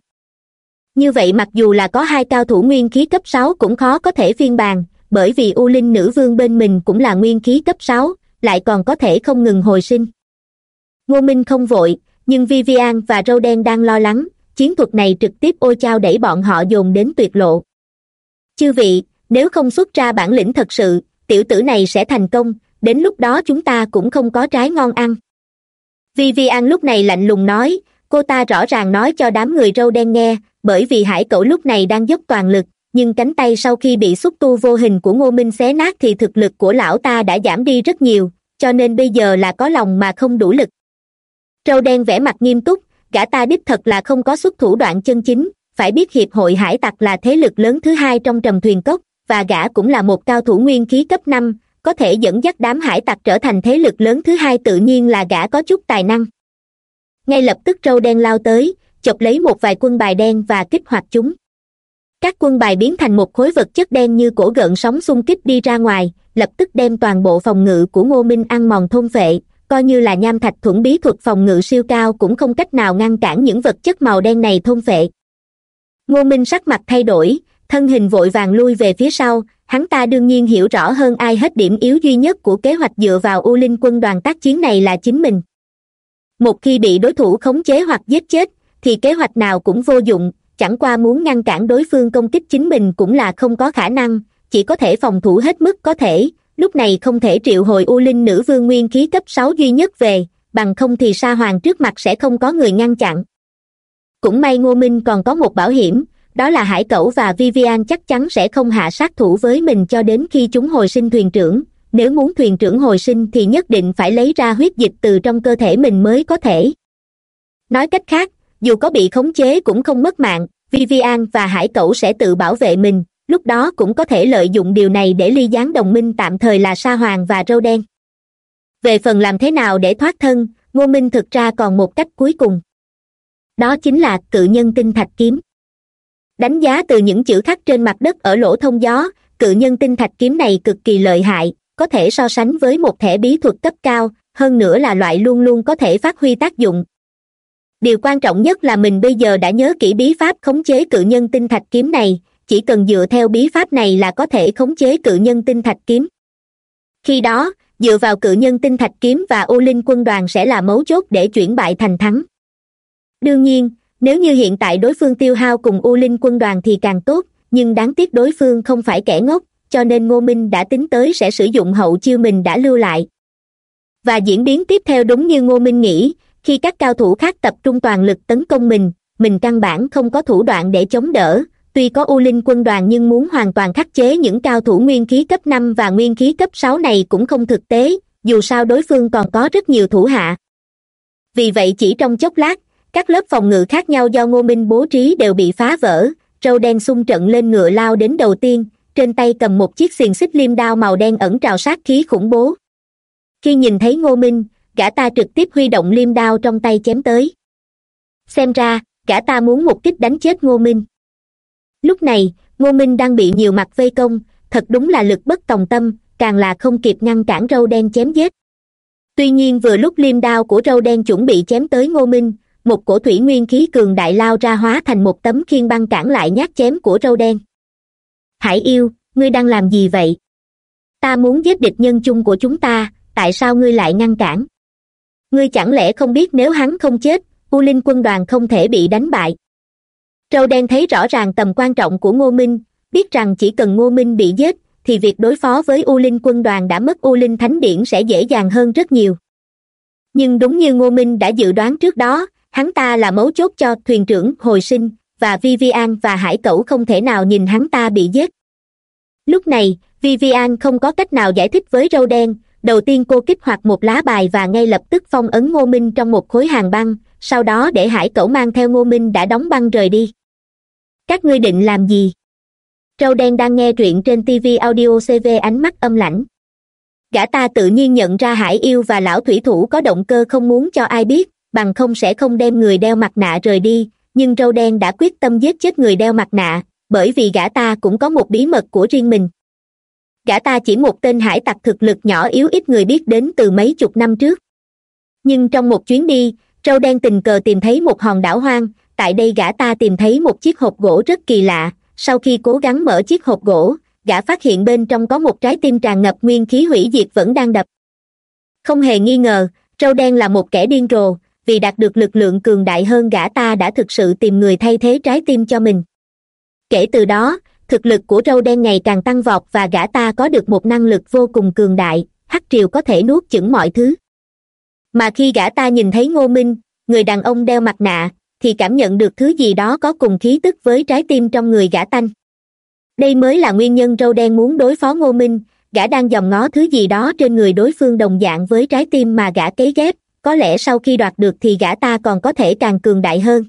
Như vậy mặc dù là có hai cao thủ nguyên khí cấp sáu cũng khó có thể phiên bàn bởi vì u linh nữ vương bên mình cũng là nguyên khí cấp sáu, lại còn có thể không ngừng hồi sinh. Ngô minh không vội, nhưng vivian và râu đen đang lo lắng, chiến thuật này trực tiếp ôi chao đẩy bọn họ dồn đến tuyệt lộ. Chư vị, nếu không xuất ra bản lĩnh thật sự, tiểu tử này sẽ thành công, đến lúc đó chúng ta cũng không có trái ngon ăn. Vivian lúc này lạnh lùng nói, cô ta rõ ràng nói cho đám người râu đen nghe, bởi vì hải cẩu lúc này đang dốc toàn lực nhưng cánh tay sau khi bị xúc tu vô hình của ngô minh xé nát thì thực lực của lão ta đã giảm đi rất nhiều, cho nên bây giờ là có lòng mà không đủ lực. Trâu đen vẻ mặt nghiêm túc, gã ta đích thật là không có xuất thủ đoạn chân chính, phải biết hiệp hội hải tặc là thế lực lớn thứ hai trong trầm thuyền cốc, và gã cũng là một cao thủ nguyên khí cấp năm, có thể dẫn dắt đám hải tặc trở thành thế lực lớn thứ hai tự nhiên là gã có chút tài năng. Ngay lập tức trâu đen lao tới chộp lấy một vài quân bài đen và kích hoạt chúng các quân bài biến thành một khối vật chất đen như cổ gợn sóng xung kích đi ra ngoài, lập tức đem toàn bộ phòng ngự của ngô minh ăn mòn thôn phệ coi như là nham thạch thuẫn bí thuật phòng ngự siêu cao cũng không cách nào ngăn cản những vật chất màu đen này thôn phệ ngô minh sắc mặt thay đổi, thân hình vội vàng lui về phía sau, hắn ta đương nhiên hiểu rõ hơn ai hết điểm yếu duy nhất của kế hoạch dựa vào u linh quân đoàn tác chiến này là chính mình. Một khi bị đối thủ khống chế hoặc giết chết, thì kế hoạch nào cũng vô dụng chẳng qua muốn ngăn cản đối phương công kích chính mình cũng là không có khả năng, chỉ có thể phòng thủ hết mức có thể. Lúc này không thể triệu hồi u linh nữ vương nguyên khí cấp sáu duy nhất về, bằng không thì sa hoàng trước mặt sẽ không có người ngăn chặn. Cũng may ngô minh còn có một bảo hiểm, đó là hải cẩu và vivian chắc chắn sẽ không hạ sát thủ với mình cho đến khi chúng hồi sinh thuyền trưởng. Nếu muốn thuyền trưởng hồi sinh thì nhất định phải lấy ra huyết dịch từ trong cơ thể mình mới có thể. Nói cách khác, dù có bị khống chế cũng không mất mạng vivian và hải cẩu sẽ tự bảo vệ mình, lúc đó cũng có thể lợi dụng điều này để ly gián đồng minh tạm thời là sa hoàng và râu đen. Về phần làm thế nào để thoát thân, ngô minh thực ra còn một cách cuối cùng. Đó chính là cự nhân tinh thạch kiếm. Đánh giá từ những chữ khắc trên mặt đất ở lỗ thông gió, cự nhân tinh thạch kiếm này cực kỳ lợi hại, có thể so sánh với một thẻ bí thuật cấp cao, hơn nữa là loại luôn luôn có thể phát huy tác dụng điều quan trọng nhất là mình bây giờ đã nhớ kỹ bí pháp khống chế cự nhân tinh thạch kiếm này. Chỉ cần dựa theo bí pháp này là có thể khống chế cự nhân tinh thạch kiếm. Khi đó, dựa vào cự nhân tinh thạch kiếm và u linh quân đoàn sẽ là mấu chốt để chuyển bại thành thắng. Đương nhiên, nếu như hiện tại đối phương tiêu hao cùng u linh quân đoàn thì càng tốt, nhưng đáng tiếc đối phương không phải kẻ ngốc, cho nên ngô minh đã tính tới sẽ sử dụng hậu chiêu mình đã lưu lại. Và diễn biến tiếp theo đúng như ngô minh nghĩ khi các cao thủ khác tập trung toàn lực tấn công mình mình căn bản không có thủ đoạn để chống đỡ. Tuy có u linh quân đoàn nhưng muốn hoàn toàn khắc chế những cao thủ nguyên khí cấp năm và nguyên khí cấp sáu này cũng không thực tế, dù sao đối phương còn có rất nhiều thủ hạ. Vì vậy chỉ trong chốc lát, các lớp phòng ngự khác nhau do ngô minh bố trí đều bị phá vỡ, râu đen xung trận lên ngựa lao đến đầu tiên, trên tay cầm một chiếc xiềng xích liêm đao màu đen ẩn trào sát khí khủng bố. Khi nhìn thấy ngô minh gã ta trực tiếp huy động liêm đao trong tay chém tới. Xem ra, gã ta muốn một kích đánh chết ngô minh. Lúc này, ngô minh đang bị nhiều mặt vây công, thật đúng là lực bất tòng tâm, càng là không kịp ngăn cản râu đen chém giết. Tuy nhiên vừa lúc liêm đao của râu đen chuẩn bị chém tới ngô minh, một cổ thủy nguyên khí cường đại lao ra hóa thành một tấm khiên băng cản lại nhát chém của râu đen. Hải yêu, ngươi đang làm gì vậy? Ta muốn giết địch nhân chung của chúng ta, tại sao ngươi lại ngăn cản? Ngươi chẳng lẽ không biết nếu hắn không chết, u linh quân đoàn không thể bị đánh bại? Trâu đen thấy rõ ràng tầm quan trọng của ngô minh, biết rằng chỉ cần ngô minh bị giết, thì việc đối phó với u linh quân đoàn đã mất u linh thánh điển sẽ dễ dàng hơn rất nhiều. Nhưng đúng như ngô minh đã dự đoán trước đó, hắn ta là mấu chốt cho thuyền trưởng hồi sinh và vivian và hải cẩu không thể nào nhìn hắn ta bị giết. Lúc này, vivian không có cách nào giải thích với râu đen đầu tiên cô kích hoạt một lá bài và ngay lập tức phong ấn ngô minh trong một khối hàng băng, sau đó để hải cẩu mang theo ngô minh đã đóng băng rời đi. Các ngươi định làm gì? Râu đen đang nghe truyện trên tv audio cv ánh mắt âm lãnh. Gã ta tự nhiên nhận ra hải yêu và lão thủy thủ có động cơ không muốn cho ai biết, bằng không sẽ không đem người đeo mặt nạ rời đi, nhưng râu đen đã quyết tâm giết chết người đeo mặt nạ, bởi vì gã ta cũng có một bí mật của riêng mình gã ta chỉ một tên hải tặc thực lực nhỏ yếu ít người biết đến từ mấy chục năm trước. Nhưng trong một chuyến đi trâu đen tình cờ tìm thấy một hòn đảo hoang, tại đây gã ta tìm thấy một chiếc hộp gỗ rất kỳ lạ. Sau khi cố gắng mở chiếc hộp gỗ, gã phát hiện bên trong có một trái tim tràn ngập nguyên khí hủy diệt vẫn đang đập. Không hề nghi ngờ trâu đen là một kẻ điên rồ, vì đạt được lực lượng cường đại hơn gã ta đã thực sự tìm người thay thế trái tim cho mình. Kể từ đó thực lực của râu đen ngày càng tăng vọt và gã ta có được một năng lực vô cùng cường đại, hắc triều có thể nuốt chửng mọi thứ. Mà khi gã ta nhìn thấy ngô minh, người đàn ông đeo mặt nạ, thì cảm nhận được thứ gì đó có cùng khí tức với trái tim trong người gã tanh. Đây mới là nguyên nhân râu đen muốn đối phó ngô minh, gã đang dòm ngó thứ gì đó trên người đối phương đồng dạng với trái tim mà gã cấy ghép, có lẽ sau khi đoạt được thì gã ta còn có thể càng cường đại hơn.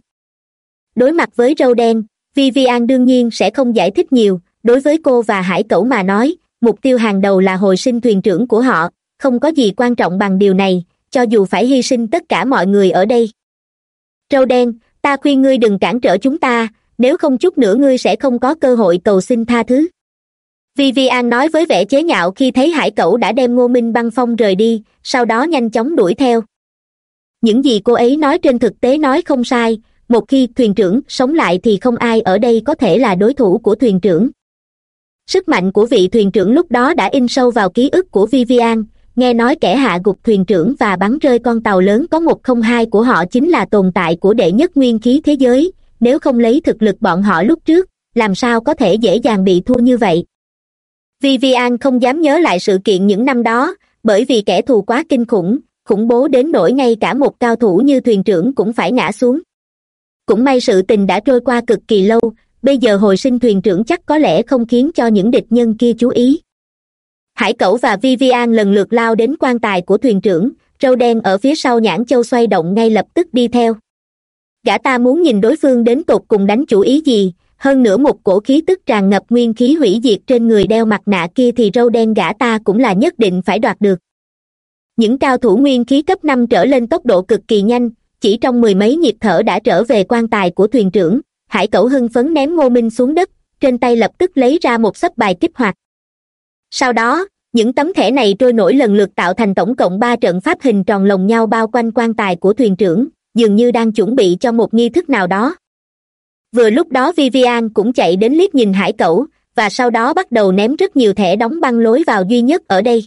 Đối mặt với râu đen vivian đương nhiên sẽ không giải thích nhiều, đối với cô và hải cẩu mà nói, mục tiêu hàng đầu là hồi sinh thuyền trưởng của họ, không có gì quan trọng bằng điều này, cho dù phải hy sinh tất cả mọi người ở đây. Râu đen, ta khuyên ngươi đừng cản trở chúng ta, nếu không chút nữa ngươi sẽ không có cơ hội cầu xin tha thứ. Vivian nói với vẻ chế nhạo khi thấy hải cẩu đã đem ngô minh băng phong rời đi, sau đó nhanh chóng đuổi theo. Những gì cô ấy nói trên thực tế nói không sai một khi thuyền trưởng sống lại thì không ai ở đây có thể là đối thủ của thuyền trưởng. Sức mạnh của vị thuyền trưởng lúc đó đã in sâu vào ký ức của vivian. Nghe nói kẻ hạ gục thuyền trưởng và bắn rơi con tàu lớn có một không hai của họ chính là tồn tại của đệ nhất nguyên khí thế giới. Nếu không lấy thực lực bọn họ lúc trước, làm sao có thể dễ dàng bị thua như vậy? Vivian không dám nhớ lại sự kiện những năm đó, bởi vì kẻ thù quá kinh khủng khủng bố đến nỗi ngay cả một cao thủ như thuyền trưởng cũng phải ngã xuống cũng may sự tình đã trôi qua cực kỳ lâu, bây giờ hồi sinh thuyền trưởng chắc có lẽ không khiến cho những địch nhân kia chú ý. Hải cẩu và vivian lần lượt lao đến quan tài của thuyền trưởng, râu đen ở phía sau nhãn châu xoay động ngay lập tức đi theo. Gã ta muốn nhìn đối phương đến tột cùng đánh chủ ý gì, hơn nữa một cổ khí tức tràn ngập nguyên khí hủy diệt trên người đeo mặt nạ kia thì râu đen gã ta cũng là nhất định phải đoạt được. Những cao thủ nguyên khí cấp năm trở lên tốc độ cực kỳ nhanh chỉ trong mười mấy nhịp thở đã trở về quan tài của thuyền trưởng, hải cẩu hưng phấn ném ngô minh xuống đất, trên tay lập tức lấy ra một sấp bài kích hoạt. Sau đó, những tấm thẻ này trôi nổi lần lượt tạo thành tổng cộng ba trận pháp hình tròn lồng nhau bao quanh quan tài của thuyền trưởng, dường như đang chuẩn bị cho một nghi thức nào đó. Vừa lúc đó vivian cũng chạy đến liếc nhìn hải cẩu, và sau đó bắt đầu ném rất nhiều thẻ đóng băng lối vào duy nhất ở đây.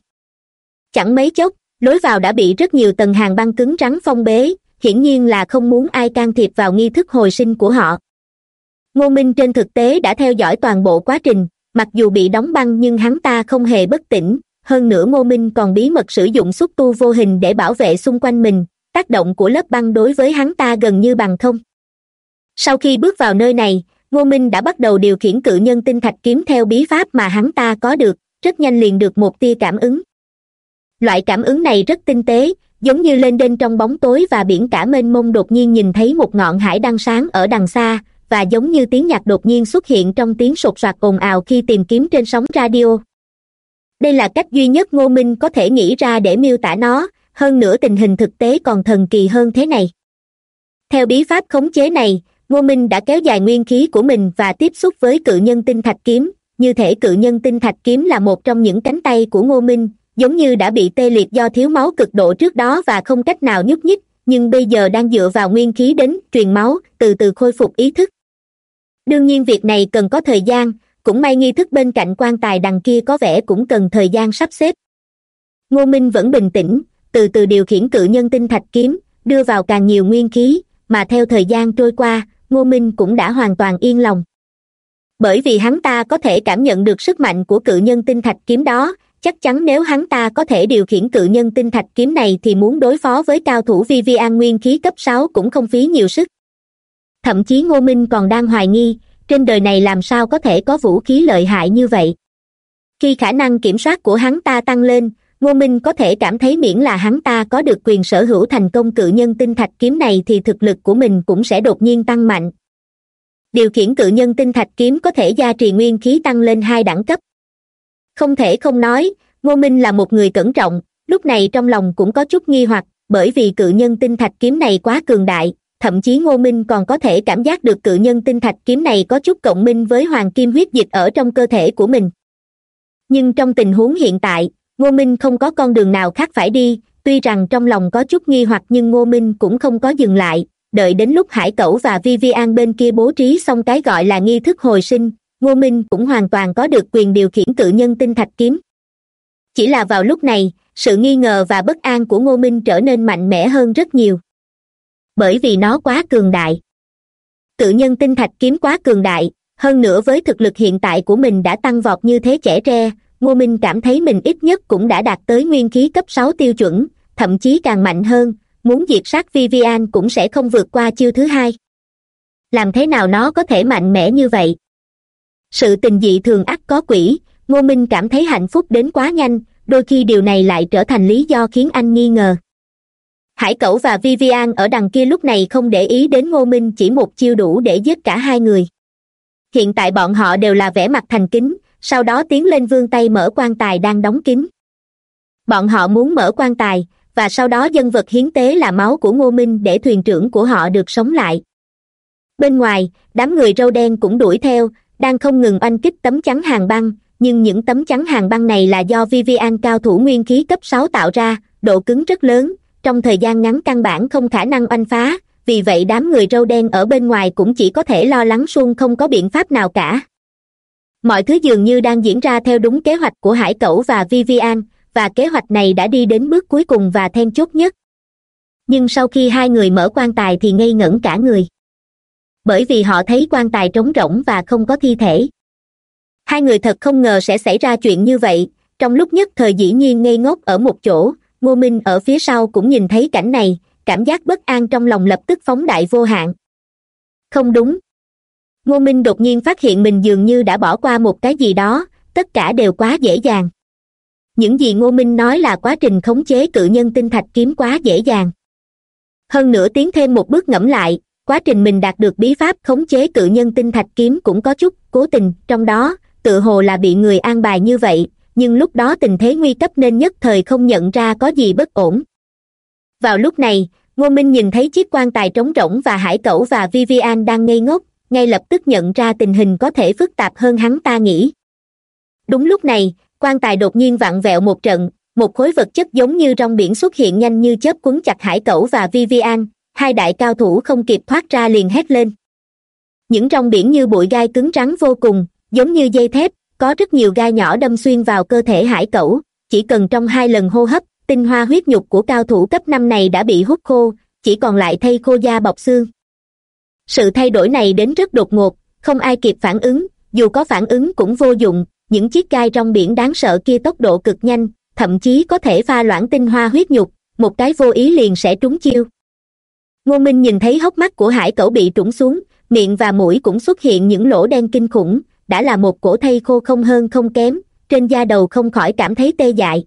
Chẳng mấy chốc, lối vào đã bị rất nhiều tầng hàng băng cứng rắn phong bế hiển nhiên là không muốn ai can thiệp vào nghi thức hồi sinh của họ. Ngô minh trên thực tế đã theo dõi toàn bộ quá trình, mặc dù bị đóng băng nhưng hắn ta không hề bất tỉnh. Hơn nữa ngô minh còn bí mật sử dụng xúc tu vô hình để bảo vệ xung quanh mình, tác động của lớp băng đối với hắn ta gần như bằng không. Sau khi bước vào nơi này, ngô minh đã bắt đầu điều khiển cự nhân tinh thạch kiếm theo bí pháp mà hắn ta có được, rất nhanh liền được một tia cảm ứng. Loại cảm ứng này rất tinh tế giống như lên đên trong bóng tối và biển cả mênh mông đột nhiên nhìn thấy một ngọn hải đăng sáng ở đằng xa, và giống như tiếng nhạc đột nhiên xuất hiện trong tiếng sột soạt ồn ào khi tìm kiếm trên sóng radio. Đây là cách duy nhất ngô minh có thể nghĩ ra để miêu tả nó, hơn nữa tình hình thực tế còn thần kỳ hơn thế này. Theo bí pháp khống chế này, ngô minh đã kéo dài nguyên khí của mình và tiếp xúc với cự nhân tinh thạch kiếm, như thể cự nhân tinh thạch kiếm là một trong những cánh tay của ngô minh giống như đã bị tê liệt do thiếu máu cực độ trước đó và không cách nào nhúc nhích, nhưng bây giờ đang dựa vào nguyên khí đến truyền máu, từ từ khôi phục ý thức. Đương nhiên việc này cần có thời gian, cũng may nghi thức bên cạnh quan tài đằng kia có vẻ cũng cần thời gian sắp xếp. Ngô minh vẫn bình tĩnh, từ từ điều khiển cự nhân tinh thạch kiếm, đưa vào càng nhiều nguyên khí, mà theo thời gian trôi qua, ngô minh cũng đã hoàn toàn yên lòng. Bởi vì hắn ta có thể cảm nhận được sức mạnh của cự nhân tinh thạch kiếm đó chắc chắn nếu hắn ta có thể điều khiển cự nhân tinh thạch kiếm này thì muốn đối phó với cao thủ vi vi an nguyên khí cấp sáu cũng không phí nhiều sức. Thậm chí ngô minh còn đang hoài nghi, trên đời này làm sao có thể có vũ khí lợi hại như vậy. Khi khả năng kiểm soát của hắn ta tăng lên, ngô minh có thể cảm thấy miễn là hắn ta có được quyền sở hữu thành công cự nhân tinh thạch kiếm này thì thực lực của mình cũng sẽ đột nhiên tăng mạnh. Điều khiển cự nhân tinh thạch kiếm có thể gia trì nguyên khí tăng lên hai đẳng cấp không thể không nói, ngô minh là một người cẩn trọng, lúc này trong lòng cũng có chút nghi hoặc, bởi vì cự nhân tinh thạch kiếm này quá cường đại, thậm chí ngô minh còn có thể cảm giác được cự nhân tinh thạch kiếm này có chút cộng minh với hoàng kim huyết dịch ở trong cơ thể của mình. Nhưng trong tình huống hiện tại, ngô minh không có con đường nào khác phải đi, tuy rằng trong lòng có chút nghi hoặc nhưng ngô minh cũng không có dừng lại, đợi đến lúc hải cẩu và vi vi an bên kia bố trí xong cái gọi là nghi thức hồi sinh ngô minh cũng hoàn toàn có được quyền điều khiển cự nhân tinh thạch kiếm. Chỉ là vào lúc này, sự nghi ngờ và bất an của ngô minh trở nên mạnh mẽ hơn rất nhiều. Bởi vì nó quá cường đại. Cự nhân tinh thạch kiếm quá cường đại, hơn nữa với thực lực hiện tại của mình đã tăng vọt như thế trẻ tre, ngô minh cảm thấy mình ít nhất cũng đã đạt tới nguyên khí cấp sáu tiêu chuẩn, thậm chí càng mạnh hơn, muốn diệt sát vivian cũng sẽ không vượt qua chiêu thứ hai. Làm thế nào nó có thể mạnh mẽ như vậy? Sự tình dị thường ắt có quỷ. Ngô minh cảm thấy hạnh phúc đến quá nhanh, đôi khi điều này lại trở thành lý do khiến anh nghi ngờ. Hải cẩu và vivian ở đằng kia lúc này không để ý đến ngô minh, chỉ một chiêu đủ để giết cả hai người. Hiện tại bọn họ đều là vẻ mặt thành kính, sau đó tiến lên vương tay mở quan tài đang đóng kín. Bọn họ muốn mở quan tài, và sau đó dân vật hiến tế là máu của ngô minh để thuyền trưởng của họ được sống lại. Bên ngoài, đám người râu đen cũng đuổi theo đang không ngừng oanh kích tấm chắn hàng băng, nhưng những tấm chắn hàng băng này là do vivian cao thủ nguyên khí cấp sáu tạo ra, độ cứng rất lớn, trong thời gian ngắn căn bản không khả năng oanh phá, vì vậy đám người râu đen ở bên ngoài cũng chỉ có thể lo lắng suông không có biện pháp nào cả. Mọi thứ dường như đang diễn ra theo đúng kế hoạch của hải cẩu và vivian, và kế hoạch này đã đi đến bước cuối cùng và then chốt nhất. Nhưng sau khi hai người mở quan tài thì ngây ngẩn cả người bởi vì họ thấy quan tài trống rỗng và không có thi thể. Hai người thật không ngờ sẽ xảy ra chuyện như vậy. Trong lúc nhất thời dĩ nhiên ngây ngốc ở một chỗ, ngô minh ở phía sau cũng nhìn thấy cảnh này, cảm giác bất an trong lòng lập tức phóng đại vô hạn. Không đúng. Ngô minh đột nhiên phát hiện mình dường như đã bỏ qua một cái gì đó, tất cả đều quá dễ dàng. Những gì ngô minh nói là quá trình khống chế cự nhân tinh thạch kiếm quá dễ dàng. Hơn nữa tiến thêm một bước ngẫm lại quá trình mình đạt được bí pháp khống chế cự nhân tinh thạch kiếm cũng có chút cố tình, trong đó, tự hồ là bị người an bài như vậy, nhưng lúc đó tình thế nguy cấp nên nhất thời không nhận ra có gì bất ổn. Vào lúc này, ngô minh nhìn thấy chiếc quan tài trống rỗng và hải cẩu và vivian đang ngây ngốc, ngay lập tức nhận ra tình hình có thể phức tạp hơn hắn ta nghĩ. Đúng lúc này, quan tài đột nhiên vặn vẹo một trận, một khối vật chất giống như rong biển xuất hiện nhanh như chớp cuốn chặt hải cẩu và vivian hai đại cao thủ không kịp thoát ra liền hét lên. Những rong biển như bụi gai cứng rắn vô cùng, giống như dây thép, có rất nhiều gai nhỏ đâm xuyên vào cơ thể hải cẩu. Chỉ cần trong hai lần hô hấp, tinh hoa huyết nhục của cao thủ cấp năm này đã bị hút khô, chỉ còn lại thây khô da bọc xương. Sự thay đổi này đến rất đột ngột, không ai kịp phản ứng, dù có phản ứng cũng vô dụng. Những chiếc gai trong biển đáng sợ kia tốc độ cực nhanh, thậm chí có thể pha loãng tinh hoa huyết nhục, một cái vô ý liền sẽ trúng chiêu ngô minh nhìn thấy hốc mắt của hải cẩu bị trũng xuống, miệng và mũi cũng xuất hiện những lỗ đen kinh khủng, đã là một cổ thây khô không hơn không kém, trên da đầu không khỏi cảm thấy tê dại.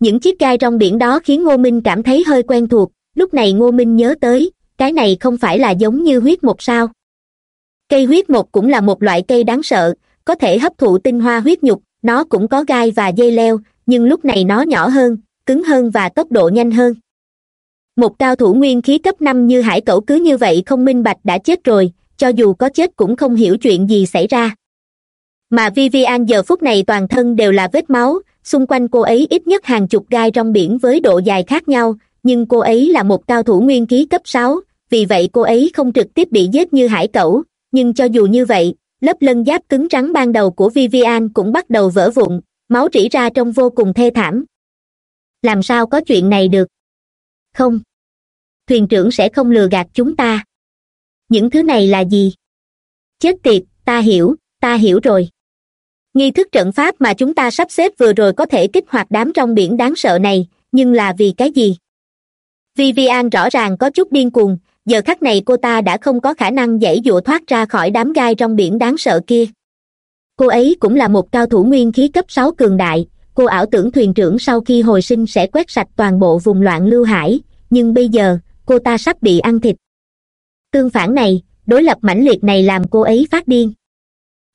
Những chiếc gai trong biển đó khiến ngô minh cảm thấy hơi quen thuộc, lúc này ngô minh nhớ tới, cái này không phải là giống như huyết một sao? Cây huyết một cũng là một loại cây đáng sợ, có thể hấp thụ tinh hoa huyết nhục, nó cũng có gai và dây leo, nhưng lúc này nó nhỏ hơn, cứng hơn và tốc độ nhanh hơn một cao thủ nguyên khí cấp năm như hải cẩu cứ như vậy không minh bạch đã chết rồi, cho dù có chết cũng không hiểu chuyện gì xảy ra. Mà vivian giờ phút này toàn thân đều là vết máu, xung quanh cô ấy ít nhất hàng chục gai trong biển với độ dài khác nhau, nhưng cô ấy là một cao thủ nguyên khí cấp sáu, vì vậy cô ấy không trực tiếp bị giết như hải cẩu, nhưng cho dù như vậy, lớp lân giáp cứng rắn ban đầu của vivian cũng bắt đầu vỡ vụn, máu rỉ ra trông vô cùng thê thảm. Làm sao có chuyện này được? Không? Thuyền trưởng sẽ không lừa gạt chúng ta. Những thứ này là gì? Chết tiệt, ta hiểu ta hiểu rồi. Nghi thức trận pháp mà chúng ta sắp xếp vừa rồi có thể kích hoạt đám trong biển đáng sợ này, nhưng là vì cái gì? Vivian rõ ràng có chút điên cuồng, giờ khắc này cô ta đã không có khả năng dãy dụa thoát ra khỏi đám gai trong biển đáng sợ kia. Cô ấy cũng là một cao thủ nguyên khí cấp sáu cường đại, cô ảo tưởng thuyền trưởng sau khi hồi sinh sẽ quét sạch toàn bộ vùng loạn lưu hải nhưng bây giờ, cô ta sắp bị ăn thịt. Tương phản này, đối lập mãnh liệt này làm cô ấy phát điên.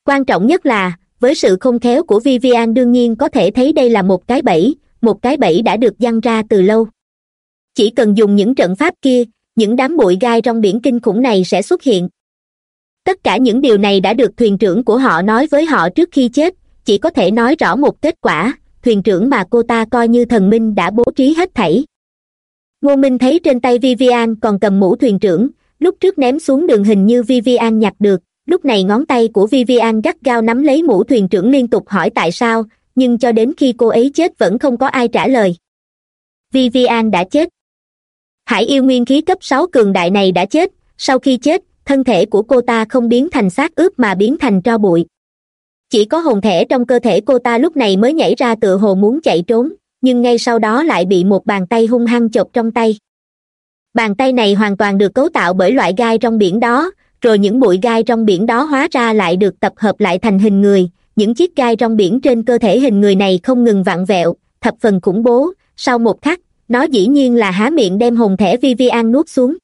Quan trọng nhất là, với sự không khéo của vivian đương nhiên có thể thấy đây là một cái bẫy, một cái bẫy đã được giăng ra từ lâu. Chỉ cần dùng những trận pháp kia, những đám bụi gai trong biển kinh khủng này sẽ xuất hiện. Tất cả những điều này đã được thuyền trưởng của họ nói với họ trước khi chết, chỉ có thể nói rõ một kết quả, thuyền trưởng mà cô ta coi như thần minh đã bố trí hết thảy ngô minh thấy trên tay vivian còn cầm mũ thuyền trưởng, lúc trước ném xuống đường hình như vivian nhặt được, lúc này ngón tay của vivian gắt gao nắm lấy mũ thuyền trưởng liên tục hỏi tại sao, nhưng cho đến khi cô ấy chết vẫn không có ai trả lời. Vivian đã chết. Hải yêu nguyên khí cấp sáu cường đại này đã chết, sau khi chết, thân thể của cô ta không biến thành xác ướp mà biến thành tro bụi. Chỉ có hồn thể trong cơ thể cô ta lúc này mới nhảy ra tựa hồ muốn chạy trốn nhưng ngay sau đó lại bị một bàn tay hung hăng chộp trong tay. Bàn tay này hoàn toàn được cấu tạo bởi loại gai trong biển đó, rồi những bụi gai trong biển đó hóa ra lại được tập hợp lại thành hình người. Những chiếc gai trong biển trên cơ thể hình người này không ngừng vặn vẹo, thập phần khủng bố. Sau một khắc, nó dĩ nhiên là há miệng đem hồn thẻ vivian nuốt xuống.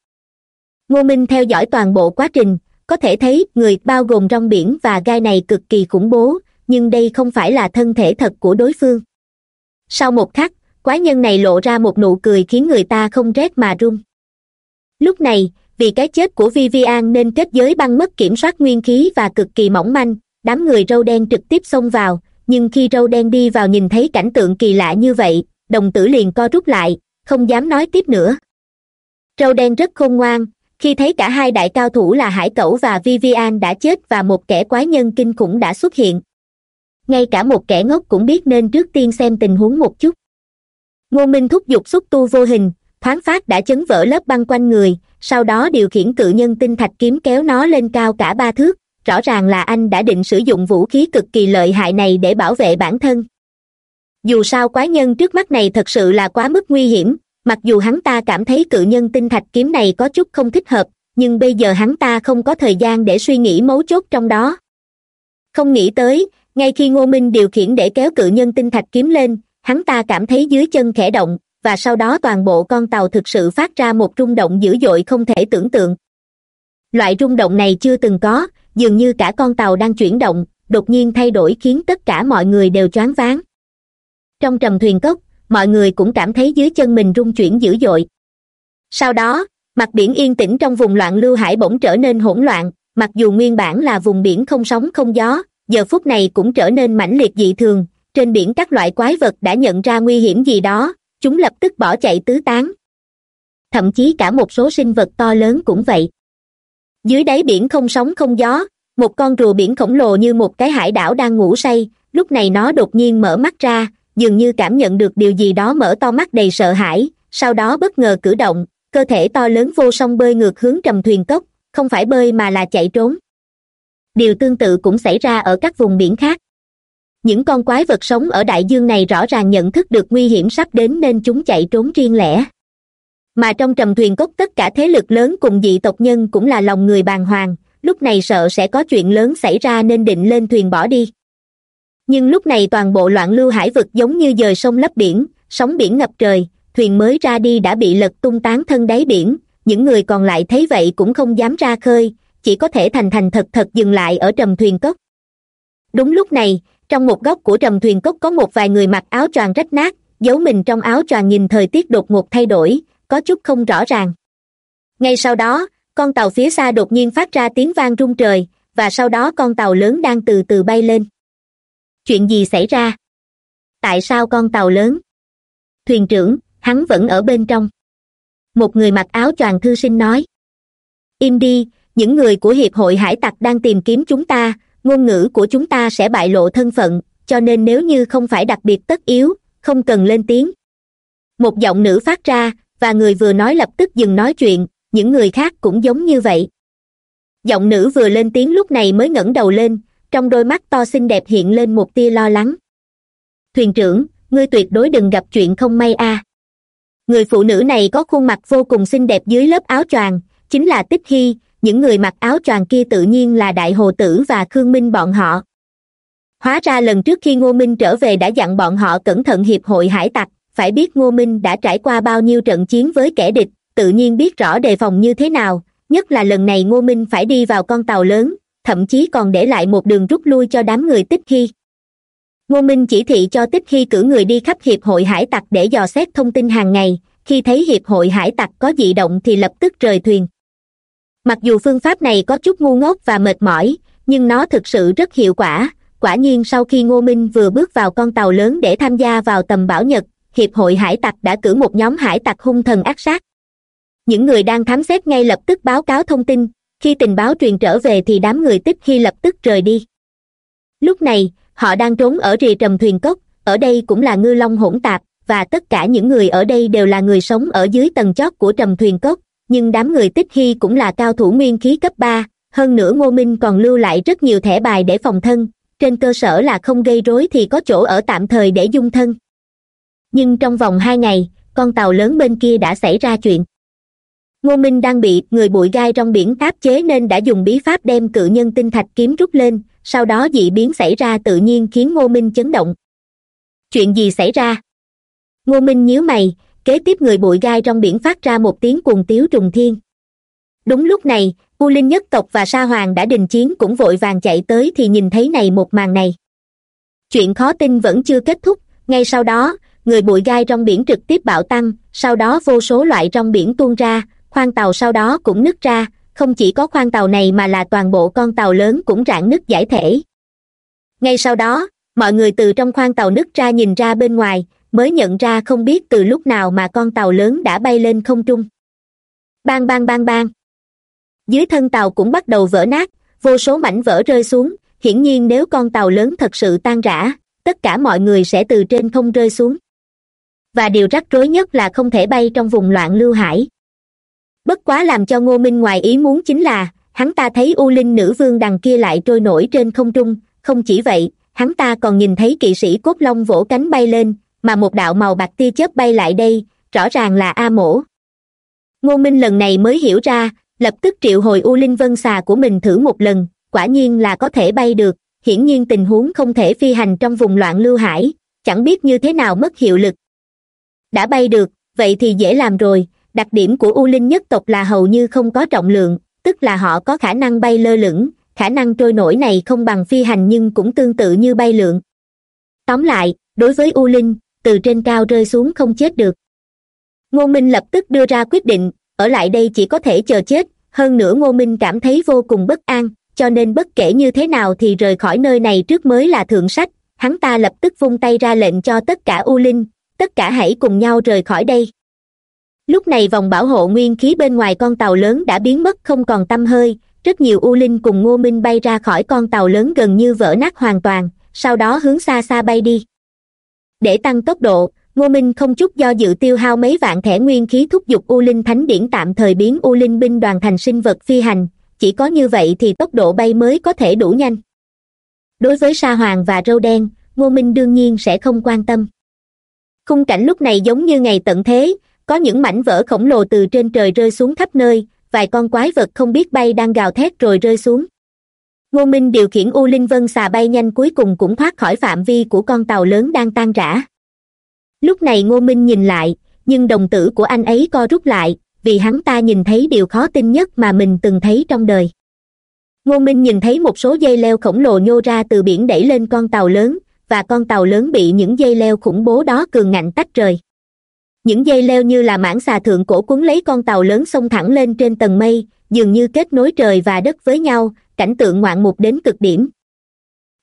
Ngô minh theo dõi toàn bộ quá trình, có thể thấy người bao gồm rong biển và gai này cực kỳ khủng bố, nhưng đây không phải là thân thể thật của đối phương sau một khắc, quái nhân này lộ ra một nụ cười khiến người ta không rét mà run. Lúc này, vì cái chết của vivian nên kết giới băng mất kiểm soát nguyên khí và cực kỳ mỏng manh, đám người râu đen trực tiếp xông vào, nhưng khi râu đen đi vào nhìn thấy cảnh tượng kỳ lạ như vậy, đồng tử liền co rút lại, không dám nói tiếp nữa. Râu đen rất khôn ngoan, khi thấy cả hai đại cao thủ là hải cẩu và vivian đã chết và một kẻ quái nhân kinh khủng đã xuất hiện ngay cả một kẻ ngốc cũng biết nên trước tiên xem tình huống một chút. Ngô minh thúc giục xúc tu vô hình, thoáng phát đã chấn vỡ lớp băng quanh người, sau đó điều khiển cự nhân tinh thạch kiếm kéo nó lên cao cả ba thước, rõ ràng là anh đã định sử dụng vũ khí cực kỳ lợi hại này để bảo vệ bản thân. Dù sao quái nhân trước mắt này thật sự là quá mức nguy hiểm, mặc dù hắn ta cảm thấy cự nhân tinh thạch kiếm này có chút không thích hợp, nhưng bây giờ hắn ta không có thời gian để suy nghĩ mấu chốt trong đó. Không nghĩ tới ngay khi ngô minh điều khiển để kéo cự nhân tinh thạch kiếm lên, hắn ta cảm thấy dưới chân khẽ động, và sau đó toàn bộ con tàu thực sự phát ra một rung động dữ dội không thể tưởng tượng. Loại rung động này chưa từng có, dường như cả con tàu đang chuyển động, đột nhiên thay đổi khiến tất cả mọi người đều choáng váng. Trong trầm thuyền cốc, mọi người cũng cảm thấy dưới chân mình rung chuyển dữ dội. Sau đó, mặt biển yên tĩnh trong vùng loạn lưu hải bỗng trở nên hỗn loạn, mặc dù nguyên bản là vùng biển không sóng không gió giờ phút này cũng trở nên mãnh liệt dị thường. Trên biển các loại quái vật đã nhận ra nguy hiểm gì đó. Chúng lập tức bỏ chạy tứ tán. Thậm chí cả một số sinh vật to lớn cũng vậy. Dưới đáy biển không sóng không gió, một con rùa biển khổng lồ như một cái hải đảo đang ngủ say. Lúc này nó đột nhiên mở mắt ra, dường như cảm nhận được điều gì đó mở to mắt đầy sợ hãi. Sau đó bất ngờ cử động, cơ thể to lớn vô song bơi ngược hướng trầm thuyền cốc. Không phải bơi mà là chạy trốn điều tương tự cũng xảy ra ở các vùng biển khác. Những con quái vật sống ở đại dương này rõ ràng nhận thức được nguy hiểm sắp đến nên chúng chạy trốn riêng lẻ. Mà trong trầm thuyền cốc tất cả thế lực lớn cùng dị tộc nhân cũng là lòng người bàng hoàng, lúc này sợ sẽ có chuyện lớn xảy ra nên định lên thuyền bỏ đi. Nhưng lúc này toàn bộ loạn lưu hải vực giống như dời sông lấp biển, sóng biển ngập trời, thuyền mới ra đi đã bị lật tung tán thân đáy biển, những người còn lại thấy vậy cũng không dám ra khơi chỉ có thể thành thành thật thật dừng lại ở trầm thuyền cốc. Đúng lúc này, trong một góc của trầm thuyền cốc có một vài người mặc áo choàng rách nát, giấu mình trong áo choàng nhìn thời tiết đột ngột thay đổi, có chút không rõ ràng. Ngay sau đó, con tàu phía xa đột nhiên phát ra tiếng vang rung trời, và sau đó con tàu lớn đang từ từ bay lên. Chuyện gì xảy ra? Tại sao con tàu lớn? Thuyền trưởng, hắn vẫn ở bên trong. Một người mặc áo choàng thư sinh nói. Im đi những người của hiệp hội hải tặc đang tìm kiếm chúng ta, ngôn ngữ của chúng ta sẽ bại lộ thân phận, cho nên nếu như không phải đặc biệt tất yếu, không cần lên tiếng. Một giọng nữ phát ra, và người vừa nói lập tức dừng nói chuyện, những người khác cũng giống như vậy. Giọng nữ vừa lên tiếng lúc này mới ngẩng đầu lên, trong đôi mắt to xinh đẹp hiện lên một tia lo lắng. Thuyền trưởng, ngươi tuyệt đối đừng gặp chuyện không may a. Người phụ nữ này có khuôn mặt vô cùng xinh đẹp dưới lớp áo choàng, chính là tích hy những người mặc áo choàng kia tự nhiên là đại hồ tử và khương minh bọn họ. Hóa ra lần trước khi ngô minh trở về đã dặn bọn họ cẩn thận hiệp hội hải tặc, phải biết ngô minh đã trải qua bao nhiêu trận chiến với kẻ địch, tự nhiên biết rõ đề phòng như thế nào, nhất là lần này ngô minh phải đi vào con tàu lớn, thậm chí còn để lại một đường rút lui cho đám người tích hy. Ngô minh chỉ thị cho tích hy cử người đi khắp hiệp hội hải tặc để dò xét thông tin hàng ngày, khi thấy hiệp hội hải tặc có dị động thì lập tức rời thuyền mặc dù phương pháp này có chút ngu ngốc và mệt mỏi, nhưng nó thực sự rất hiệu quả. Quả nhiên sau khi ngô minh vừa bước vào con tàu lớn để tham gia vào tầm bảo nhật, hiệp hội hải tặc đã cử một nhóm hải tặc hung thần ác sát. Những người đang thám xét ngay lập tức báo cáo thông tin, khi tình báo truyền trở về thì đám người tích khi lập tức rời đi. Lúc này, họ đang trốn ở rìa trầm thuyền cốc, ở đây cũng là ngư long hỗn tạp, và tất cả những người ở đây đều là người sống ở dưới tầng chót của trầm thuyền cốc nhưng đám người tích hy cũng là cao thủ nguyên khí cấp ba, hơn nữa ngô minh còn lưu lại rất nhiều thẻ bài để phòng thân, trên cơ sở là không gây rối thì có chỗ ở tạm thời để dung thân. Nhưng trong vòng hai ngày, con tàu lớn bên kia đã xảy ra chuyện. Ngô minh đang bị người bụi gai trong biển áp chế nên đã dùng bí pháp đem cự nhân tinh thạch kiếm rút lên, sau đó dị biến xảy ra tự nhiên khiến ngô minh chấn động. Chuyện gì xảy ra? Ngô minh nhíu mày kế tiếp người bụi gai trong biển phát ra một tiếng cuồng tiếu trùng thiên. Đúng lúc này, u linh nhất tộc và sa hoàng đã đình chiến cũng vội vàng chạy tới thì nhìn thấy này một màn này. Chuyện khó tin vẫn chưa kết thúc, ngay sau đó, người bụi gai trong biển trực tiếp bạo tăng, sau đó vô số loại trong biển tuôn ra khoang tàu sau đó cũng nứt ra, không chỉ có khoang tàu này mà là toàn bộ con tàu lớn cũng rạn nứt giải thể. Ngay sau đó, mọi người từ trong khoang tàu nứt ra nhìn ra bên ngoài mới nhận ra không biết từ lúc nào mà con tàu lớn đã bay lên không trung. Bang bang bang bang. Dưới thân tàu cũng bắt đầu vỡ nát, vô số mảnh vỡ rơi xuống. Hiển nhiên nếu con tàu lớn thật sự tan rã, tất cả mọi người sẽ từ trên không rơi xuống. Và điều rắc rối nhất là không thể bay trong vùng loạn lưu hải. Bất quá làm cho ngô minh ngoài ý muốn chính là, hắn ta thấy u linh nữ vương đằng kia lại trôi nổi trên không trung. Không chỉ vậy, hắn ta còn nhìn thấy kỵ sĩ cốt long vỗ cánh bay lên mà một đạo màu bạc tia chớp bay lại đây, rõ ràng là a mổ. Ngô minh lần này mới hiểu ra, lập tức triệu hồi u linh vân xà của mình thử một lần, quả nhiên là có thể bay được, hiển nhiên tình huống không thể phi hành trong vùng loạn lưu hải, chẳng biết như thế nào mất hiệu lực. Đã bay được, vậy thì dễ làm rồi, đặc điểm của u linh nhất tộc là hầu như không có trọng lượng, tức là họ có khả năng bay lơ lửng, khả năng trôi nổi này không bằng phi hành nhưng cũng tương tự như bay lượn. Tóm lại, đối với u linh từ trên cao rơi xuống không chết được. Ngô minh lập tức đưa ra quyết định, ở lại đây chỉ có thể chờ chết, hơn nữa ngô minh cảm thấy vô cùng bất an, cho nên bất kể như thế nào thì rời khỏi nơi này trước mới là thượng sách, hắn ta lập tức vung tay ra lệnh cho tất cả u linh, tất cả hãy cùng nhau rời khỏi đây. Lúc này vòng bảo hộ nguyên khí bên ngoài con tàu lớn đã biến mất không còn t hơi, rất nhiều u linh cùng ngô minh bay ra khỏi con tàu lớn gần như vỡ nát hoàn toàn, sau đó hướng xa xa bay đi để tăng tốc độ, ngô minh không chút do dự tiêu hao mấy vạn thẻ nguyên khí thúc giục u linh thánh điển tạm thời biến u linh binh đoàn thành sinh vật phi hành. Chỉ có như vậy thì tốc độ bay mới có thể đủ nhanh. Đối với sa hoàng và râu đen, ngô minh đương nhiên sẽ không quan tâm. Khung cảnh lúc này giống như ngày tận thế, có những mảnh vỡ khổng lồ từ trên trời rơi xuống khắp nơi, vài con quái vật không biết bay đang gào thét rồi rơi xuống ngô minh điều khiển u linh vân xà bay nhanh cuối cùng cũng thoát khỏi phạm vi của con tàu lớn đang tan rã. Lúc này ngô minh nhìn lại, nhưng đồng tử của anh ấy co rút lại, vì hắn ta nhìn thấy điều khó tin nhất mà mình từng thấy trong đời. Ngô minh nhìn thấy một số dây leo khổng lồ nhô ra từ biển đẩy lên con tàu lớn, và con tàu lớn bị những dây leo khủng bố đó cường ngạnh tách rời những dây leo như là mảng xà thượng cổ cuốn lấy con tàu lớn xông thẳng lên trên tầng mây, dường như kết nối trời và đất với nhau, cảnh tượng ngoạn mục đến cực điểm.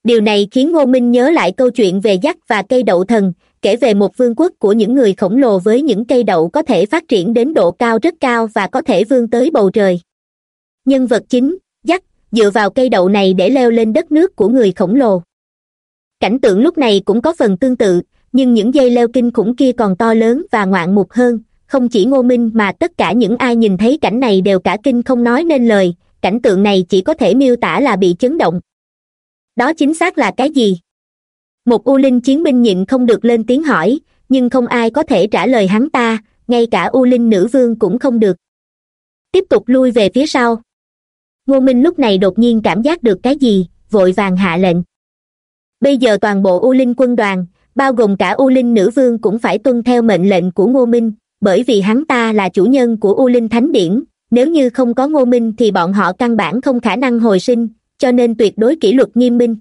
Điều này khiến ngô minh nhớ lại câu chuyện về dắt và cây đậu thần, kể về một vương quốc của những người khổng lồ với những cây đậu có thể phát triển đến độ cao rất cao và có thể vươn tới bầu trời. Nhân vật chính dắt dựa vào cây đậu này để leo lên đất nước của người khổng lồ. Cảnh tượng lúc này cũng có phần tương tự nhưng những dây leo kinh khủng kia còn to lớn và ngoạn mục hơn. Không chỉ ngô minh mà tất cả những ai nhìn thấy cảnh này đều cả kinh không nói nên lời. Cảnh tượng này chỉ có thể miêu tả là bị chấn động. Đó chính xác là cái gì? Một u linh chiến binh nhịn không được lên tiếng hỏi, nhưng không ai có thể trả lời hắn ta, ngay cả u linh nữ vương cũng không được. Tiếp tục lui về phía sau. Ngô minh lúc này đột nhiên cảm giác được cái gì, vội vàng hạ lệnh. Bây giờ toàn bộ u linh quân đoàn bao gồm cả u linh nữ vương cũng phải tuân theo mệnh lệnh của ngô minh, bởi vì hắn ta là chủ nhân của u linh thánh điển. Nếu như không có ngô minh thì bọn họ căn bản không khả năng hồi sinh, cho nên tuyệt đối kỷ luật nghiêm minh.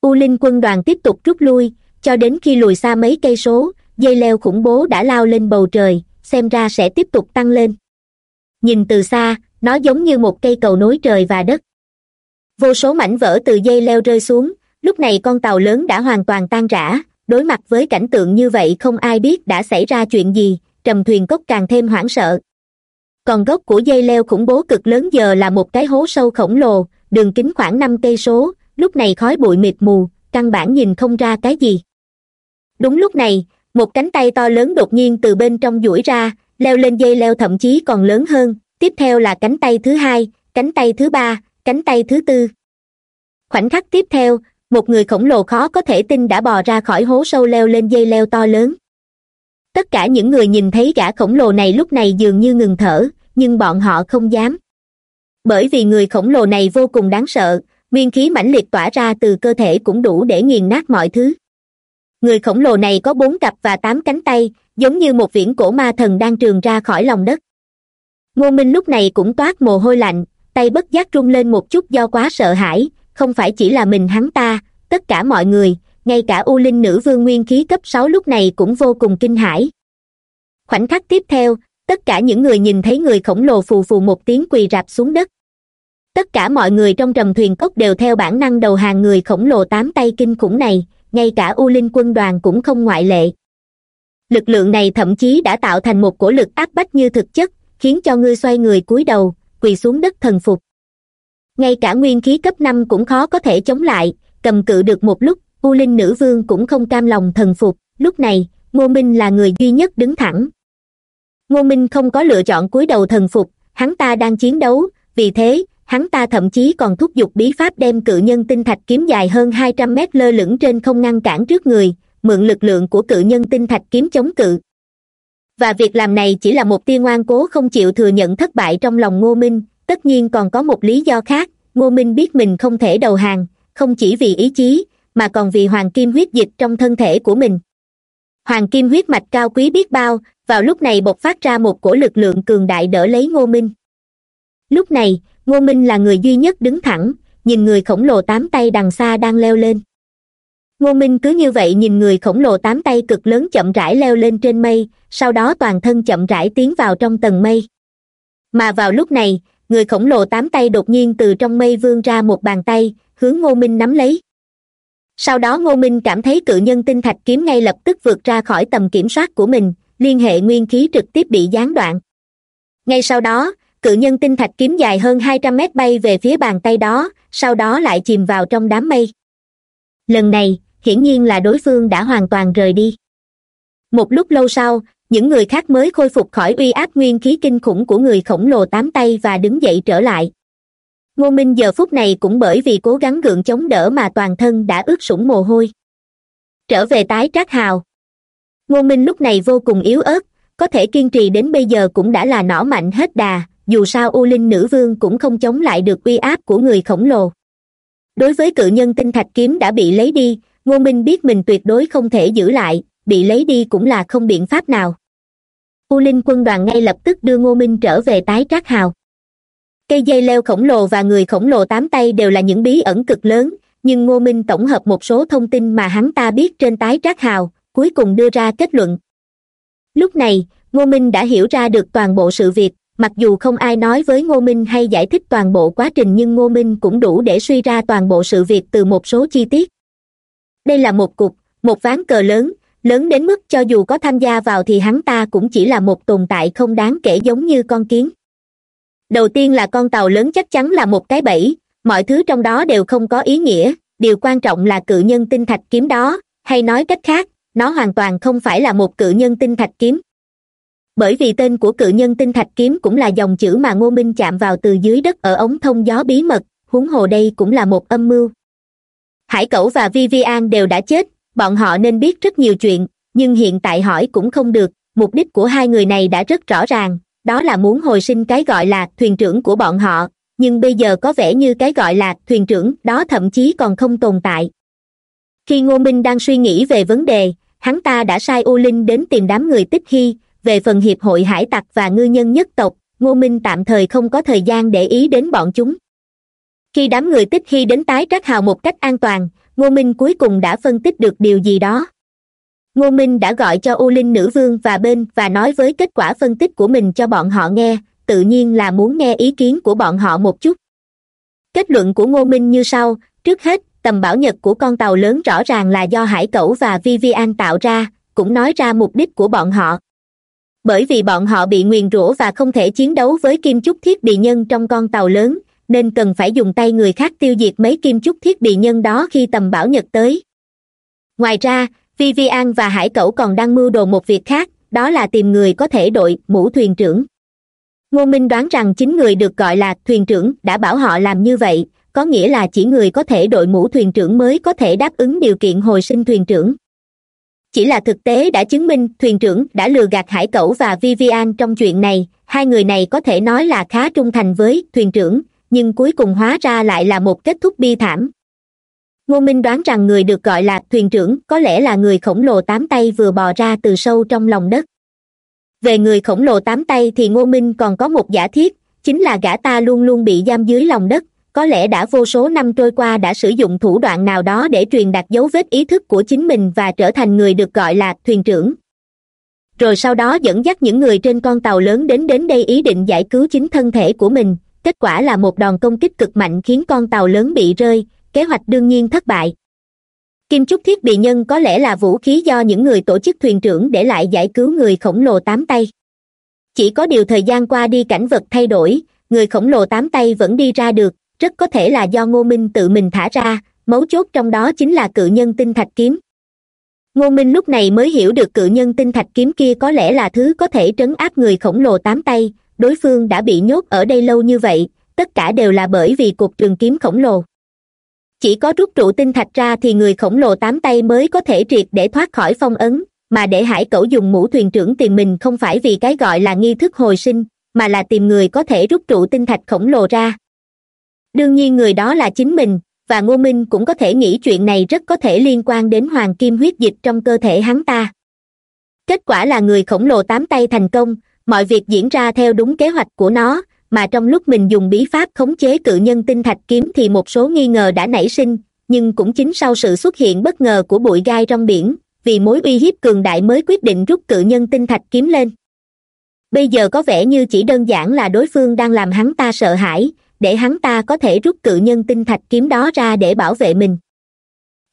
U linh quân đoàn tiếp tục rút lui, cho đến khi lùi xa mấy cây số, dây leo khủng bố đã lao lên bầu trời, xem ra sẽ tiếp tục tăng lên. Nhìn từ xa, nó giống như một cây cầu nối trời và đất. Vô số mảnh vỡ từ dây leo rơi xuống, lúc này con tàu lớn đã hoàn toàn tan rã đối mặt với cảnh tượng như vậy không ai biết đã xảy ra chuyện gì, trầm thuyền cốc càng thêm hoảng sợ. Còn gốc của dây leo khủng bố cực lớn giờ là một cái hố sâu khổng lồ, đường kính khoảng năm cây số, lúc này khói bụi mịt mù, căn bản nhìn không ra cái gì. Đúng lúc này, một cánh tay to lớn đột nhiên từ bên trong duỗi ra, leo lên dây leo thậm chí còn lớn hơn, tiếp theo là cánh tay thứ hai, cánh tay thứ ba, cánh tay thứ tư. Khoảnh khắc tiếp theo một người khổng lồ khó có thể tin đã bò ra khỏi hố sâu leo lên dây leo to lớn. Tất cả những người nhìn thấy gã khổng lồ này lúc này dường như ngừng thở, nhưng bọn họ không dám. Bởi vì người khổng lồ này vô cùng đáng sợ, nguyên khí mãnh liệt tỏa ra từ cơ thể cũng đủ để nghiền nát mọi thứ. Người khổng lồ này có bốn cặp và tám cánh tay, giống như một viễn cổ ma thần đang trường ra khỏi lòng đất. Ngô minh lúc này cũng toát mồ hôi lạnh, tay bất giác run lên một chút do quá sợ hãi không phải chỉ là mình hắn ta, tất cả mọi người, ngay cả u linh nữ vương nguyên khí cấp sáu lúc này cũng vô cùng kinh hãi. Khoảnh khắc tiếp theo, tất cả những người nhìn thấy người khổng lồ phù phù một tiếng quỳ rạp xuống đất. Tất cả mọi người trong trầm thuyền cốc đều theo bản năng đầu hàng người khổng lồ tám tay kinh khủng này, ngay cả u linh quân đoàn cũng không ngoại lệ. Lực lượng này thậm chí đã tạo thành một cổ lực áp bách như thực chất, khiến cho ngươi xoay người cúi đầu, quỳ xuống đất thần phục ngay cả nguyên khí cấp năm cũng khó có thể chống lại, cầm cự được một lúc, u linh nữ vương cũng không cam lòng thần phục. Lúc này, ngô minh là người duy nhất đứng thẳng. Ngô minh không có lựa chọn cúi đầu thần phục, hắn ta đang chiến đấu, vì thế, hắn ta thậm chí còn thúc giục bí pháp đem cự nhân tinh thạch kiếm dài hơn hai trăm mét lơ lửng trên không ngăn cản trước người, mượn lực lượng của cự nhân tinh thạch kiếm chống cự. Và việc làm này chỉ là một tia ngoan cố không chịu thừa nhận thất bại trong lòng ngô minh tất nhiên còn có một lý do khác, ngô minh biết mình không thể đầu hàng, không chỉ vì ý chí, mà còn vì hoàng kim huyết dịch trong thân thể của mình. Hoàng kim huyết mạch cao quý biết bao, vào lúc này bộc phát ra một cổ lực lượng cường đại đỡ lấy ngô minh. Lúc này, ngô minh là người duy nhất đứng thẳng, nhìn người khổng lồ tám tay đằng xa đang leo lên. Ngô minh cứ như vậy nhìn người khổng lồ tám tay cực lớn chậm rãi leo lên trên mây, sau đó toàn thân chậm rãi tiến vào trong tầng mây. Mà vào lúc này người khổng lồ tám tay đột nhiên từ trong mây vươn ra một bàn tay, hướng ngô minh nắm lấy. Sau đó ngô minh cảm thấy cự nhân tinh thạch kiếm ngay lập tức vượt ra khỏi tầm kiểm soát của mình, liên hệ nguyên khí trực tiếp bị gián đoạn. Ngay sau đó, cự nhân tinh thạch kiếm dài hơn hai trăm mét bay về phía bàn tay đó, sau đó lại chìm vào trong đám mây. Lần này, hiển nhiên là đối phương đã hoàn toàn rời đi. Một lúc lâu sau những người khác mới khôi phục khỏi uy áp nguyên khí kinh khủng của người khổng lồ tám tay và đứng dậy trở lại. Ngô minh giờ phút này cũng bởi vì cố gắng gượng chống đỡ mà toàn thân đã ướt sũng mồ hôi. Trở về tái trác hào. Ngô minh lúc này vô cùng yếu ớt, có thể kiên trì đến bây giờ cũng đã là nỏ mạnh hết đà, dù sao u linh nữ vương cũng không chống lại được uy áp của người khổng lồ. Đối với cự nhân tinh thạch kiếm đã bị lấy đi, ngô minh biết mình tuyệt đối không thể giữ lại, bị lấy đi cũng là không biện pháp nào u linh quân đoàn ngay lập tức đưa ngô minh trở về tái trác hào. Cây dây leo khổng lồ và người khổng lồ tám tay đều là những bí ẩn cực lớn, nhưng ngô minh tổng hợp một số thông tin mà hắn ta biết trên tái trác hào, cuối cùng đưa ra kết luận. Lúc này, ngô minh đã hiểu ra được toàn bộ sự việc, mặc dù không ai nói với ngô minh hay giải thích toàn bộ quá trình nhưng ngô minh cũng đủ để suy ra toàn bộ sự việc từ một số chi tiết. Đây là một cục, một ván cờ lớn lớn đến mức cho dù có tham gia vào thì hắn ta cũng chỉ là một tồn tại không đáng kể giống như con kiến. Đầu tiên là con tàu lớn chắc chắn là một cái bẫy, mọi thứ trong đó đều không có ý nghĩa, điều quan trọng là cự nhân tinh thạch kiếm đó, hay nói cách khác, nó hoàn toàn không phải là một cự nhân tinh thạch kiếm. Bởi vì tên của cự nhân tinh thạch kiếm cũng là dòng chữ mà ngô minh chạm vào từ dưới đất ở ống thông gió bí mật, huống hồ đây cũng là một âm mưu. Hải cẩu và vivian đều đã chết bọn họ nên biết rất nhiều chuyện, nhưng hiện tại hỏi cũng không được, mục đích của hai người này đã rất rõ ràng, đó là muốn hồi sinh cái gọi là thuyền trưởng của bọn họ, nhưng bây giờ có vẻ như cái gọi là thuyền trưởng đó thậm chí còn không tồn tại. Khi ngô minh đang suy nghĩ về vấn đề, hắn ta đã sai u linh đến tìm đám người tích hy, về phần hiệp hội hải tặc và ngư nhân nhất tộc, ngô minh tạm thời không có thời gian để ý đến bọn chúng. Khi đám người tích hy đến tái trác hào một cách an toàn ngô minh cuối cùng đã phân tích được điều gì đó. Ngô minh đã gọi cho u linh nữ vương và bên và nói với kết quả phân tích của mình cho bọn họ nghe, tự nhiên là muốn nghe ý kiến của bọn họ một chút. Kết luận của ngô minh như sau, trước hết, tầm bảo nhật của con tàu lớn rõ ràng là do hải cẩu và vivian tạo ra, cũng nói ra mục đích của bọn họ. Bởi vì bọn họ bị nguyền rủa và không thể chiến đấu với kim chúc thiết bị nhân trong con tàu lớn nên cần phải dùng tay người khác tiêu diệt mấy kim chúc thiết bị nhân đó khi tầm bảo nhật tới. Ngoài ra, vivian và hải cẩu còn đang mưu đồ một việc khác, đó là tìm người có thể đội mũ thuyền trưởng. Ngô minh đoán rằng chính người được gọi là thuyền trưởng đã bảo họ làm như vậy, có nghĩa là chỉ người có thể đội mũ thuyền trưởng mới có thể đáp ứng điều kiện hồi sinh thuyền trưởng. Chỉ là thực tế đã chứng minh thuyền trưởng đã lừa gạt hải cẩu và vivian trong chuyện này, hai người này có thể nói là khá trung thành với thuyền trưởng nhưng cuối cùng hóa ra lại là một kết thúc bi thảm. Ngô minh đoán rằng người được gọi là thuyền trưởng có lẽ là người khổng lồ tám tay vừa bò ra từ sâu trong lòng đất. Về người khổng lồ tám tay thì ngô minh còn có một giả thiết, chính là gã ta luôn luôn bị giam dưới lòng đất, có lẽ đã vô số năm trôi qua đã sử dụng thủ đoạn nào đó để truyền đặt dấu vết ý thức của chính mình và trở thành người được gọi là thuyền trưởng. Rồi sau đó dẫn dắt những người trên con tàu lớn đến đến đây ý định giải cứu chính thân thể của mình kết quả là một đòn công kích cực mạnh khiến con tàu lớn bị rơi, kế hoạch đương nhiên thất bại. Kim trúc thiết bị nhân có lẽ là vũ khí do những người tổ chức thuyền trưởng để lại giải cứu người khổng lồ tám tay. Chỉ có điều thời gian qua đi cảnh vật thay đổi, người khổng lồ tám tay vẫn đi ra được, rất có thể là do ngô minh tự mình thả ra, mấu chốt trong đó chính là cự nhân tinh thạch kiếm. Ngô minh lúc này mới hiểu được cự nhân tinh thạch kiếm kia có lẽ là thứ có thể trấn áp người khổng lồ tám tay đối phương đã bị nhốt ở đây lâu như vậy, tất cả đều là bởi vì cuộc trường kiếm khổng lồ. Chỉ có rút trụ tinh thạch ra thì người khổng lồ tám tay mới có thể triệt để thoát khỏi phong ấn, mà để hải cẩu dùng mũ thuyền trưởng tìm mình không phải vì cái gọi là nghi thức hồi sinh, mà là tìm người có thể rút trụ tinh thạch khổng lồ ra. Đương nhiên người đó là chính mình, và ngô minh cũng có thể nghĩ chuyện này rất có thể liên quan đến hoàng kim huyết dịch trong cơ thể hắn ta. Kết quả là người khổng lồ tám tay thành công mọi việc diễn ra theo đúng kế hoạch của nó, mà trong lúc mình dùng bí pháp khống chế cự nhân tinh thạch kiếm thì một số nghi ngờ đã nảy sinh, nhưng cũng chính sau sự xuất hiện bất ngờ của bụi gai trong biển, vì mối uy hiếp cường đại mới quyết định rút cự nhân tinh thạch kiếm lên. Bây giờ có vẻ như chỉ đơn giản là đối phương đang làm hắn ta sợ hãi, để hắn ta có thể rút cự nhân tinh thạch kiếm đó ra để bảo vệ mình.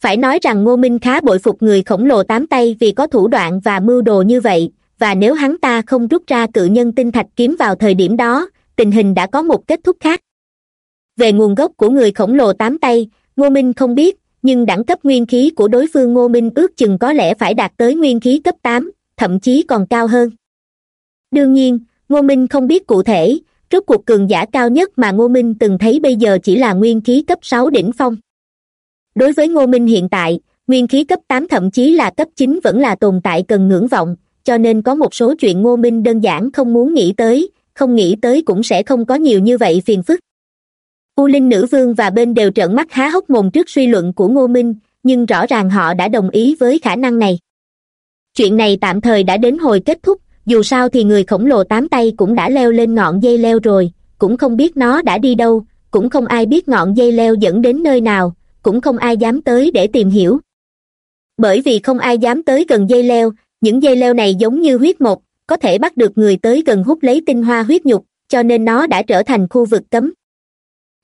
Phải nói rằng ngô minh khá bội phục người khổng lồ tám tay vì có thủ đoạn và mưu đồ như vậy và nếu hắn ta không rút ra cự nhân tinh thạch kiếm vào thời điểm đó, tình hình đã có một kết thúc khác. Về nguồn gốc của người khổng lồ tám tay, ngô minh không biết, nhưng đẳng cấp nguyên khí của đối phương ngô minh ước chừng có lẽ phải đạt tới nguyên khí cấp tám, thậm chí còn cao hơn. Đương nhiên, ngô minh không biết cụ thể, rốt cuộc cường giả cao nhất mà ngô minh từng thấy bây giờ chỉ là nguyên khí cấp sáu đỉnh phong. Đối với ngô minh hiện tại, nguyên khí cấp tám thậm chí là cấp chín vẫn là tồn tại cần ngưỡng vọng cho nên có một số chuyện ngô minh đơn giản không muốn nghĩ tới, không nghĩ tới cũng sẽ không có nhiều như vậy phiền phức. U linh nữ vương và bên đều trợn mắt há hốc mồm trước suy luận của ngô minh, nhưng rõ ràng họ đã đồng ý với khả năng này. Chuyện này tạm thời đã đến hồi kết thúc, dù sao thì người khổng lồ tám tay cũng đã leo lên ngọn dây leo rồi, cũng không biết nó đã đi đâu, cũng không ai biết ngọn dây leo dẫn đến nơi nào, cũng không ai dám tới để tìm hiểu. Bởi vì không ai dám tới gần dây leo những dây leo này giống như huyết một có thể bắt được người tới gần hút lấy tinh hoa huyết nhục, cho nên nó đã trở thành khu vực cấm.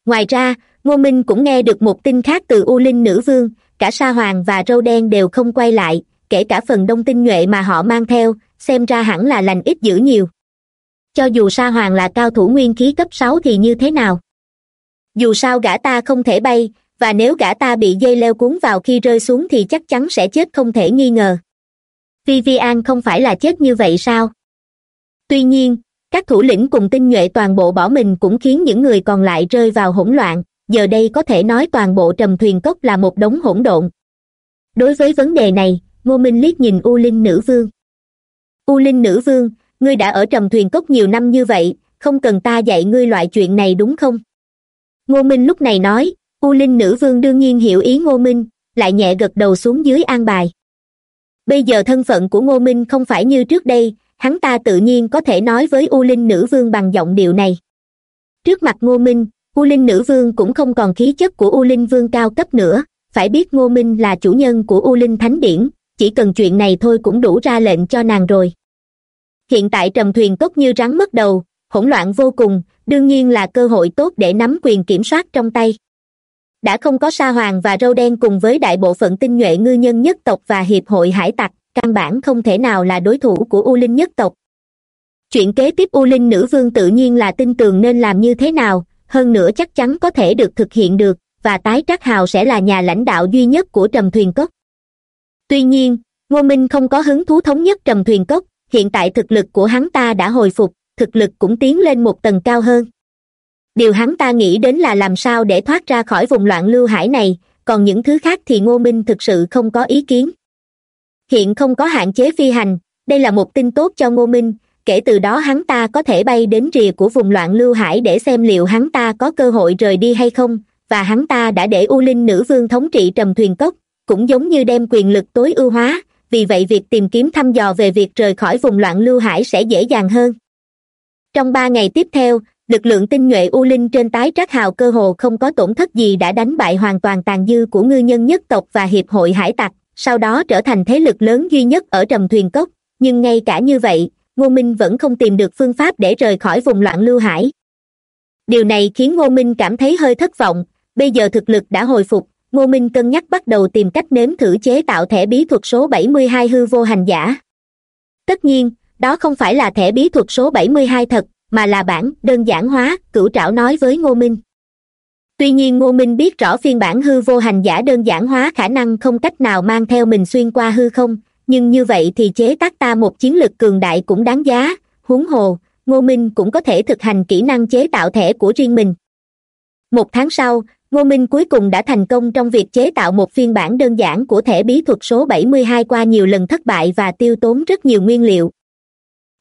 Ngoài ra, ngô minh cũng nghe được một tin khác từ u linh nữ vương, cả sa hoàng và râu đen đều không quay lại, kể cả phần đông tinh nhuệ mà họ mang theo, xem ra hẳn là lành ít dữ nhiều. Cho dù sa hoàng là cao thủ nguyên khí cấp sáu thì như thế nào? Dù sao gã ta không thể bay, và nếu gã ta bị dây leo cuốn vào khi rơi xuống thì chắc chắn sẽ chết không thể nghi ngờ vivian không phải là chết như vậy sao? Tuy nhiên, các thủ lĩnh cùng tinh nhuệ toàn bộ bỏ mình cũng khiến những người còn lại rơi vào hỗn loạn, giờ đây có thể nói toàn bộ trầm thuyền cốc là một đống hỗn độn. Đối với vấn đề này, ngô minh liếc nhìn u linh nữ vương. U linh nữ vương, ngươi đã ở trầm thuyền cốc nhiều năm như vậy, không cần ta dạy ngươi loại chuyện này đúng không? Ngô minh lúc này nói, u linh nữ vương đương nhiên hiểu ý ngô minh, lại nhẹ gật đầu xuống dưới an bài bây giờ thân phận của ngô minh không phải như trước đây, hắn ta tự nhiên có thể nói với u linh nữ vương bằng giọng điệu này. Trước mặt ngô minh, u linh nữ vương cũng không còn khí chất của u linh vương cao cấp nữa, phải biết ngô minh là chủ nhân của u linh thánh điển, chỉ cần chuyện này thôi cũng đủ ra lệnh cho nàng rồi. Hiện tại trầm thuyền tốt như rắn mất đầu, hỗn loạn vô cùng, đương nhiên là cơ hội tốt để nắm quyền kiểm soát trong tay đã không có sa hoàng và râu đen cùng với đại bộ phận tinh nhuệ ngư nhân nhất tộc và hiệp hội hải tặc, căn bản không thể nào là đối thủ của u linh nhất tộc. Chuyện kế tiếp u linh nữ vương tự nhiên là tin tưởng nên làm như thế nào, hơn nữa chắc chắn có thể được thực hiện được, và tái trắc hào sẽ là nhà lãnh đạo duy nhất của trầm thuyền cốc. Tuy nhiên, ngô minh không có hứng thú thống nhất trầm thuyền cốc, hiện tại thực lực của hắn ta đã hồi phục, thực lực cũng tiến lên một tầng cao hơn điều hắn ta nghĩ đến là làm sao để thoát ra khỏi vùng loạn lưu hải này, còn những thứ khác thì ngô minh thực sự không có ý kiến. Hiện không có hạn chế phi hành, đây là một tin tốt cho ngô minh, kể từ đó hắn ta có thể bay đến rìa của vùng loạn lưu hải để xem liệu hắn ta có cơ hội rời đi hay không, và hắn ta đã để u linh nữ vương thống trị trầm thuyền cốc, cũng giống như đem quyền lực tối ưu hóa, vì vậy việc tìm kiếm thăm dò về việc rời khỏi vùng loạn lưu hải sẽ dễ dàng hơn. Trong ba ngày tiếp theo lực lượng tinh nhuệ u linh trên tái trác hào cơ hồ không có tổn thất gì đã đánh bại hoàn toàn tàn dư của ngư nhân nhất tộc và hiệp hội hải tặc, sau đó trở thành thế lực lớn duy nhất ở trầm thuyền cốc. Nhưng ngay cả như vậy, ngô minh vẫn không tìm được phương pháp để rời khỏi vùng loạn lưu hải. Điều này khiến ngô minh cảm thấy hơi thất vọng. Bây giờ thực lực đã hồi phục, ngô minh cân nhắc bắt đầu tìm cách nếm thử chế tạo thẻ bí thuật số bảy mươi hai hư vô hành giả. Tất nhiên, đó không phải là thẻ bí thuật số bảy mươi hai thật mà là bản đơn giản hóa, cửu trảo nói với ngô minh. Tuy nhiên ngô minh biết rõ phiên bản hư vô hành giả đơn giản hóa khả năng không cách nào mang theo mình xuyên qua hư không, nhưng như vậy thì chế tác ta một chiến lực cường đại cũng đáng giá. Huống hồ, ngô minh cũng có thể thực hành kỹ năng chế tạo thẻ của riêng mình. Một tháng sau, ngô minh cuối cùng đã thành công trong việc chế tạo một phiên bản đơn giản của thẻ bí thuật số bảy mươi hai qua nhiều lần thất bại và tiêu tốn rất nhiều nguyên liệu.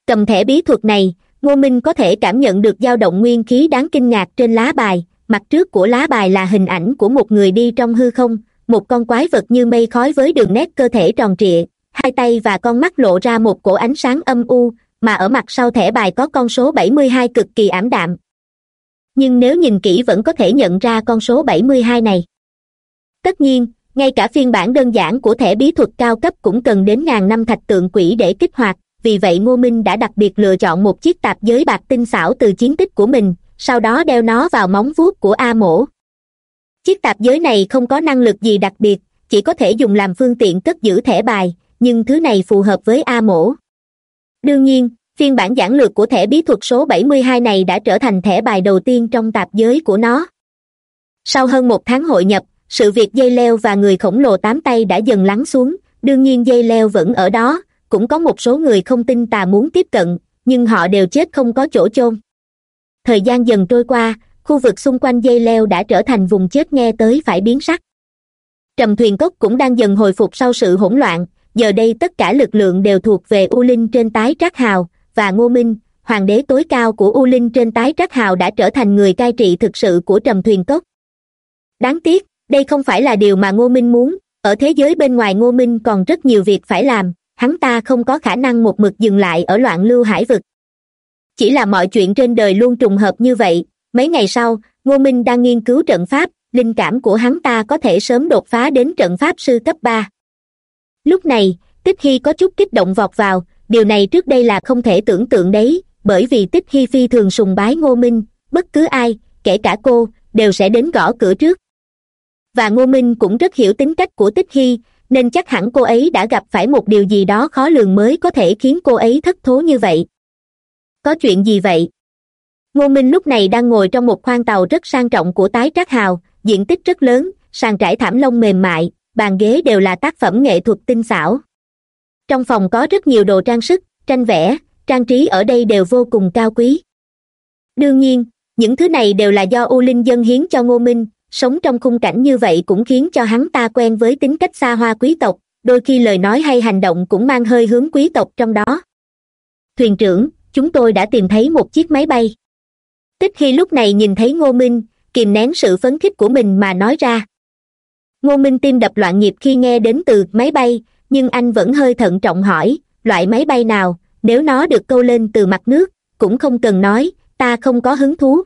Cầm thẻ bí thuật này ngô minh có thể cảm nhận được dao động nguyên khí đáng kinh ngạc trên lá bài. Mặt trước của lá bài là hình ảnh của một người đi trong hư không, một con quái vật như mây khói với đường nét cơ thể tròn trịa. Hai tay và con mắt lộ ra một cổ ánh sáng âm u, mà ở mặt sau thẻ bài có con số bảy mươi hai cực kỳ ảm đạm. Nhưng nếu nhìn kỹ vẫn có thể nhận ra con số bảy mươi hai này. Tất nhiên, ngay cả phiên bản đơn giản của thẻ bí thuật cao cấp cũng cần đến ngàn năm thạch tượng quỷ để kích hoạt vì vậy ngô minh đã đặc biệt lựa chọn một chiếc tạp giới bạc tinh xảo từ chiến tích của mình, sau đó đeo nó vào móng vuốt của a mổ. Chiếc tạp giới này không có năng lực gì đặc biệt, chỉ có thể dùng làm phương tiện cất giữ thẻ bài, nhưng thứ này phù hợp với a mổ. Đương nhiên, phiên bản giản lược của thẻ bí thuật số 72 này đã trở thành thẻ bài đầu tiên trong tạp giới của nó. Sau hơn một tháng hội nhập, sự việc dây leo và người khổng lồ tám tay đã dần lắng xuống, đương nhiên dây leo vẫn ở đó cũng có một số người không tin tà muốn tiếp cận, nhưng họ đều chết không có chỗ chôn. Thời gian dần trôi qua, khu vực xung quanh dây leo đã trở thành vùng chết nghe tới phải biến sắc. Trầm thuyền cốc cũng đang dần hồi phục sau sự hỗn loạn, giờ đây tất cả lực lượng đều thuộc về u linh trên tái trác hào, và ngô minh, hoàng đế tối cao của u linh trên tái trác hào đã trở thành người cai trị thực sự của trầm thuyền cốc. Đáng tiếc, đây không phải là điều mà ngô minh muốn, ở thế giới bên ngoài ngô minh còn rất nhiều việc phải làm hắn ta không có khả năng một mực dừng lại ở loạn lưu hải vực. Chỉ là mọi chuyện trên đời luôn trùng hợp như vậy, mấy ngày sau, ngô minh đang nghiên cứu trận pháp, linh cảm của hắn ta có thể sớm đột phá đến trận pháp sư cấp ba. Lúc này, tích hy có chút kích động vọt vào, điều này trước đây là không thể tưởng tượng đấy, bởi vì tích hy phi thường sùng bái ngô minh, bất cứ ai, kể cả cô, đều sẽ đến gõ cửa trước. Và ngô minh cũng rất hiểu tính cách của tích hy nên chắc hẳn cô ấy đã gặp phải một điều gì đó khó lường mới có thể khiến cô ấy thất thố như vậy. Có chuyện gì vậy? Ngô minh lúc này đang ngồi trong một khoang tàu rất sang trọng của tái trác hào, diện tích rất lớn, sàn trải thảm lông mềm mại, bàn ghế đều là tác phẩm nghệ thuật tinh xảo. Trong phòng có rất nhiều đồ trang sức, tranh vẽ, trang trí ở đây đều vô cùng cao quý. Đương nhiên, những thứ này đều là do u linh dân hiến cho ngô minh sống trong khung cảnh như vậy cũng khiến cho hắn ta quen với tính cách xa hoa quý tộc, đôi khi lời nói hay hành động cũng mang hơi hướng quý tộc trong đó. Thuyền trưởng, chúng tôi đã tìm thấy một chiếc máy bay. Tích khi lúc này nhìn thấy ngô minh, kìm nén sự phấn khích của mình mà nói ra. Ngô minh tim đập loạn nhịp khi nghe đến từ máy bay, nhưng anh vẫn hơi thận trọng hỏi, loại máy bay nào? Nếu nó được câu lên từ mặt nước, cũng không cần nói, ta không có hứng thú.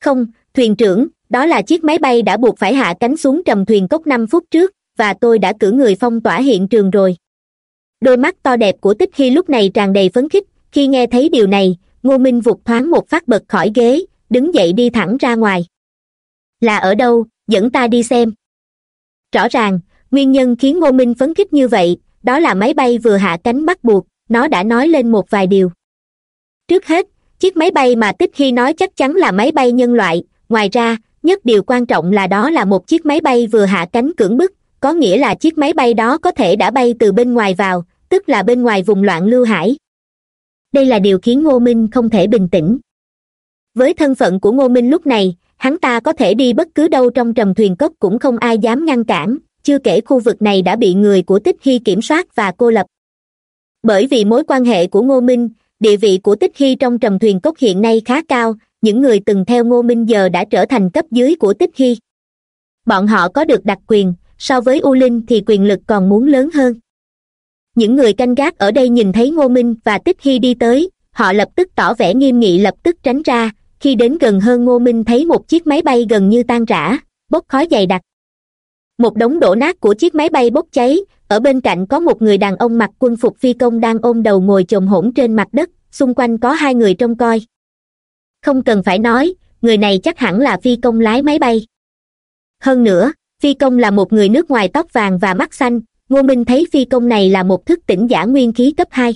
Không, thuyền trưởng đó là chiếc máy bay đã buộc phải hạ cánh xuống trầm thuyền cốc năm phút trước, và tôi đã cử người phong tỏa hiện trường rồi. Đôi mắt to đẹp của tích khi lúc này tràn đầy phấn khích, khi nghe thấy điều này, ngô minh vụt thoáng một phát bật khỏi ghế, đứng dậy đi thẳng ra ngoài. Là ở đâu? Dẫn ta đi xem. Rõ ràng, nguyên nhân khiến ngô minh phấn khích như vậy, đó là máy bay vừa hạ cánh bắt buộc, nó đã nói lên một vài điều. Trước hết, chiếc máy bay mà tích khi nói chắc chắn là máy bay nhân loại, ngoài ra nhất điều quan trọng là đó là một chiếc máy bay vừa hạ cánh cưỡng bức, có nghĩa là chiếc máy bay đó có thể đã bay từ bên ngoài vào, tức là bên ngoài vùng loạn lưu hải. Đây là điều khiến ngô minh không thể bình tĩnh. Với thân phận của ngô minh lúc này, hắn ta có thể đi bất cứ đâu trong trầm thuyền cốc cũng không ai dám ngăn cản, chưa kể khu vực này đã bị người của tích hy kiểm soát và cô lập. Bởi vì mối quan hệ của ngô minh, địa vị của tích hy trong trầm thuyền cốc hiện nay khá cao những người từng theo ngô minh giờ đã trở thành cấp dưới của tích hy. Bọn họ có được đặc quyền, so với u linh thì quyền lực còn muốn lớn hơn. Những người canh gác ở đây nhìn thấy ngô minh và tích hy đi tới, họ lập tức tỏ vẻ nghiêm nghị lập tức tránh ra, khi đến gần hơn ngô minh thấy một chiếc máy bay gần như tan rã, bốc khói dày đặc. Một đống đổ nát của chiếc máy bay bốc cháy, ở bên cạnh có một người đàn ông mặc quân phục phi công đang ôm đầu ngồi chồm hổm trên mặt đất, xung quanh có hai người trông coi không cần phải nói, người này chắc hẳn là phi công lái máy bay. Hơn nữa, phi công là một người nước ngoài tóc vàng và mắt xanh, ngô minh thấy phi công này là một thức tỉnh giả nguyên khí cấp hai.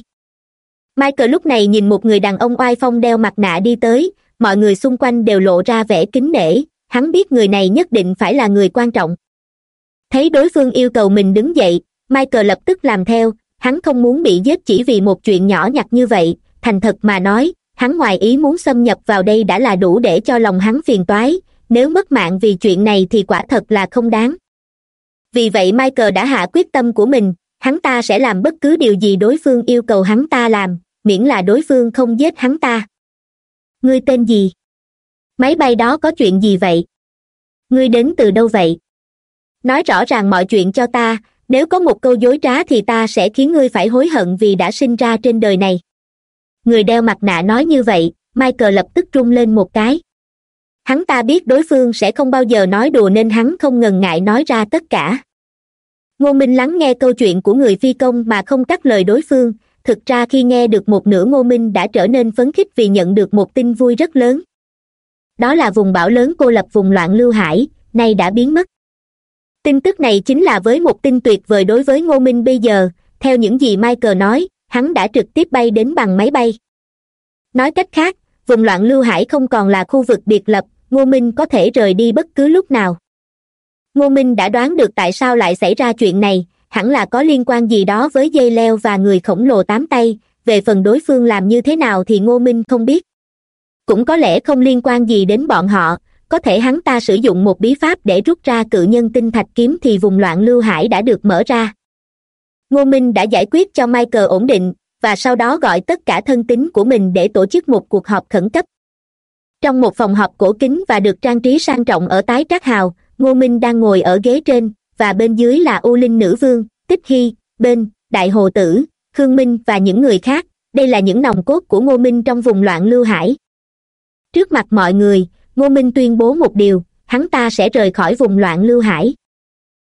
Michael lúc này nhìn một người đàn ông oai phong đeo mặt nạ đi tới, mọi người xung quanh đều lộ ra vẻ kính nể, hắn biết người này nhất định phải là người quan trọng. Thấy đối phương yêu cầu mình đứng dậy, michael lập tức làm theo, hắn không muốn bị giết chỉ vì một chuyện nhỏ nhặt như vậy, thành thật mà nói hắn ngoài ý muốn xâm nhập vào đây đã là đủ để cho lòng hắn phiền toái, nếu mất mạng vì chuyện này thì quả thật là không đáng. Vì vậy michael đã hạ quyết tâm của mình, hắn ta sẽ làm bất cứ điều gì đối phương yêu cầu hắn ta làm, miễn là đối phương không giết hắn ta. Ngươi tên gì? Máy bay đó có chuyện gì vậy? Ngươi đến từ đâu vậy? Nói rõ ràng mọi chuyện cho ta, nếu có một câu dối trá thì ta sẽ khiến ngươi phải hối hận vì đã sinh ra trên đời này người đeo mặt nạ nói như vậy, michael lập tức rung lên một cái. Hắn ta biết đối phương sẽ không bao giờ nói đùa nên hắn không ngần ngại nói ra tất cả. Ngô minh lắng nghe câu chuyện của người phi công mà không cắt lời đối phương. Thực ra khi nghe được một nửa ngô minh đã trở nên phấn khích vì nhận được một tin vui rất lớn. Đó là vùng bão lớn cô lập vùng loạn lưu hải, nay đã biến mất. Tin tức này chính là với một tin tuyệt vời đối với ngô minh bây giờ. Theo những gì michael nói hắn đã trực tiếp bay đến bằng máy bay. Nói cách khác, vùng loạn lưu hải không còn là khu vực biệt lập, ngô minh có thể rời đi bất cứ lúc nào. Ngô minh đã đoán được tại sao lại xảy ra chuyện này, hẳn là có liên quan gì đó với dây leo và người khổng lồ tám tay, về phần đối phương làm như thế nào thì ngô minh không biết. Cũng có lẽ không liên quan gì đến bọn họ, có thể hắn ta sử dụng một bí pháp để rút ra cự nhân tinh thạch kiếm thì vùng loạn lưu hải đã được mở ra ngô minh đã giải quyết cho michael ổn định, và sau đó gọi tất cả thân tín của mình để tổ chức một cuộc họp khẩn cấp. Trong một phòng họp cổ kính và được trang trí sang trọng ở tái trác hào, ngô minh đang ngồi ở ghế trên, và bên dưới là u linh nữ vương, tích hy, bên, đại hồ tử, khương minh và những người khác. Đây là những nòng cốt của ngô minh trong vùng loạn lưu hải. Trước mặt mọi người, ngô minh tuyên bố một điều, hắn ta sẽ rời khỏi vùng loạn lưu hải